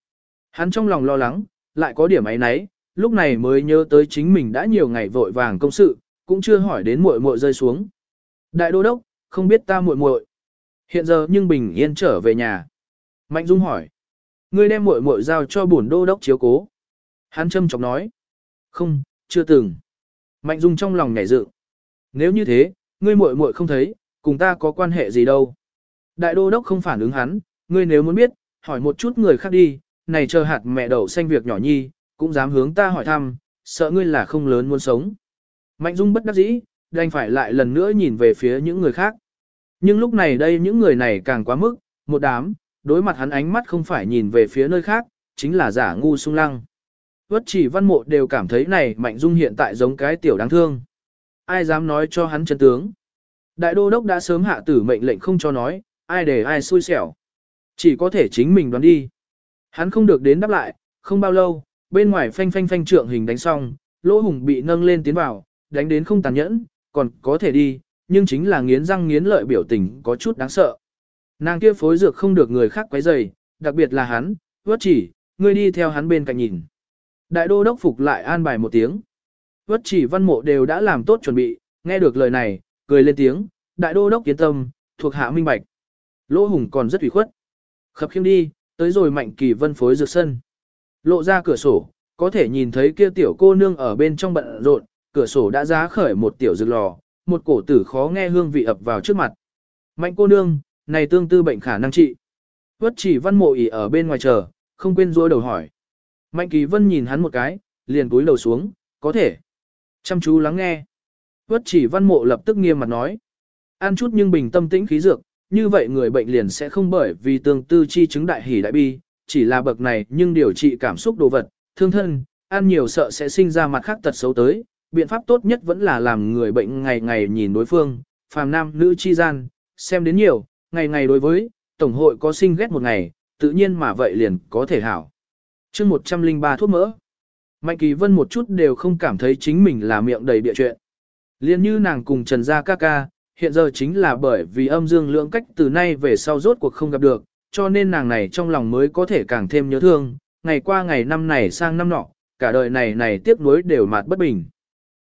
Hắn trong lòng lo lắng, lại có điểm ấy nấy, lúc này mới nhớ tới chính mình đã nhiều ngày vội vàng công sự, cũng chưa hỏi đến muội muội rơi xuống. Đại đô đốc, không biết ta muội muội. Hiện giờ nhưng bình yên trở về nhà. Mạnh Dung hỏi. Ngươi đem muội muội giao cho bổn đô đốc chiếu cố. Hắn châm chọc nói. Không, chưa từng. Mạnh Dung trong lòng nhảy dựng. Nếu như thế, ngươi muội muội không thấy, cùng ta có quan hệ gì đâu. Đại đô đốc không phản ứng hắn, ngươi nếu muốn biết, hỏi một chút người khác đi, này chờ hạt mẹ đậu xanh việc nhỏ nhi, cũng dám hướng ta hỏi thăm, sợ ngươi là không lớn muốn sống. Mạnh Dung bất đắc dĩ, đành phải lại lần nữa nhìn về phía những người khác. Nhưng lúc này đây những người này càng quá mức, một đám, đối mặt hắn ánh mắt không phải nhìn về phía nơi khác, chính là giả ngu sung lăng. Vất chỉ văn mộ đều cảm thấy này Mạnh Dung hiện tại giống cái tiểu đáng thương. Ai dám nói cho hắn chân tướng. Đại đô đốc đã sớm hạ tử mệnh lệnh không cho nói, ai để ai xui xẻo. Chỉ có thể chính mình đoán đi. Hắn không được đến đáp lại, không bao lâu, bên ngoài phanh phanh phanh trượng hình đánh xong, lỗ hùng bị nâng lên tiến vào, đánh đến không tàn nhẫn, còn có thể đi, nhưng chính là nghiến răng nghiến lợi biểu tình có chút đáng sợ. Nàng kia phối dược không được người khác quấy rầy, đặc biệt là hắn, vớt chỉ, ngươi đi theo hắn bên cạnh nhìn. Đại đô đốc phục lại an bài một tiếng. Vất chỉ văn mộ đều đã làm tốt chuẩn bị, nghe được lời này, cười lên tiếng, đại đô đốc kiến tâm, thuộc hạ minh bạch. Lỗ hùng còn rất ủy khuất. Khập khiêm đi, tới rồi mạnh kỳ vân phối dược sân. Lộ ra cửa sổ, có thể nhìn thấy kia tiểu cô nương ở bên trong bận rộn, cửa sổ đã giá khởi một tiểu dược lò, một cổ tử khó nghe hương vị ập vào trước mặt. Mạnh cô nương, này tương tư bệnh khả năng trị. Vất chỉ văn mộ ỉ ở bên ngoài chờ, không quên rua đầu hỏi. Mạnh kỳ vân nhìn hắn một cái, liền túi đầu xuống, có thể. Chăm chú lắng nghe. Vất chỉ văn mộ lập tức nghiêm mặt nói. Ăn chút nhưng bình tâm tĩnh khí dược, như vậy người bệnh liền sẽ không bởi vì tương tư chi chứng đại hỉ đại bi, chỉ là bậc này nhưng điều trị cảm xúc đồ vật, thương thân, ăn nhiều sợ sẽ sinh ra mặt khác tật xấu tới, biện pháp tốt nhất vẫn là làm người bệnh ngày ngày nhìn đối phương, phàm nam nữ chi gian, xem đến nhiều, ngày ngày đối với, tổng hội có sinh ghét một ngày, tự nhiên mà vậy liền có thể hảo. chương 103 thuốc mỡ, Mạnh Kỳ Vân một chút đều không cảm thấy chính mình là miệng đầy bịa chuyện. Liên như nàng cùng Trần Gia ca ca, hiện giờ chính là bởi vì âm dương lượng cách từ nay về sau rốt cuộc không gặp được, cho nên nàng này trong lòng mới có thể càng thêm nhớ thương, ngày qua ngày năm này sang năm nọ, cả đời này này tiếc nuối đều mạt bất bình.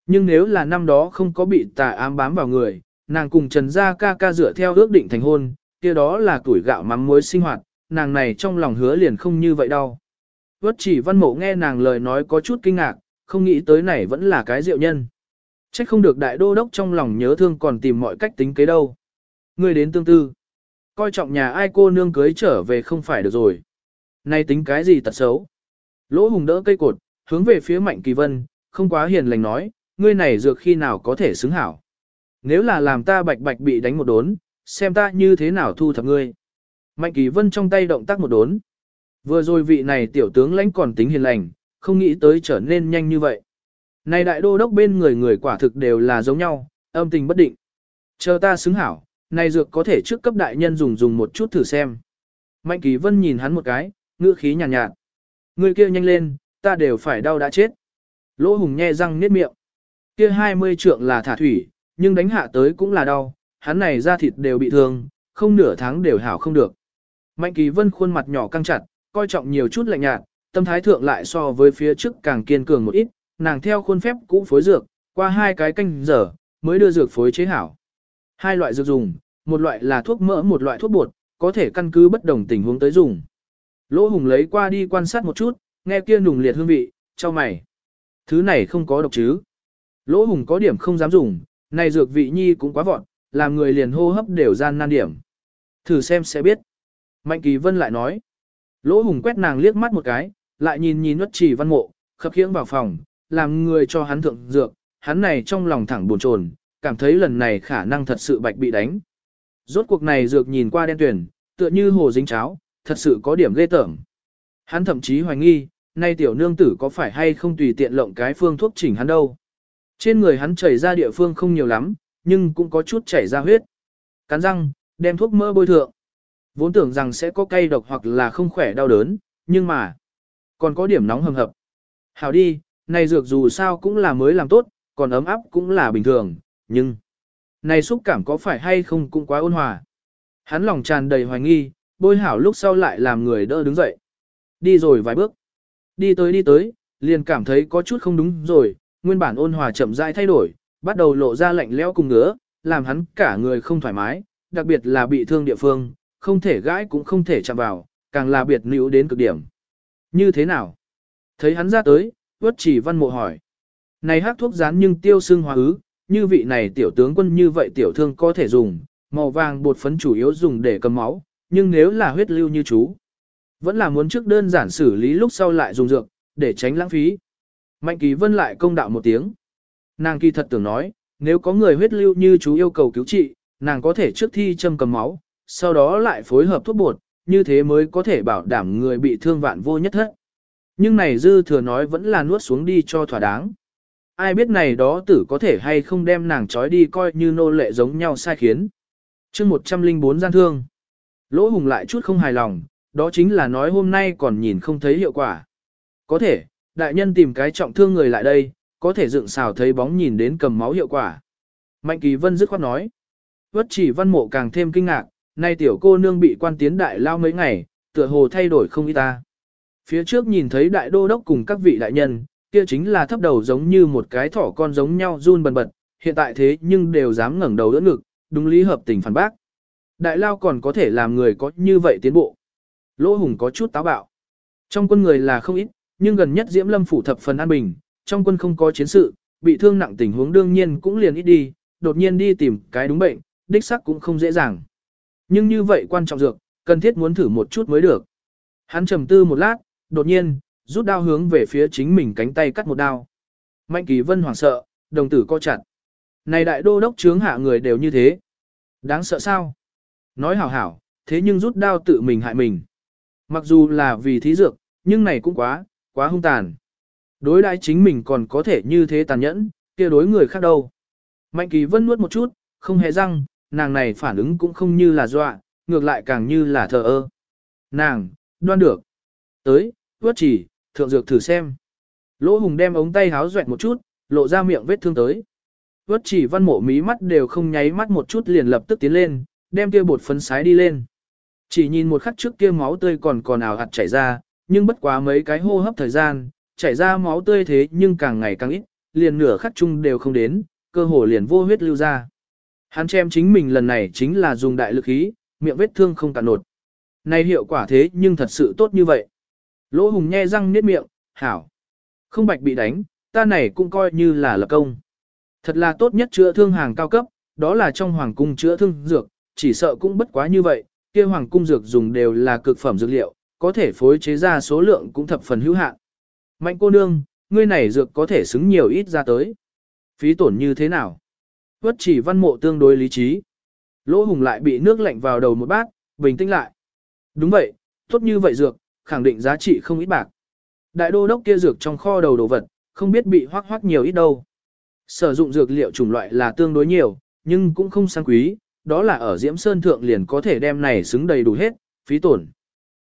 Nhưng nếu là năm đó không có bị tà ám bám vào người, nàng cùng Trần Gia ca ca dựa theo ước định thành hôn, kia đó là tuổi gạo mắm muối sinh hoạt, nàng này trong lòng hứa liền không như vậy đâu. Vất chỉ văn mộ nghe nàng lời nói có chút kinh ngạc, không nghĩ tới này vẫn là cái diệu nhân. Trách không được đại đô đốc trong lòng nhớ thương còn tìm mọi cách tính kế đâu. Người đến tương tư. Coi trọng nhà ai cô nương cưới trở về không phải được rồi. Nay tính cái gì tật xấu. Lỗ hùng đỡ cây cột, hướng về phía mạnh kỳ vân, không quá hiền lành nói, ngươi này dược khi nào có thể xứng hảo. Nếu là làm ta bạch bạch bị đánh một đốn, xem ta như thế nào thu thập ngươi. Mạnh kỳ vân trong tay động tác một đốn. Vừa rồi vị này tiểu tướng lãnh còn tính hiền lành, không nghĩ tới trở nên nhanh như vậy. Này đại đô đốc bên người người quả thực đều là giống nhau, âm tình bất định. Chờ ta xứng hảo, này dược có thể trước cấp đại nhân dùng dùng một chút thử xem. Mạnh kỳ vân nhìn hắn một cái, ngữ khí nhàn nhạt, nhạt. Người kia nhanh lên, ta đều phải đau đã chết. Lỗ hùng nhe răng niết miệng. Kia 20 trượng là thả thủy, nhưng đánh hạ tới cũng là đau, hắn này da thịt đều bị thương, không nửa tháng đều hảo không được. Mạnh kỳ vân khuôn mặt nhỏ căng chặt, coi trọng nhiều chút lạnh nhạt, tâm thái thượng lại so với phía trước càng kiên cường một ít, nàng theo khuôn phép cũ phối dược, qua hai cái canh giờ, mới đưa dược phối chế hảo. Hai loại dược dùng, một loại là thuốc mỡ một loại thuốc bột, có thể căn cứ bất đồng tình huống tới dùng. Lỗ Hùng lấy qua đi quan sát một chút, nghe kia nùng liệt hương vị, cho mày. Thứ này không có độc chứ. Lỗ Hùng có điểm không dám dùng, này dược vị nhi cũng quá vọt, làm người liền hô hấp đều gian nan điểm. Thử xem sẽ biết. Mạnh Kỳ Vân lại nói. Lỗ Hùng quét nàng liếc mắt một cái, lại nhìn nhìn nuốt chỉ văn mộ, khập khiễng vào phòng, làm người cho hắn thượng dược, hắn này trong lòng thẳng buồn chồn, cảm thấy lần này khả năng thật sự bạch bị đánh. Rốt cuộc này dược nhìn qua đen tuyển, tựa như hồ dính cháo, thật sự có điểm ghê tởm. Hắn thậm chí hoài nghi, nay tiểu nương tử có phải hay không tùy tiện lộng cái phương thuốc chỉnh hắn đâu. Trên người hắn chảy ra địa phương không nhiều lắm, nhưng cũng có chút chảy ra huyết. Cắn răng, đem thuốc mỡ bôi thượng. Vốn tưởng rằng sẽ có cay độc hoặc là không khỏe đau đớn, nhưng mà, còn có điểm nóng hầm hập. Hảo đi, này dược dù sao cũng là mới làm tốt, còn ấm áp cũng là bình thường, nhưng... Này xúc cảm có phải hay không cũng quá ôn hòa. Hắn lòng tràn đầy hoài nghi, bôi hảo lúc sau lại làm người đỡ đứng dậy. Đi rồi vài bước. Đi tới đi tới, liền cảm thấy có chút không đúng rồi, nguyên bản ôn hòa chậm rãi thay đổi, bắt đầu lộ ra lạnh lẽo cùng ngứa, làm hắn cả người không thoải mái, đặc biệt là bị thương địa phương, không thể gãi cũng không thể chạm vào, càng là biệt nữ đến cực điểm. Như thế nào? Thấy hắn ra tới, vất chỉ văn mộ hỏi. Này hát thuốc rán nhưng tiêu xương hóa ứ, như vị này tiểu tướng quân như vậy tiểu thương có thể dùng, màu vàng bột phấn chủ yếu dùng để cầm máu, nhưng nếu là huyết lưu như chú, vẫn là muốn trước đơn giản xử lý lúc sau lại dùng dược, để tránh lãng phí. Mạnh kỳ vân lại công đạo một tiếng. Nàng kỳ thật tưởng nói, nếu có người huyết lưu như chú yêu cầu cứu trị, nàng có thể trước thi châm cầm máu, sau đó lại phối hợp thuốc bột, như thế mới có thể bảo đảm người bị thương vạn vô nhất thất. Nhưng này dư thừa nói vẫn là nuốt xuống đi cho thỏa đáng. Ai biết này đó tử có thể hay không đem nàng trói đi coi như nô lệ giống nhau sai khiến. chương 104 gian thương. Lỗ hùng lại chút không hài lòng, đó chính là nói hôm nay còn nhìn không thấy hiệu quả. Có thể, đại nhân tìm cái trọng thương người lại đây, có thể dựng xào thấy bóng nhìn đến cầm máu hiệu quả. Mạnh kỳ vân dứt khoát nói. Vất chỉ văn mộ càng thêm kinh ngạc, nay tiểu cô nương bị quan tiến đại lao mấy ngày, tựa hồ thay đổi không ít ta. Phía trước nhìn thấy đại đô đốc cùng các vị đại nhân, kia chính là thấp đầu giống như một cái thỏ con giống nhau run bần bật, hiện tại thế nhưng đều dám ngẩng đầu đỡ ngực, đúng lý hợp tình phản bác. Đại lao còn có thể làm người có như vậy tiến bộ. Lỗ hùng có chút táo bạo. Trong quân người là không ít, nhưng gần nhất Diễm Lâm phủ thập phần an bình, trong quân không có chiến sự, bị thương nặng tình huống đương nhiên cũng liền ít đi, đột nhiên đi tìm cái đúng bệnh, đích sắc cũng không dễ dàng. Nhưng như vậy quan trọng dược, cần thiết muốn thử một chút mới được. Hắn trầm tư một lát, đột nhiên, rút đao hướng về phía chính mình cánh tay cắt một đao. Mạnh kỳ vân hoảng sợ, đồng tử co chặt. Này đại đô đốc chướng hạ người đều như thế. Đáng sợ sao? Nói hảo hảo, thế nhưng rút đao tự mình hại mình. Mặc dù là vì thí dược, nhưng này cũng quá, quá hung tàn. Đối đãi chính mình còn có thể như thế tàn nhẫn, kia đối người khác đâu. Mạnh kỳ vân nuốt một chút, không hề răng, nàng này phản ứng cũng không như là dọa, ngược lại càng như là thờ ơ. Nàng, đoan được. Tới, vớt chỉ, thượng dược thử xem. Lỗ hùng đem ống tay háo doẹt một chút, lộ ra miệng vết thương tới. Vớt chỉ văn mộ mí mắt đều không nháy mắt một chút liền lập tức tiến lên, đem kia bột phấn sái đi lên. Chỉ nhìn một khắc trước kia máu tươi còn còn ảo hạt chảy ra, nhưng bất quá mấy cái hô hấp thời gian, chảy ra máu tươi thế nhưng càng ngày càng ít, liền nửa khắc chung đều không đến, cơ hồ liền vô huyết lưu ra. Hắn chém chính mình lần này chính là dùng đại lực khí, miệng vết thương không cạn nột. Này hiệu quả thế nhưng thật sự tốt như vậy. Lỗ hùng nhe răng niết miệng, hảo. Không bạch bị đánh, ta này cũng coi như là lập công. Thật là tốt nhất chữa thương hàng cao cấp, đó là trong hoàng cung chữa thương dược, chỉ sợ cũng bất quá như vậy, kia hoàng cung dược dùng đều là cực phẩm dược liệu, có thể phối chế ra số lượng cũng thập phần hữu hạn. Mạnh cô nương, ngươi này dược có thể xứng nhiều ít ra tới. Phí tổn như thế nào? Vất chỉ văn mộ tương đối lý trí. Lỗ hùng lại bị nước lạnh vào đầu một bát, bình tĩnh lại. Đúng vậy, tốt như vậy dược, khẳng định giá trị không ít bạc. Đại đô đốc kia dược trong kho đầu đồ vật, không biết bị hoác hoác nhiều ít đâu. Sử dụng dược liệu chủng loại là tương đối nhiều, nhưng cũng không sang quý, đó là ở Diễm Sơn Thượng liền có thể đem này xứng đầy đủ hết, phí tổn.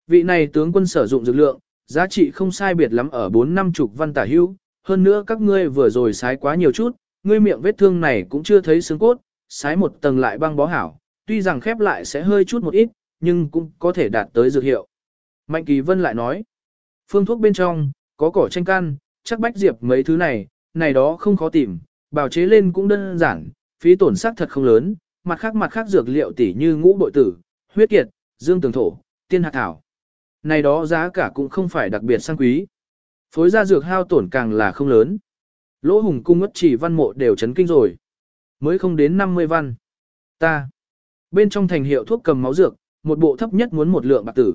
Vị này tướng quân sử dụng dược lượng, giá trị không sai biệt lắm ở 4 năm chục văn tả hữu, hơn nữa các ngươi vừa rồi sái quá nhiều chút, ngươi miệng vết thương này cũng chưa thấy xương cốt, sái một tầng lại băng bó hảo, tuy rằng khép lại sẽ hơi chút một ít, nhưng cũng có thể đạt tới dược hiệu. Mạnh Kỳ Vân lại nói, phương thuốc bên trong, có cỏ tranh can, chắc bách diệp mấy thứ này, này đó không khó tìm, bào chế lên cũng đơn giản, phí tổn sắc thật không lớn, mặt khác mặt khác dược liệu tỉ như ngũ bội tử, huyết kiệt, dương tường thổ, tiên hạt thảo. Này đó giá cả cũng không phải đặc biệt sang quý. Phối ra dược hao tổn càng là không lớn. Lỗ hùng cung ngất chỉ văn mộ đều chấn kinh rồi. Mới không đến 50 văn. Ta. Bên trong thành hiệu thuốc cầm máu dược, một bộ thấp nhất muốn một lượng bạc tử.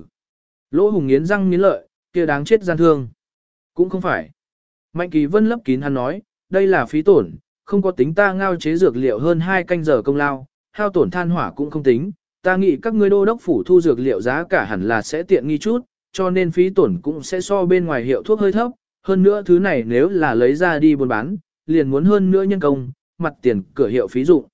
Lỗ hùng nghiến răng nghiến lợi, kia đáng chết gian thương. Cũng không phải. Mạnh kỳ vân lấp kín hắn nói, đây là phí tổn, không có tính ta ngao chế dược liệu hơn 2 canh giờ công lao, hao tổn than hỏa cũng không tính. Ta nghĩ các ngươi đô đốc phủ thu dược liệu giá cả hẳn là sẽ tiện nghi chút, cho nên phí tổn cũng sẽ so bên ngoài hiệu thuốc hơi thấp, hơn nữa thứ này nếu là lấy ra đi buôn bán, liền muốn hơn nữa nhân công, mặt tiền cửa hiệu phí dụng.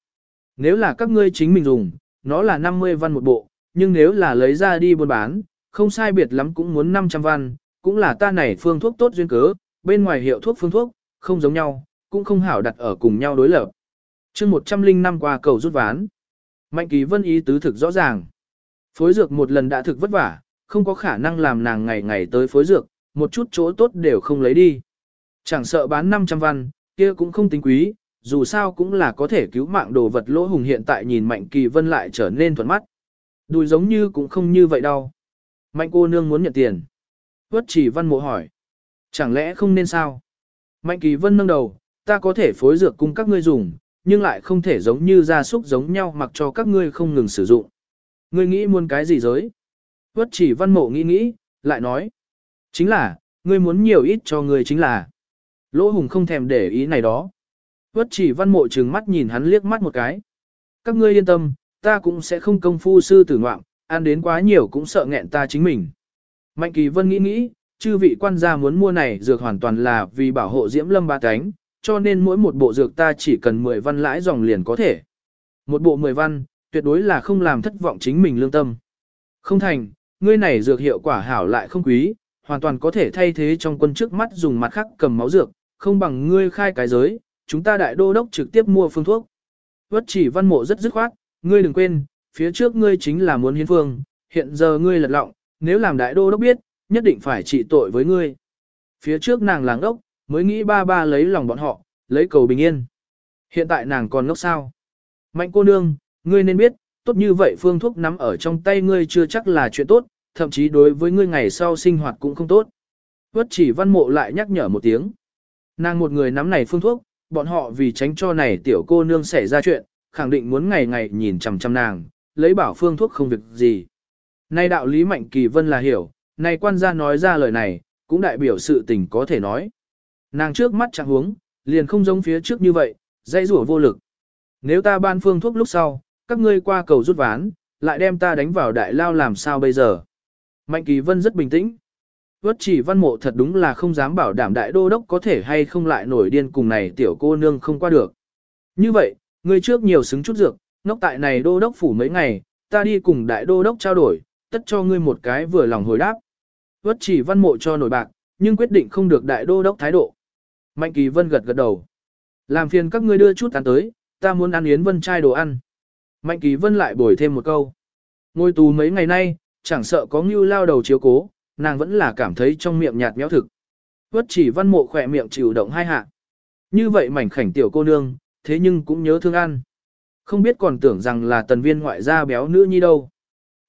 Nếu là các ngươi chính mình dùng, nó là 50 văn một bộ, nhưng nếu là lấy ra đi buôn bán, không sai biệt lắm cũng muốn 500 văn, cũng là ta này phương thuốc tốt duyên cớ, bên ngoài hiệu thuốc phương thuốc, không giống nhau, cũng không hảo đặt ở cùng nhau đối lập. chương 105 qua cầu rút ván. Mạnh kỳ vân ý tứ thực rõ ràng. Phối dược một lần đã thực vất vả, không có khả năng làm nàng ngày ngày tới phối dược, một chút chỗ tốt đều không lấy đi. Chẳng sợ bán 500 văn, kia cũng không tính quý, dù sao cũng là có thể cứu mạng đồ vật lỗ hùng hiện tại nhìn Mạnh Kỳ Vân lại trở nên thuận mắt. Đùi giống như cũng không như vậy đâu. Mạnh cô nương muốn nhận tiền. Quất chỉ văn mộ hỏi. Chẳng lẽ không nên sao? Mạnh Kỳ Vân nâng đầu, ta có thể phối dược cung các ngươi dùng, nhưng lại không thể giống như gia súc giống nhau mặc cho các ngươi không ngừng sử dụng. Ngươi nghĩ muốn cái gì giới? Quất chỉ văn mộ nghĩ nghĩ, lại nói. Chính là, ngươi muốn nhiều ít cho ngươi chính là. Lỗ hùng không thèm để ý này đó. Vất chỉ văn mộ trừng mắt nhìn hắn liếc mắt một cái. Các ngươi yên tâm, ta cũng sẽ không công phu sư tử ngoạm, ăn đến quá nhiều cũng sợ nghẹn ta chính mình. Mạnh kỳ vân nghĩ nghĩ, chư vị quan gia muốn mua này dược hoàn toàn là vì bảo hộ diễm lâm ba cánh, cho nên mỗi một bộ dược ta chỉ cần 10 văn lãi dòng liền có thể. Một bộ 10 văn, tuyệt đối là không làm thất vọng chính mình lương tâm. Không thành, ngươi này dược hiệu quả hảo lại không quý, hoàn toàn có thể thay thế trong quân trước mắt dùng mặt khác cầm máu dược, không bằng ngươi khai cái giới, chúng ta đại đô đốc trực tiếp mua phương thuốc. Vất chỉ văn mộ rất dứt khoát, ngươi đừng quên, phía trước ngươi chính là muốn hiến phương, hiện giờ ngươi lật lọng, nếu làm đại đô đốc biết, nhất định phải trị tội với ngươi. Phía trước nàng làng đốc, mới nghĩ ba ba lấy lòng bọn họ, lấy cầu bình yên. Hiện tại nàng còn ngốc sao? Mạnh cô nương, ngươi nên biết, tốt như vậy phương thuốc nắm ở trong tay ngươi chưa chắc là chuyện tốt, thậm chí đối với ngươi ngày sau sinh hoạt cũng không tốt. Vất chỉ văn mộ lại nhắc nhở một tiếng. Nàng một người nắm này phương thuốc, bọn họ vì tránh cho này tiểu cô nương xảy ra chuyện, khẳng định muốn ngày ngày nhìn chằm chằm nàng, lấy bảo phương thuốc không việc gì. Nay đạo lý mạnh kỳ vân là hiểu, này quan gia nói ra lời này, cũng đại biểu sự tình có thể nói. Nàng trước mắt chẳng huống, liền không giống phía trước như vậy, dây rủa vô lực. Nếu ta ban phương thuốc lúc sau, các ngươi qua cầu rút ván, lại đem ta đánh vào đại lao làm sao bây giờ. Mạnh kỳ vân rất bình tĩnh. Vất chỉ văn mộ thật đúng là không dám bảo đảm đại đô đốc có thể hay không lại nổi điên cùng này tiểu cô nương không qua được. Như vậy, ngươi trước nhiều xứng chút dược, nóc tại này đô đốc phủ mấy ngày, ta đi cùng đại đô đốc trao đổi, tất cho ngươi một cái vừa lòng hồi đáp. Vất chỉ văn mộ cho nổi bạc, nhưng quyết định không được đại đô đốc thái độ. Mạnh kỳ vân gật gật đầu. Làm phiền các ngươi đưa chút ăn tới, ta muốn ăn yến vân trai đồ ăn. Mạnh kỳ vân lại bồi thêm một câu. Ngôi tù mấy ngày nay, chẳng sợ có ngưu lao đầu chiếu cố, nàng vẫn là cảm thấy trong miệng nhạt méo thực. Vất chỉ văn mộ khỏe miệng chịu động hai hạ. Như vậy mảnh khảnh tiểu cô nương, thế nhưng cũng nhớ thương ăn. Không biết còn tưởng rằng là tần viên ngoại gia béo nữ nhi đâu.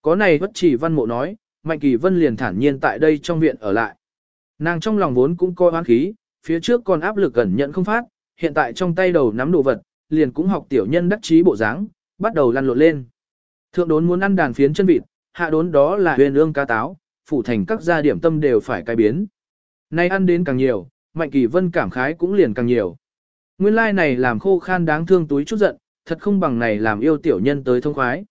Có này vất chỉ văn mộ nói, Mạnh Kỳ Vân liền thản nhiên tại đây trong viện ở lại. Nàng trong lòng vốn cũng coi oán khí, phía trước còn áp lực gần nhận không phát, hiện tại trong tay đầu nắm đồ vật, liền cũng học tiểu nhân đắc chí bộ dáng, bắt đầu lăn lộn lên. Thượng đốn muốn ăn đàn phiến chân vịt, hạ đốn đó là huyền ương cá táo, phủ thành các gia điểm tâm đều phải cai biến. Nay ăn đến càng nhiều, Mạnh Kỳ Vân cảm khái cũng liền càng nhiều. Nguyên lai like này làm khô khan đáng thương túi chút giận, thật không bằng này làm yêu tiểu nhân tới thông khoái.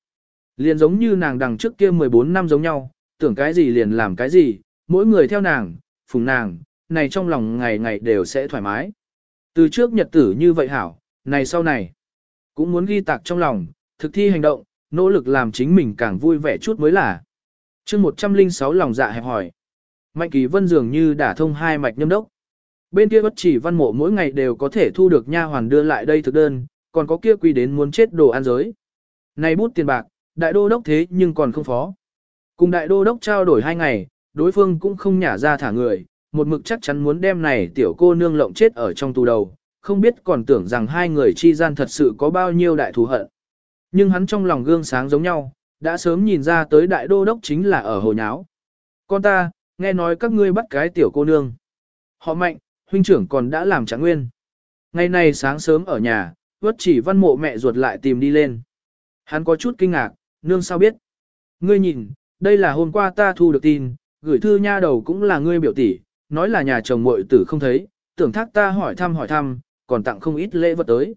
Liền giống như nàng đằng trước kia 14 năm giống nhau, tưởng cái gì liền làm cái gì, mỗi người theo nàng, phùng nàng, này trong lòng ngày ngày đều sẽ thoải mái. Từ trước nhật tử như vậy hảo, này sau này, cũng muốn ghi tạc trong lòng, thực thi hành động, nỗ lực làm chính mình càng vui vẻ chút mới là. chương 106 lòng dạ hẹp hỏi. Mạnh kỳ vân dường như đã thông hai mạch nhâm đốc. Bên kia bất chỉ văn mộ mỗi ngày đều có thể thu được nha hoàn đưa lại đây thực đơn, còn có kia quy đến muốn chết đồ ăn giới. Này bút tiền bạc, đại đô đốc thế nhưng còn không phó. Cùng đại đô đốc trao đổi hai ngày, đối phương cũng không nhả ra thả người, một mực chắc chắn muốn đem này tiểu cô nương lộng chết ở trong tù đầu, không biết còn tưởng rằng hai người chi gian thật sự có bao nhiêu đại thù hận. Nhưng hắn trong lòng gương sáng giống nhau, đã sớm nhìn ra tới đại đô đốc chính là ở hồ nháo. Con ta, nghe nói các ngươi bắt cái tiểu cô nương. Họ mạnh, huynh trưởng còn đã làm trạng nguyên. Ngày nay sáng sớm ở nhà, vất chỉ văn mộ mẹ ruột lại tìm đi lên. Hắn có chút kinh ngạc, nương sao biết. Ngươi nhìn, đây là hôm qua ta thu được tin, gửi thư nha đầu cũng là ngươi biểu tỷ, nói là nhà chồng muội tử không thấy, tưởng thác ta hỏi thăm hỏi thăm, còn tặng không ít lễ vật tới.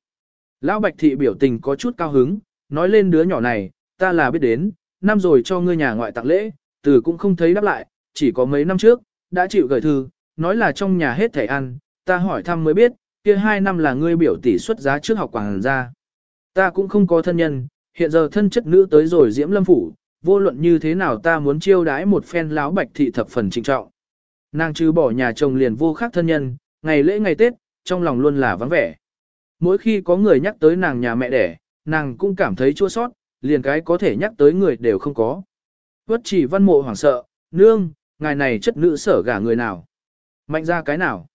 Lão Bạch Thị biểu tình có chút cao hứng, nói lên đứa nhỏ này, ta là biết đến, năm rồi cho ngươi nhà ngoại tặng lễ, từ cũng không thấy đáp lại, chỉ có mấy năm trước, đã chịu gửi thư, nói là trong nhà hết thảy ăn, ta hỏi thăm mới biết, kia hai năm là ngươi biểu tỷ xuất giá trước học quảng gia. Ta cũng không có thân nhân, hiện giờ thân chất nữ tới rồi diễm lâm phủ, vô luận như thế nào ta muốn chiêu đái một phen láo bạch thị thập phần trịnh trọng. Nàng trừ bỏ nhà chồng liền vô khác thân nhân, ngày lễ ngày Tết, trong lòng luôn là vắng vẻ. Mỗi khi có người nhắc tới nàng nhà mẹ đẻ, nàng cũng cảm thấy chua sót, liền cái có thể nhắc tới người đều không có. Vất chỉ văn mộ hoảng sợ, nương, ngài này chất nữ sở gả người nào? Mạnh ra cái nào?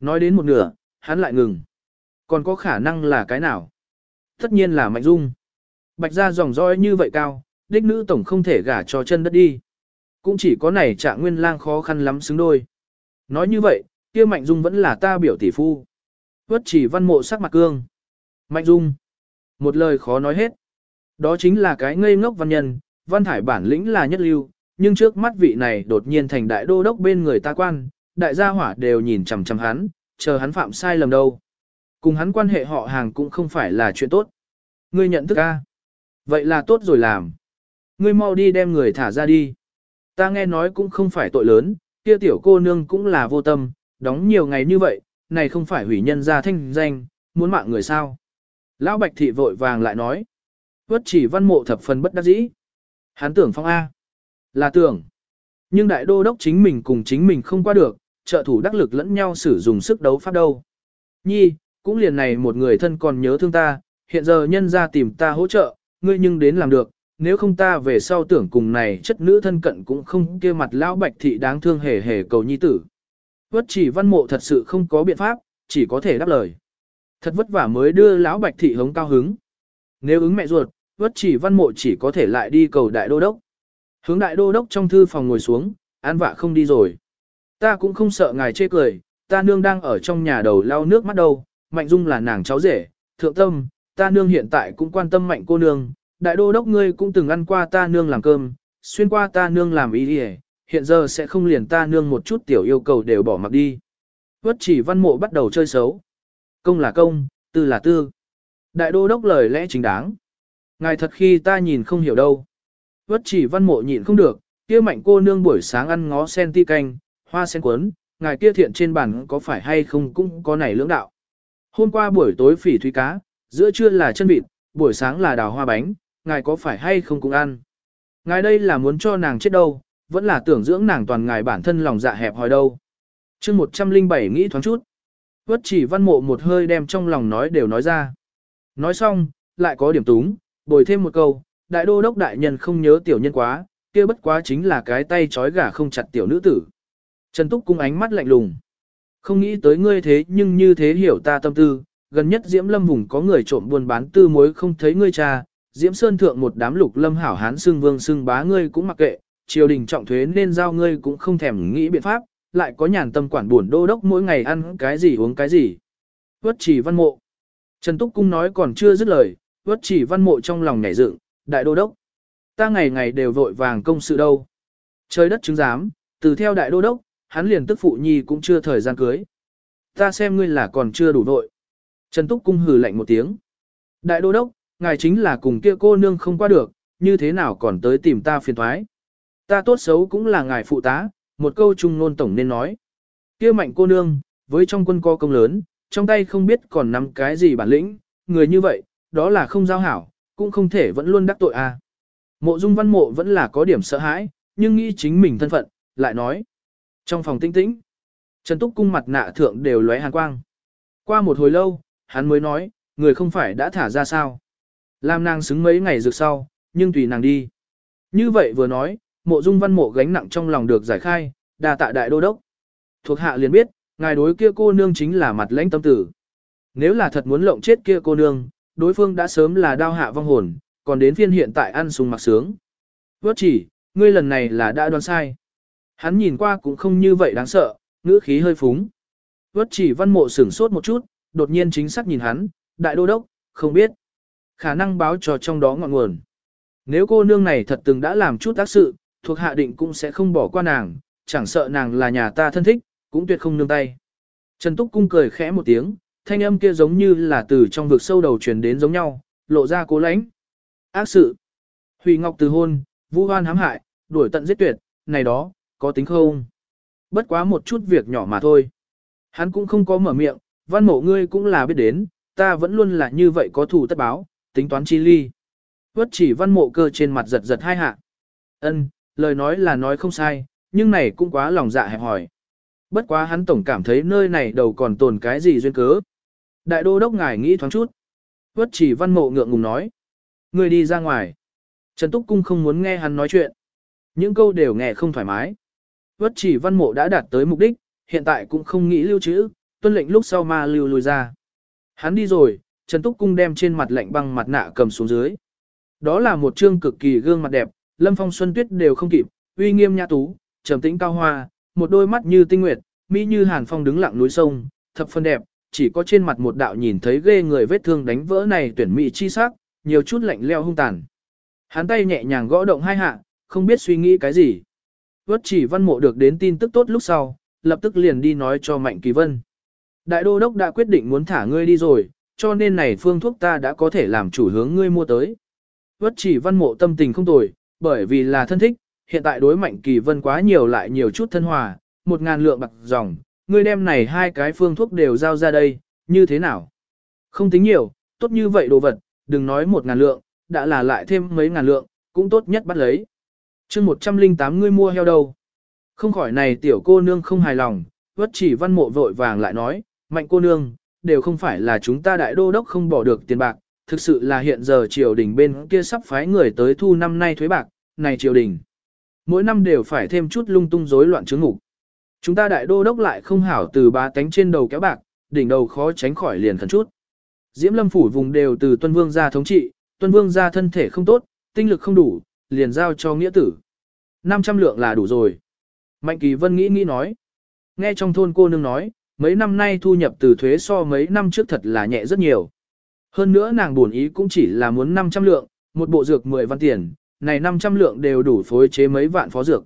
Nói đến một nửa, hắn lại ngừng. Còn có khả năng là cái nào? Tất nhiên là Mạnh Dung. Bạch ra dòng dõi như vậy cao, đích nữ tổng không thể gả cho chân đất đi. Cũng chỉ có này trạng nguyên lang khó khăn lắm xứng đôi. Nói như vậy, kia Mạnh Dung vẫn là ta biểu tỷ phu. Vất chỉ văn mộ sắc mặt cương. Mạnh Dung. Một lời khó nói hết. Đó chính là cái ngây ngốc văn nhân, văn thải bản lĩnh là nhất lưu, nhưng trước mắt vị này đột nhiên thành đại đô đốc bên người ta quan, đại gia hỏa đều nhìn chằm chằm hắn, chờ hắn phạm sai lầm đâu. Cùng hắn quan hệ họ hàng cũng không phải là chuyện tốt. Ngươi nhận thức a? Vậy là tốt rồi làm. Ngươi mau đi đem người thả ra đi. Ta nghe nói cũng không phải tội lớn, kia tiểu cô nương cũng là vô tâm, đóng nhiều ngày như vậy, này không phải hủy nhân ra thanh danh, muốn mạng người sao. Lão Bạch Thị vội vàng lại nói. Vất chỉ văn mộ thập phần bất đắc dĩ. Hắn tưởng phong A. Là tưởng. Nhưng đại đô đốc chính mình cùng chính mình không qua được, trợ thủ đắc lực lẫn nhau sử dụng sức đấu pháp đâu. Nhi, cũng liền này một người thân còn nhớ thương ta, hiện giờ nhân ra tìm ta hỗ trợ, ngươi nhưng đến làm được, nếu không ta về sau tưởng cùng này chất nữ thân cận cũng không kia mặt lão bạch thị đáng thương hề hề cầu nhi tử. Vất chỉ văn mộ thật sự không có biện pháp, chỉ có thể đáp lời. Thật vất vả mới đưa lão bạch thị hống cao hứng. Nếu ứng mẹ ruột, vất chỉ văn mộ chỉ có thể lại đi cầu đại đô đốc. Hướng đại đô đốc trong thư phòng ngồi xuống, an vạ không đi rồi. Ta cũng không sợ ngài chê cười, ta nương đang ở trong nhà đầu lau nước mắt đâu, mạnh dung là nàng cháu rể, thượng tâm, ta nương hiện tại cũng quan tâm mạnh cô nương, đại đô đốc ngươi cũng từng ăn qua ta nương làm cơm, xuyên qua ta nương làm ý đi hiện giờ sẽ không liền ta nương một chút tiểu yêu cầu đều bỏ mặc đi. Vất chỉ văn mộ bắt đầu chơi xấu. Công là công, tư là tư. Đại đô đốc lời lẽ chính đáng. Ngài thật khi ta nhìn không hiểu đâu. Vất chỉ văn mộ nhịn không được, kia mạnh cô nương buổi sáng ăn ngó sen ti canh, hoa sen cuốn, ngài kia thiện trên bàn có phải hay không cũng có nảy lưỡng đạo. Hôm qua buổi tối phỉ thúy cá, giữa trưa là chân vịt, buổi sáng là đào hoa bánh, ngài có phải hay không cũng ăn. Ngài đây là muốn cho nàng chết đâu, vẫn là tưởng dưỡng nàng toàn ngài bản thân lòng dạ hẹp hòi đâu. chương 107 nghĩ thoáng chút. Vất chỉ văn mộ một hơi đem trong lòng nói đều nói ra. Nói xong, lại có điểm túng, bồi thêm một câu, đại đô đốc đại nhân không nhớ tiểu nhân quá, kia bất quá chính là cái tay trói gà không chặt tiểu nữ tử. Trần Túc cung ánh mắt lạnh lùng. Không nghĩ tới ngươi thế nhưng như thế hiểu ta tâm tư, gần nhất Diễm Lâm vùng có người trộm buôn bán tư mối không thấy ngươi cha, Diễm Sơn thượng một đám lục lâm hảo hán xưng vương xưng bá ngươi cũng mặc kệ, triều đình trọng thuế nên giao ngươi cũng không thèm nghĩ biện pháp, lại có nhàn tâm quản buồn đô đốc mỗi ngày ăn cái gì uống cái gì. Vất chỉ văn mộ. Trần Túc Cung nói còn chưa dứt lời, vất chỉ văn mộ trong lòng nhảy dựng, đại đô đốc. Ta ngày ngày đều vội vàng công sự đâu. Trời đất chứng giám, từ theo đại đô đốc, hắn liền tức phụ nhi cũng chưa thời gian cưới. Ta xem ngươi là còn chưa đủ vội. Trần Túc Cung hừ lạnh một tiếng. Đại đô đốc, ngài chính là cùng kia cô nương không qua được, như thế nào còn tới tìm ta phiền thoái. Ta tốt xấu cũng là ngài phụ tá, một câu trung nôn tổng nên nói. Kia mạnh cô nương, với trong quân co công lớn, trong tay không biết còn nắm cái gì bản lĩnh, người như vậy, đó là không giao hảo, cũng không thể vẫn luôn đắc tội. À. Mộ dung văn mộ vẫn là có điểm sợ hãi, nhưng nghĩ chính mình thân phận, lại nói. Trong phòng tinh tĩnh, Trần Túc cung mặt nạ thượng đều lóe hàn quang. Qua một hồi lâu, hắn mới nói, người không phải đã thả ra sao. Làm nàng xứng mấy ngày rực sau, nhưng tùy nàng đi. Như vậy vừa nói, mộ dung văn mộ gánh nặng trong lòng được giải khai, đà tạ đại đô đốc. Thuộc hạ liền biết, ngài đối kia cô nương chính là mặt lãnh tâm tử. Nếu là thật muốn lộng chết kia cô nương, đối phương đã sớm là đao hạ vong hồn, còn đến phiên hiện tại ăn sung mặc sướng. Vớt chỉ, ngươi lần này là đã đoán sai. Hắn nhìn qua cũng không như vậy đáng sợ, ngữ khí hơi phúng. Vớt chỉ văn mộ sửng sốt một chút, đột nhiên chính xác nhìn hắn, đại đô đốc, không biết. Khả năng báo cho trong đó ngọn nguồn. Nếu cô nương này thật từng đã làm chút tác sự, thuộc hạ định cũng sẽ không bỏ qua nàng, chẳng sợ nàng là nhà ta thân thích, cũng tuyệt không nương tay. Trần Túc Cung cười khẽ một tiếng, thanh âm kia giống như là từ trong vực sâu đầu truyền đến giống nhau, lộ ra cố lãnh. Ác sự. Huy Ngọc từ hôn, vu hoan hãm hại, đuổi tận giết tuyệt, này đó, có tính không? Bất quá một chút việc nhỏ mà thôi. Hắn cũng không có mở miệng, văn mộ ngươi cũng là biết đến, ta vẫn luôn là như vậy có thủ tất báo, tính toán chi ly. Vất chỉ văn mộ cơ trên mặt giật giật hai hạ. Ân, lời nói là nói không sai, nhưng này cũng quá lòng dạ hẹp hỏi. Bất quá hắn tổng cảm thấy nơi này đầu còn tồn cái gì duyên cớ. Đại đô đốc ngài nghĩ thoáng chút. Vất chỉ văn mộ ngượng ngùng nói. Người đi ra ngoài. Trần Túc Cung không muốn nghe hắn nói chuyện. Những câu đều nghe không thoải mái. Vất chỉ văn mộ đã đạt tới mục đích, hiện tại cũng không nghĩ lưu trữ, tuân lệnh lúc sau ma lưu lùi ra. Hắn đi rồi, Trần Túc Cung đem trên mặt lạnh băng mặt nạ cầm xuống dưới. Đó là một trương cực kỳ gương mặt đẹp, Lâm Phong Xuân Tuyết đều không kịp, uy nghiêm nhã tú, trầm tĩnh cao hoa, một đôi mắt như tinh nguyệt, mỹ như hàn phong đứng lặng núi sông, thập phân đẹp, chỉ có trên mặt một đạo nhìn thấy ghê người vết thương đánh vỡ này tuyển mỹ chi sắc, nhiều chút lạnh leo hung tàn. Hắn tay nhẹ nhàng gõ động hai hạ, không biết suy nghĩ cái gì. Vất chỉ văn mộ được đến tin tức tốt lúc sau, lập tức liền đi nói cho Mạnh Kỳ Vân. Đại đô đốc đã quyết định muốn thả ngươi đi rồi, cho nên này phương thuốc ta đã có thể làm chủ hướng ngươi mua tới. Vất chỉ văn mộ tâm tình không tồi, bởi vì là thân thích, hiện tại đối Mạnh Kỳ Vân quá nhiều lại nhiều chút thân hòa, một ngàn lượng bạc dòng, ngươi đem này hai cái phương thuốc đều giao ra đây, như thế nào? Không tính nhiều, tốt như vậy đồ vật, đừng nói một ngàn lượng, đã là lại thêm mấy ngàn lượng, cũng tốt nhất bắt lấy. chương 108 ngươi mua heo đâu? Không khỏi này tiểu cô nương không hài lòng, vất chỉ văn mộ vội vàng lại nói, mạnh cô nương, đều không phải là chúng ta đại đô đốc không bỏ được tiền bạc, thực sự là hiện giờ triều đình bên kia sắp phái người tới thu năm nay thuế bạc, này triều đình. Mỗi năm đều phải thêm chút lung tung rối loạn chứng ngục. Chúng ta đại đô đốc lại không hảo từ ba tánh trên đầu kéo bạc, đỉnh đầu khó tránh khỏi liền khẩn chút. Diễm lâm phủ vùng đều từ tuân vương ra thống trị, tuân vương ra thân thể không tốt, tinh lực không đủ, liền giao cho nghĩa tử. 500 lượng là đủ rồi. Mạnh kỳ vân nghĩ nghĩ nói. Nghe trong thôn cô nương nói, mấy năm nay thu nhập từ thuế so mấy năm trước thật là nhẹ rất nhiều. Hơn nữa nàng buồn ý cũng chỉ là muốn 500 lượng, một bộ dược 10 văn tiền, này 500 lượng đều đủ phối chế mấy vạn phó dược.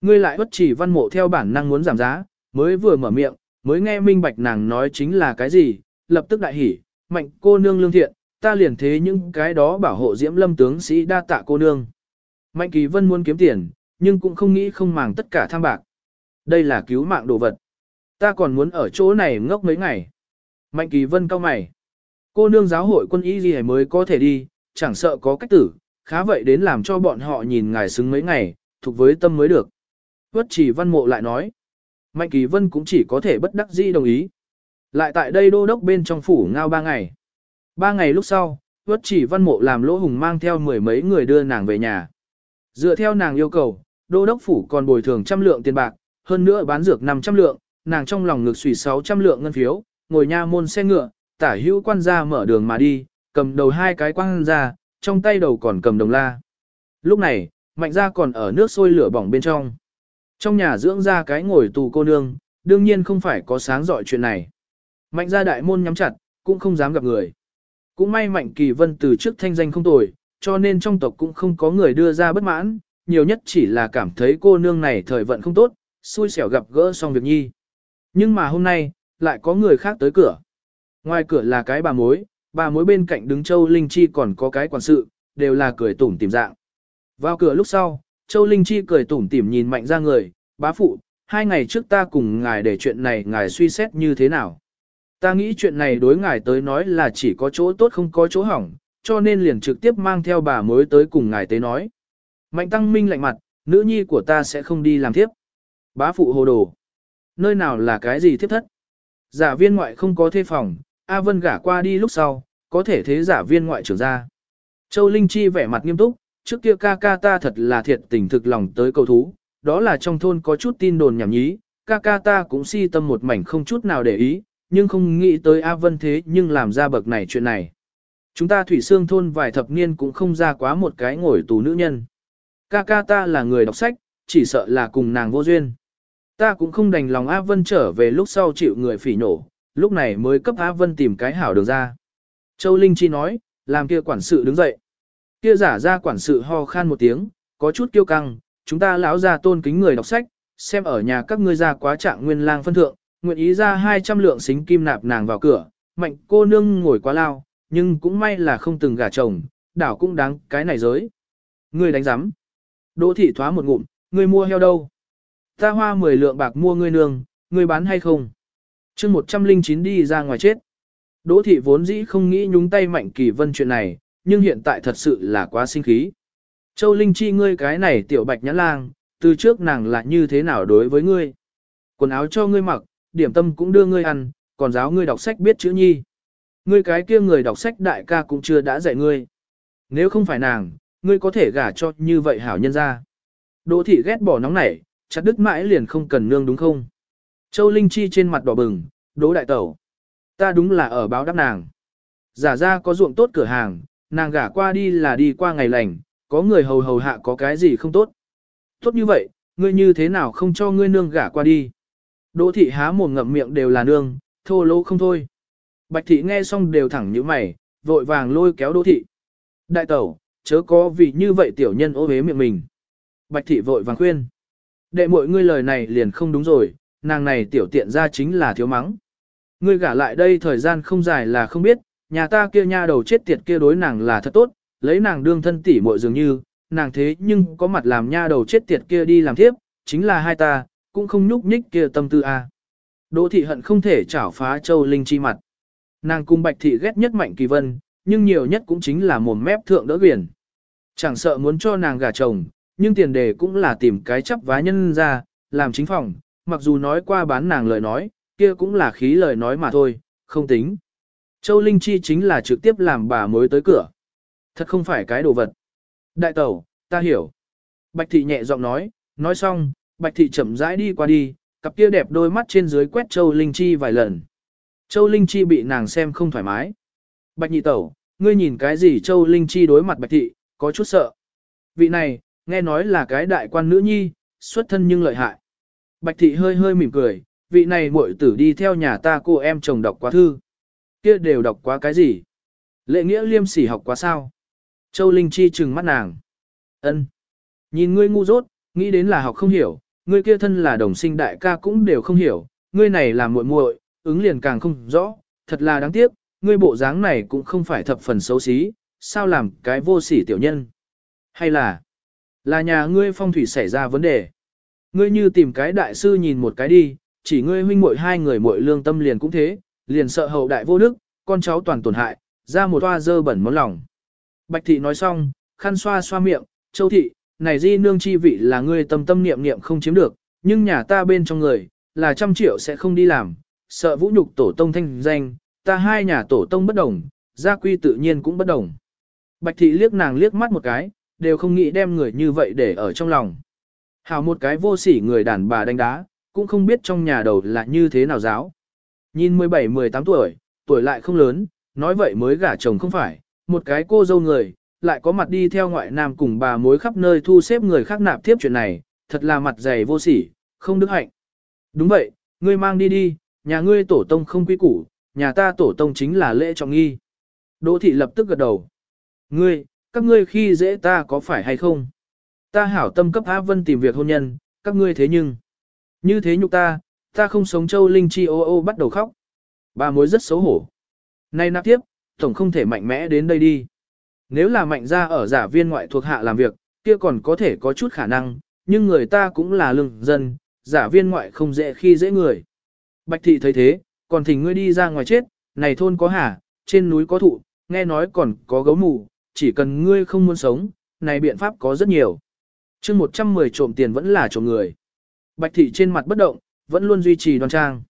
Ngươi lại bất chỉ văn mộ theo bản năng muốn giảm giá, mới vừa mở miệng, mới nghe minh bạch nàng nói chính là cái gì, lập tức đại hỉ, mạnh cô nương lương thiện, ta liền thế những cái đó bảo hộ diễm lâm tướng sĩ đa tạ cô nương. Mạnh kỳ vân muốn kiếm tiền, nhưng cũng không nghĩ không màng tất cả tham bạc. Đây là cứu mạng đồ vật. Ta còn muốn ở chỗ này ngốc mấy ngày. Mạnh kỳ vân cao mày. Cô nương giáo hội quân y gì mới có thể đi, chẳng sợ có cách tử, khá vậy đến làm cho bọn họ nhìn ngài xứng mấy ngày, thuộc với tâm mới được. Vất chỉ văn mộ lại nói. Mạnh kỳ vân cũng chỉ có thể bất đắc dĩ đồng ý. Lại tại đây đô đốc bên trong phủ ngao ba ngày. Ba ngày lúc sau, vất chỉ văn mộ làm lỗ hùng mang theo mười mấy người đưa nàng về nhà. Dựa theo nàng yêu cầu, đô đốc phủ còn bồi thường trăm lượng tiền bạc, hơn nữa bán dược 500 lượng, nàng trong lòng ngực xùy 600 lượng ngân phiếu, ngồi nha môn xe ngựa, tả hữu quan gia mở đường mà đi, cầm đầu hai cái quan gia, trong tay đầu còn cầm đồng la. Lúc này, mạnh gia còn ở nước sôi lửa bỏng bên trong. Trong nhà dưỡng ra cái ngồi tù cô nương, đương nhiên không phải có sáng dọi chuyện này. Mạnh gia đại môn nhắm chặt, cũng không dám gặp người. Cũng may Mạnh Kỳ Vân từ trước thanh danh không tồi, cho nên trong tộc cũng không có người đưa ra bất mãn, nhiều nhất chỉ là cảm thấy cô nương này thời vận không tốt, xui xẻo gặp gỡ xong việc nhi. Nhưng mà hôm nay, lại có người khác tới cửa. Ngoài cửa là cái bà mối, bà mối bên cạnh đứng Châu Linh Chi còn có cái quản sự, đều là cười tủm tìm dạng. Vào cửa lúc sau, Châu Linh Chi cười tủm tỉm nhìn mạnh ra người, bá phụ, hai ngày trước ta cùng ngài để chuyện này ngài suy xét như thế nào. Ta nghĩ chuyện này đối ngài tới nói là chỉ có chỗ tốt không có chỗ hỏng, cho nên liền trực tiếp mang theo bà mối tới cùng ngài tới nói. Mạnh tăng minh lạnh mặt, nữ nhi của ta sẽ không đi làm thiếp Bá phụ hồ đồ. Nơi nào là cái gì thiếp thất? Giả viên ngoại không có thê phòng, A Vân gả qua đi lúc sau, có thể thế giả viên ngoại trưởng ra. Châu Linh Chi vẻ mặt nghiêm túc, trước kia ca ca ta thật là thiệt tình thực lòng tới cầu thú, đó là trong thôn có chút tin đồn nhảm nhí, ca ca ta cũng si tâm một mảnh không chút nào để ý, nhưng không nghĩ tới A Vân thế nhưng làm ra bậc này chuyện này. Chúng ta thủy xương thôn vài thập niên cũng không ra quá một cái ngồi tù nữ nhân. Ca ca ta là người đọc sách, chỉ sợ là cùng nàng vô duyên. Ta cũng không đành lòng A Vân trở về lúc sau chịu người phỉ nổ, lúc này mới cấp Á Vân tìm cái hảo đường ra. Châu Linh Chi nói, làm kia quản sự đứng dậy. Kia giả ra quản sự ho khan một tiếng, có chút kiêu căng, chúng ta lão ra tôn kính người đọc sách, xem ở nhà các ngươi ra quá trạng nguyên lang phân thượng, nguyện ý ra 200 lượng xính kim nạp nàng vào cửa, mạnh cô nương ngồi quá lao, nhưng cũng may là không từng gả chồng, đảo cũng đáng cái này giới. Ngươi đánh giám. Đỗ thị thoá một ngụm, ngươi mua heo đâu? Ta hoa 10 lượng bạc mua ngươi nương, ngươi bán hay không? Chương 109 đi ra ngoài chết. Đỗ thị vốn dĩ không nghĩ nhúng tay mạnh kỳ vân chuyện này, nhưng hiện tại thật sự là quá sinh khí. Châu Linh Chi ngươi cái này tiểu bạch nhãn lang, từ trước nàng là như thế nào đối với ngươi? Quần áo cho ngươi mặc, điểm tâm cũng đưa ngươi ăn, còn giáo ngươi đọc sách biết chữ nhi. Ngươi cái kia người đọc sách đại ca cũng chưa đã dạy ngươi. Nếu không phải nàng, ngươi có thể gả cho như vậy hảo nhân ra. Đỗ thị ghét bỏ nóng nảy, chặt đứt mãi liền không cần nương đúng không? Châu Linh Chi trên mặt đỏ bừng, Đỗ đại tẩu. Ta đúng là ở báo đáp nàng. Giả ra có ruộng tốt cửa hàng, nàng gả qua đi là đi qua ngày lành, có người hầu hầu hạ có cái gì không tốt. Tốt như vậy, ngươi như thế nào không cho ngươi nương gả qua đi. Đỗ thị há mồm ngậm miệng đều là nương, thô lỗ không thôi. Bạch thị nghe xong đều thẳng như mày, vội vàng lôi kéo đỗ thị. Đại tẩu, chớ có vì như vậy tiểu nhân ô hế miệng mình. Bạch thị vội vàng khuyên. Đệ mội ngươi lời này liền không đúng rồi, nàng này tiểu tiện ra chính là thiếu mắng. Ngươi gả lại đây thời gian không dài là không biết, nhà ta kia nha đầu chết tiệt kia đối nàng là thật tốt, lấy nàng đương thân tỷ muội dường như, nàng thế nhưng có mặt làm nha đầu chết tiệt kia đi làm tiếp, chính là hai ta, cũng không nhúc nhích kia tâm tư a. Đỗ thị hận không thể chảo phá châu linh chi mặt. Nàng cung bạch thị ghét nhất mạnh kỳ vân, nhưng nhiều nhất cũng chính là mồm mép thượng đỡ biển. Chẳng sợ muốn cho nàng gả chồng, nhưng tiền đề cũng là tìm cái chấp vá nhân ra, làm chính phòng, mặc dù nói qua bán nàng lời nói, kia cũng là khí lời nói mà thôi, không tính. Châu Linh Chi chính là trực tiếp làm bà mới tới cửa. Thật không phải cái đồ vật. Đại tẩu, ta hiểu. Bạch thị nhẹ giọng nói, nói xong, Bạch thị chậm rãi đi qua đi, cặp kia đẹp đôi mắt trên dưới quét Châu Linh Chi vài lần. Châu Linh Chi bị nàng xem không thoải mái. Bạch nhị tẩu, ngươi nhìn cái gì Châu Linh Chi đối mặt Bạch thị, có chút sợ. Vị này, nghe nói là cái đại quan nữ nhi, xuất thân nhưng lợi hại. Bạch thị hơi hơi mỉm cười, vị này muội tử đi theo nhà ta cô em chồng đọc quá thư. Kia đều đọc quá cái gì? Lệ nghĩa liêm sỉ học quá sao? Châu Linh Chi trừng mắt nàng. ân Nhìn ngươi ngu dốt, nghĩ đến là học không hiểu, ngươi kia thân là đồng sinh đại ca cũng đều không hiểu, ngươi này là muội muội, ứng liền càng không rõ, thật là đáng tiếc, ngươi bộ dáng này cũng không phải thập phần xấu xí, sao làm cái vô sỉ tiểu nhân? Hay là, là nhà ngươi phong thủy xảy ra vấn đề? Ngươi như tìm cái đại sư nhìn một cái đi, chỉ ngươi huynh muội hai người muội lương tâm liền cũng thế, liền sợ hậu đại vô đức, con cháu toàn tổn hại, ra một toa dơ bẩn món lòng. Bạch thị nói xong, khăn xoa xoa miệng, châu thị, này di nương chi vị là ngươi tâm tâm niệm niệm không chiếm được, nhưng nhà ta bên trong người, là trăm triệu sẽ không đi làm, sợ vũ nhục tổ tông thanh danh, ta hai nhà tổ tông bất đồng, gia quy tự nhiên cũng bất đồng. Bạch thị liếc nàng liếc mắt một cái, đều không nghĩ đem người như vậy để ở trong lòng. Hảo một cái vô sỉ người đàn bà đánh đá, cũng không biết trong nhà đầu là như thế nào giáo. Nhìn 17-18 tuổi, tuổi lại không lớn, nói vậy mới gả chồng không phải, một cái cô dâu người, lại có mặt đi theo ngoại nam cùng bà mối khắp nơi thu xếp người khác nạp tiếp chuyện này, thật là mặt dày vô sỉ, không đức hạnh. Đúng vậy, ngươi mang đi đi, nhà ngươi tổ tông không quý củ, nhà ta tổ tông chính là lễ trọng nghi. Đỗ thị lập tức gật đầu. Ngươi, các ngươi khi dễ ta có phải hay không? Ta hảo tâm cấp A Vân tìm việc hôn nhân, các ngươi thế nhưng. Như thế nhục ta, ta không sống châu linh chi ô ô bắt đầu khóc. Bà mối rất xấu hổ. Nay nạp tiếp, tổng không thể mạnh mẽ đến đây đi. Nếu là mạnh ra ở giả viên ngoại thuộc hạ làm việc, kia còn có thể có chút khả năng, nhưng người ta cũng là lương dân, giả viên ngoại không dễ khi dễ người. Bạch thị thấy thế, còn thỉnh ngươi đi ra ngoài chết, này thôn có hả, trên núi có thụ, nghe nói còn có gấu mù, chỉ cần ngươi không muốn sống, này biện pháp có rất nhiều chương 110 trộm tiền vẫn là trộm người. Bạch thị trên mặt bất động, vẫn luôn duy trì đoan trang.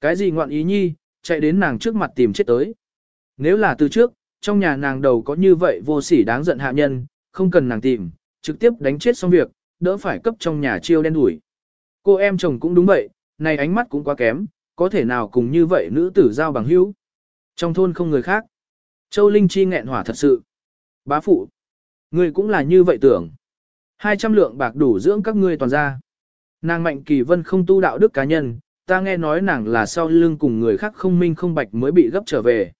Cái gì ngoạn ý nhi, chạy đến nàng trước mặt tìm chết tới. Nếu là từ trước, trong nhà nàng đầu có như vậy vô sỉ đáng giận hạ nhân, không cần nàng tìm, trực tiếp đánh chết xong việc, đỡ phải cấp trong nhà chiêu đen đuổi. Cô em chồng cũng đúng vậy, này ánh mắt cũng quá kém, có thể nào cùng như vậy nữ tử giao bằng hữu. Trong thôn không người khác. Châu Linh Chi nghẹn hỏa thật sự. Bá phụ. người cũng là như vậy tưởng. 200 lượng bạc đủ dưỡng các ngươi toàn ra. Nàng Mạnh Kỳ Vân không tu đạo đức cá nhân, ta nghe nói nàng là sau lưng cùng người khác không minh không bạch mới bị gấp trở về.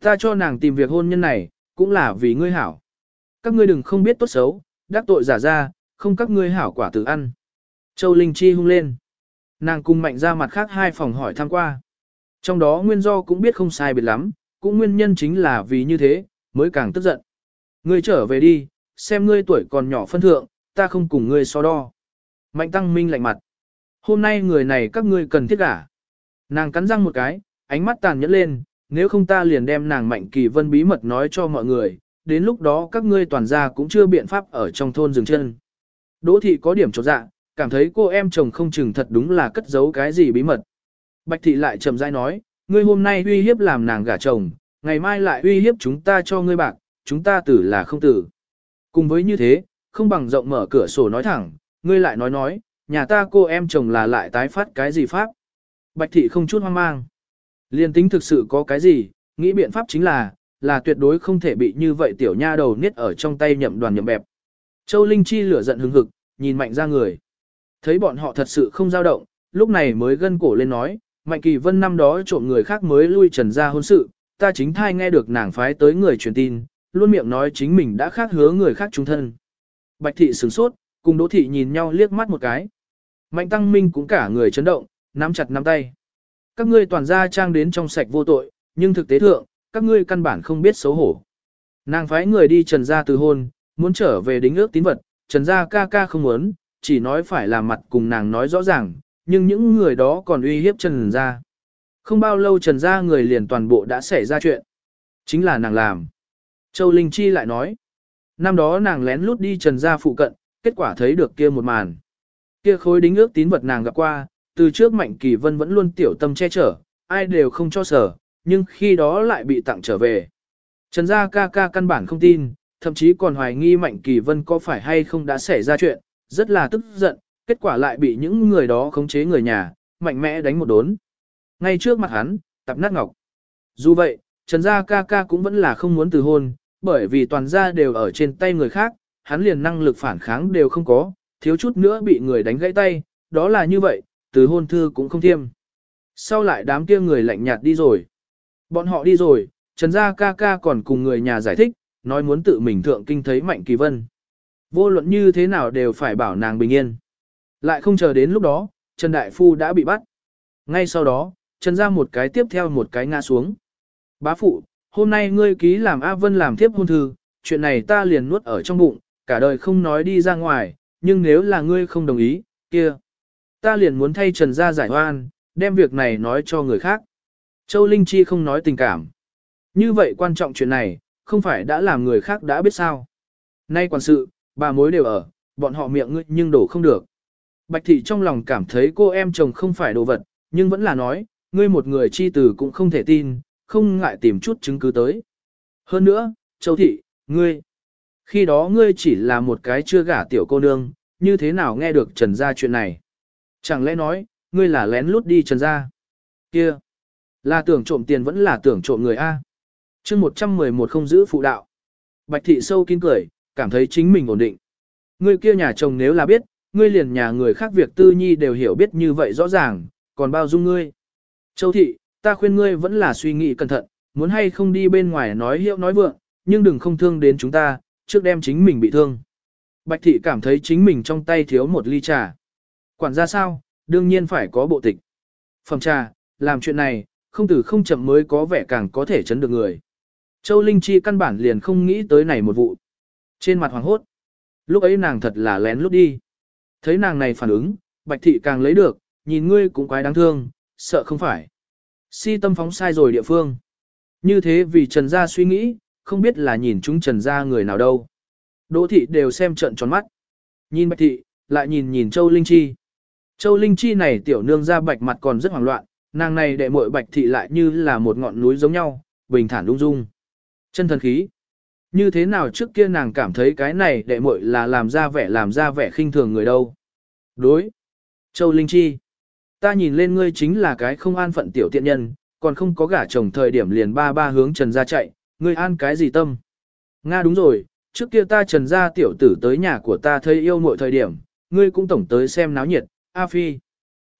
Ta cho nàng tìm việc hôn nhân này, cũng là vì ngươi hảo. Các ngươi đừng không biết tốt xấu, đắc tội giả ra, không các ngươi hảo quả tự ăn. Châu Linh Chi hung lên. Nàng cùng mạnh ra mặt khác hai phòng hỏi thăm qua. Trong đó nguyên do cũng biết không sai biệt lắm, cũng nguyên nhân chính là vì như thế, mới càng tức giận. Ngươi trở về đi, xem ngươi tuổi còn nhỏ phân thượng, ta không cùng ngươi so đo. Mạnh tăng minh lạnh mặt. Hôm nay người này các ngươi cần thiết cả. Nàng cắn răng một cái, ánh mắt tàn nhẫn lên, nếu không ta liền đem nàng mạnh kỳ vân bí mật nói cho mọi người, đến lúc đó các ngươi toàn gia cũng chưa biện pháp ở trong thôn dừng chân. Đỗ thị có điểm chột dạ, cảm thấy cô em chồng không chừng thật đúng là cất giấu cái gì bí mật. Bạch thị lại chậm rãi nói, ngươi hôm nay uy hiếp làm nàng gả chồng, ngày mai lại uy hiếp chúng ta cho ngươi bạc, chúng ta tử là không tử. Cùng với như thế, không bằng rộng mở cửa sổ nói thẳng, ngươi lại nói nói, nhà ta cô em chồng là lại tái phát cái gì pháp. Bạch thị không chút hoang mang. Liên tính thực sự có cái gì, nghĩ biện pháp chính là, là tuyệt đối không thể bị như vậy tiểu nha đầu niết ở trong tay nhậm đoàn nhậm bẹp. Châu Linh Chi lửa giận hừng hực, nhìn mạnh ra người. Thấy bọn họ thật sự không dao động, lúc này mới gân cổ lên nói, Mạnh Kỳ Vân năm đó trộm người khác mới lui trần ra hôn sự, ta chính thai nghe được nàng phái tới người truyền tin, luôn miệng nói chính mình đã khác hứa người khác trung thân. Bạch thị sửng sốt, cùng Đỗ thị nhìn nhau liếc mắt một cái. Mạnh Tăng Minh cũng cả người chấn động, nắm chặt nắm tay. Các ngươi toàn gia trang đến trong sạch vô tội, nhưng thực tế thượng, các ngươi căn bản không biết xấu hổ. Nàng phái người đi trần gia từ hôn, muốn trở về đính ước tín vật, trần gia ca ca không muốn, chỉ nói phải làm mặt cùng nàng nói rõ ràng, nhưng những người đó còn uy hiếp trần gia. Không bao lâu trần gia người liền toàn bộ đã xảy ra chuyện. Chính là nàng làm. Châu Linh Chi lại nói. Năm đó nàng lén lút đi trần gia phụ cận, kết quả thấy được kia một màn. Kia khối đính ước tín vật nàng gặp qua, từ trước Mạnh Kỳ Vân vẫn luôn tiểu tâm che chở, ai đều không cho sở, nhưng khi đó lại bị tặng trở về. Trần gia ca ca căn bản không tin, thậm chí còn hoài nghi Mạnh Kỳ Vân có phải hay không đã xảy ra chuyện, rất là tức giận, kết quả lại bị những người đó khống chế người nhà, mạnh mẽ đánh một đốn. Ngay trước mặt hắn, tập nát ngọc. Dù vậy, Trần gia ca ca cũng vẫn là không muốn từ hôn, bởi vì toàn gia đều ở trên tay người khác, hắn liền năng lực phản kháng đều không có, thiếu chút nữa bị người đánh gãy tay, đó là như vậy, từ hôn thư cũng không thiêm. Sau lại đám kia người lạnh nhạt đi rồi. Bọn họ đi rồi, Trần Gia ca ca còn cùng người nhà giải thích, nói muốn tự mình thượng kinh thấy Mạnh Kỳ Vân. Vô luận như thế nào đều phải bảo nàng bình yên. Lại không chờ đến lúc đó, Trần Đại Phu đã bị bắt. Ngay sau đó, Trần Gia một cái tiếp theo một cái ngã xuống. Bá phụ, hôm nay ngươi ký làm A Vân làm thiếp hôn thư, chuyện này ta liền nuốt ở trong bụng, cả đời không nói đi ra ngoài, nhưng nếu là ngươi không đồng ý, kia. Ta liền muốn thay Trần Gia giải oan, đem việc này nói cho người khác. Châu Linh Chi không nói tình cảm. Như vậy quan trọng chuyện này, không phải đã làm người khác đã biết sao. Nay quản sự, bà mối đều ở, bọn họ miệng ngươi nhưng đổ không được. Bạch thị trong lòng cảm thấy cô em chồng không phải đồ vật, nhưng vẫn là nói, ngươi một người chi tử cũng không thể tin, không ngại tìm chút chứng cứ tới. Hơn nữa, Châu thị, ngươi, khi đó ngươi chỉ là một cái chưa gả tiểu cô nương, như thế nào nghe được trần gia chuyện này? Chẳng lẽ nói, ngươi là lén lút đi trần gia? Kia, là tưởng trộm tiền vẫn là tưởng trộm người A. chương 111 không giữ phụ đạo. Bạch thị sâu kín cười, cảm thấy chính mình ổn định. Ngươi kia nhà chồng nếu là biết, ngươi liền nhà người khác việc tư nhi đều hiểu biết như vậy rõ ràng, còn bao dung ngươi. Châu thị, ta khuyên ngươi vẫn là suy nghĩ cẩn thận, muốn hay không đi bên ngoài nói hiệu nói vượng, nhưng đừng không thương đến chúng ta, trước đem chính mình bị thương. Bạch thị cảm thấy chính mình trong tay thiếu một ly trà. Quản gia sao, đương nhiên phải có bộ tịch. Phẩm trà, làm chuyện này, không từ không chậm mới có vẻ càng có thể chấn được người. Châu Linh Chi căn bản liền không nghĩ tới này một vụ. Trên mặt hoàng hốt. Lúc ấy nàng thật là lén lút đi. Thấy nàng này phản ứng, bạch thị càng lấy được, nhìn ngươi cũng quái đáng thương, sợ không phải. Si tâm phóng sai rồi địa phương. Như thế vì Trần Gia suy nghĩ, không biết là nhìn chúng Trần Gia người nào đâu. Đỗ thị đều xem trận tròn mắt. Nhìn bạch thị, lại nhìn nhìn Châu Linh Chi. Châu Linh Chi này tiểu nương ra bạch mặt còn rất hoảng loạn, nàng này đệ muội bạch thị lại như là một ngọn núi giống nhau, bình thản lung dung. Chân thần khí. Như thế nào trước kia nàng cảm thấy cái này đệ muội là làm ra vẻ làm ra vẻ khinh thường người đâu. Đối. Châu Linh Chi. Ta nhìn lên ngươi chính là cái không an phận tiểu tiện nhân, còn không có gả chồng thời điểm liền ba ba hướng trần ra chạy, ngươi an cái gì tâm. Nga đúng rồi, trước kia ta trần ra tiểu tử tới nhà của ta thấy yêu muội thời điểm, ngươi cũng tổng tới xem náo nhiệt, A Phi.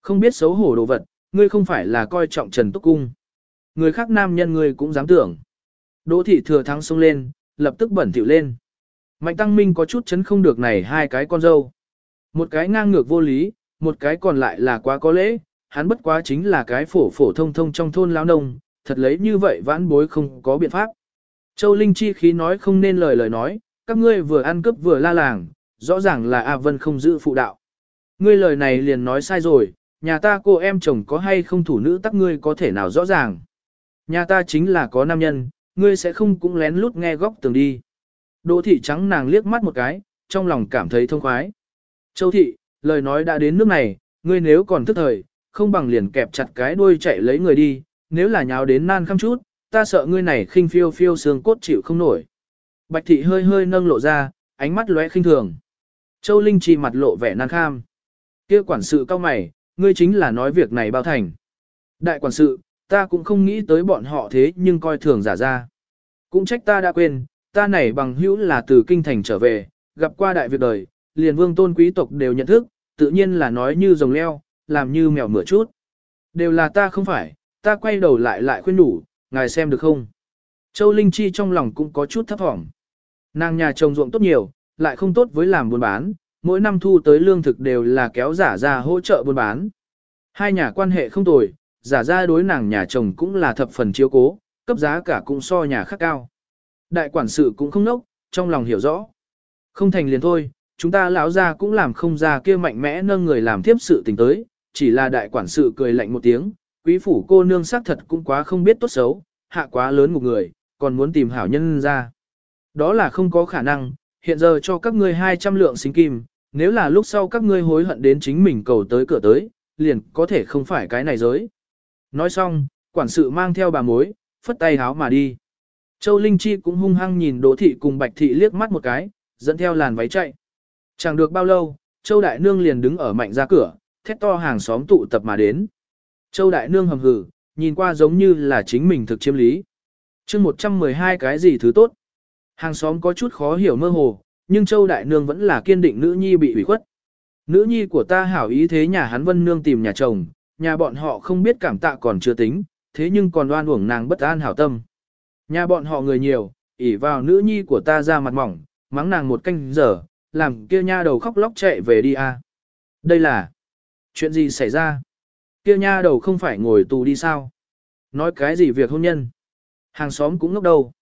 Không biết xấu hổ đồ vật, ngươi không phải là coi trọng Trần Túc Cung. Người khác nam nhân ngươi cũng dám tưởng. Đỗ thị thừa thắng xông lên, lập tức bẩn thỉu lên. Mạnh Tăng Minh có chút chấn không được này hai cái con dâu. Một cái ngang ngược vô lý, một cái còn lại là quá có lễ, hắn bất quá chính là cái phổ phổ thông thông trong thôn lão nông, thật lấy như vậy vãn bối không có biện pháp. Châu Linh chi khí nói không nên lời lời nói, các ngươi vừa ăn cướp vừa la làng, rõ ràng là A Vân không giữ phụ đạo. Ngươi lời này liền nói sai rồi, nhà ta cô em chồng có hay không thủ nữ tắc ngươi có thể nào rõ ràng. Nhà ta chính là có nam nhân, ngươi sẽ không cũng lén lút nghe góc tường đi. Đỗ thị trắng nàng liếc mắt một cái, trong lòng cảm thấy thông khoái. Châu thị, lời nói đã đến nước này, ngươi nếu còn thức thời, không bằng liền kẹp chặt cái đuôi chạy lấy người đi, nếu là nháo đến nan khăm chút, ta sợ ngươi này khinh phiêu phiêu xương cốt chịu không nổi. Bạch thị hơi hơi nâng lộ ra, ánh mắt lóe khinh thường. Châu Linh Chi mặt lộ vẻ nan kham. Kia quản sự cao mày, ngươi chính là nói việc này bao thành. Đại quản sự, ta cũng không nghĩ tới bọn họ thế nhưng coi thường giả ra. Cũng trách ta đã quên, ta này bằng hữu là từ kinh thành trở về, gặp qua đại việc đời, liền vương tôn quý tộc đều nhận thức, tự nhiên là nói như rồng leo, làm như mèo mửa chút. Đều là ta không phải, ta quay đầu lại lại khuyên đủ, ngài xem được không? Châu Linh Chi trong lòng cũng có chút thấp thỏm. Nàng nhà chồng ruộng tốt nhiều, lại không tốt với làm buôn bán, mỗi năm thu tới lương thực đều là kéo giả ra hỗ trợ buôn bán. Hai nhà quan hệ không tồi, giả ra đối nàng nhà chồng cũng là thập phần chiếu cố, cấp giá cả cũng so nhà khác cao. Đại quản sự cũng không nốc, trong lòng hiểu rõ. Không thành liền thôi, chúng ta lão ra cũng làm không ra kia mạnh mẽ nâng người làm tiếp sự tình tới, chỉ là đại quản sự cười lạnh một tiếng, quý phủ cô nương xác thật cũng quá không biết tốt xấu, hạ quá lớn một người, còn muốn tìm hảo nhân ra. Đó là không có khả năng, hiện giờ cho các ngươi 200 lượng xính kim, nếu là lúc sau các ngươi hối hận đến chính mình cầu tới cửa tới, liền có thể không phải cái này giới. Nói xong, quản sự mang theo bà mối, phất tay háo mà đi. Châu Linh Chi cũng hung hăng nhìn Đỗ Thị cùng Bạch Thị liếc mắt một cái, dẫn theo làn váy chạy. Chẳng được bao lâu, Châu Đại Nương liền đứng ở mạnh ra cửa, thét to hàng xóm tụ tập mà đến. Châu Đại Nương hầm hừ, nhìn qua giống như là chính mình thực chiếm lý. chương 112 cái gì thứ tốt. Hàng xóm có chút khó hiểu mơ hồ, nhưng Châu Đại Nương vẫn là kiên định nữ nhi bị ủy khuất. Nữ nhi của ta hảo ý thế nhà hắn Vân Nương tìm nhà chồng, nhà bọn họ không biết cảm tạ còn chưa tính, thế nhưng còn đoan uổng nàng bất an hảo tâm. Nhà bọn họ người nhiều, ỉ vào nữ nhi của ta ra mặt mỏng, mắng nàng một canh giờ, làm kia nha đầu khóc lóc chạy về đi a. Đây là chuyện gì xảy ra? Kia nha đầu không phải ngồi tù đi sao? Nói cái gì việc hôn nhân? Hàng xóm cũng ngốc đầu.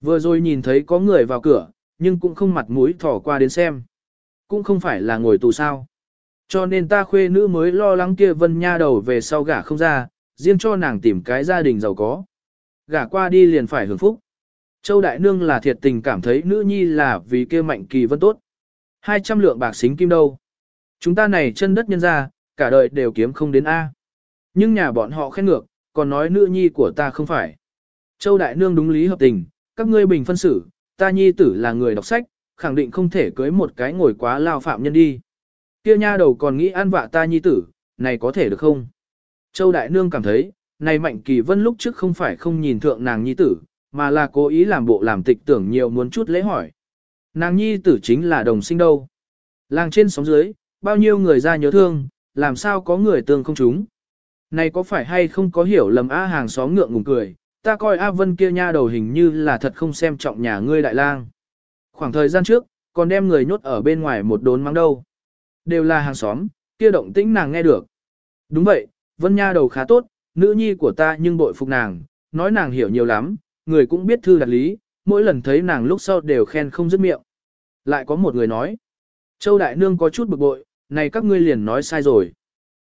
Vừa rồi nhìn thấy có người vào cửa, nhưng cũng không mặt mũi thỏ qua đến xem. Cũng không phải là ngồi tù sao. Cho nên ta khuê nữ mới lo lắng kia vân nha đầu về sau gả không ra, riêng cho nàng tìm cái gia đình giàu có. Gả qua đi liền phải hưởng phúc. Châu Đại Nương là thiệt tình cảm thấy nữ nhi là vì kia mạnh kỳ vân tốt. 200 lượng bạc xính kim đâu. Chúng ta này chân đất nhân ra, cả đời đều kiếm không đến A. Nhưng nhà bọn họ khen ngược, còn nói nữ nhi của ta không phải. Châu Đại Nương đúng lý hợp tình, các ngươi bình phân xử, ta nhi tử là người đọc sách, khẳng định không thể cưới một cái ngồi quá lao phạm nhân đi. Kia nha đầu còn nghĩ an vạ ta nhi tử, này có thể được không? Châu Đại Nương cảm thấy, này Mạnh Kỳ Vân lúc trước không phải không nhìn thượng nàng nhi tử, mà là cố ý làm bộ làm tịch tưởng nhiều muốn chút lễ hỏi. Nàng nhi tử chính là đồng sinh đâu. Làng trên sóng dưới, bao nhiêu người ra nhớ thương, làm sao có người tương không chúng. Này có phải hay không có hiểu lầm A hàng xóm ngượng ngùng cười, ta coi A Vân kia nha đầu hình như là thật không xem trọng nhà ngươi đại lang. Khoảng thời gian trước, còn đem người nhốt ở bên ngoài một đốn mắng đâu. Đều là hàng xóm, kia động tĩnh nàng nghe được. Đúng vậy, Vân nha đầu khá tốt, nữ nhi của ta nhưng bội phục nàng, nói nàng hiểu nhiều lắm, người cũng biết thư đặt lý, mỗi lần thấy nàng lúc sau đều khen không dứt miệng. Lại có một người nói, Châu Đại Nương có chút bực bội, này các ngươi liền nói sai rồi.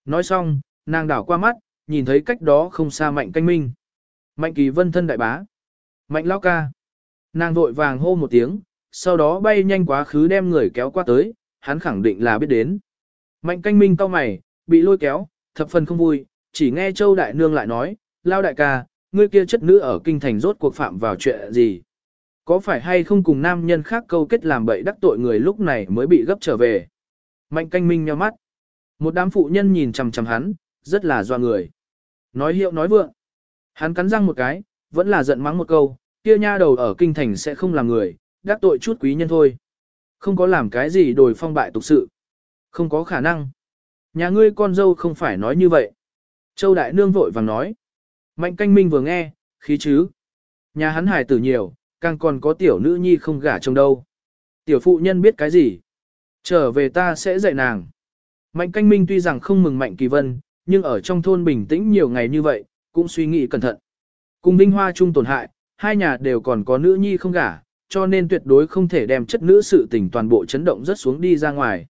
Nói xong, nàng đảo qua mắt, nhìn thấy cách đó không xa Mạnh Canh Minh. Mạnh Kỳ Vân thân đại bá. Mạnh Lao ca. Nàng vội vàng hô một tiếng, sau đó bay nhanh quá khứ đem người kéo qua tới, hắn khẳng định là biết đến. Mạnh Canh Minh cau mày, bị lôi kéo, thập phần không vui, chỉ nghe Châu Đại Nương lại nói, Lao đại ca, ngươi kia chất nữ ở kinh thành rốt cuộc phạm vào chuyện gì? Có phải hay không cùng nam nhân khác câu kết làm bậy đắc tội người lúc này mới bị gấp trở về? Mạnh canh minh nheo mắt. Một đám phụ nhân nhìn chằm chằm hắn, rất là doa người. Nói hiệu nói vượng. Hắn cắn răng một cái, vẫn là giận mắng một câu, kia nha đầu ở kinh thành sẽ không làm người, đắc tội chút quý nhân thôi. Không có làm cái gì đổi phong bại tục sự. Không có khả năng. Nhà ngươi con dâu không phải nói như vậy. Châu Đại Nương vội vàng nói. Mạnh canh minh vừa nghe, khí chứ. Nhà hắn hài tử nhiều, càng còn có tiểu nữ nhi không gả chồng đâu. Tiểu phụ nhân biết cái gì? Trở về ta sẽ dạy nàng. Mạnh canh minh tuy rằng không mừng Mạnh Kỳ Vân, nhưng ở trong thôn bình tĩnh nhiều ngày như vậy, cũng suy nghĩ cẩn thận. Cùng Vinh Hoa chung tổn hại, hai nhà đều còn có nữ nhi không gả, cho nên tuyệt đối không thể đem chất nữ sự tình toàn bộ chấn động rất xuống đi ra ngoài.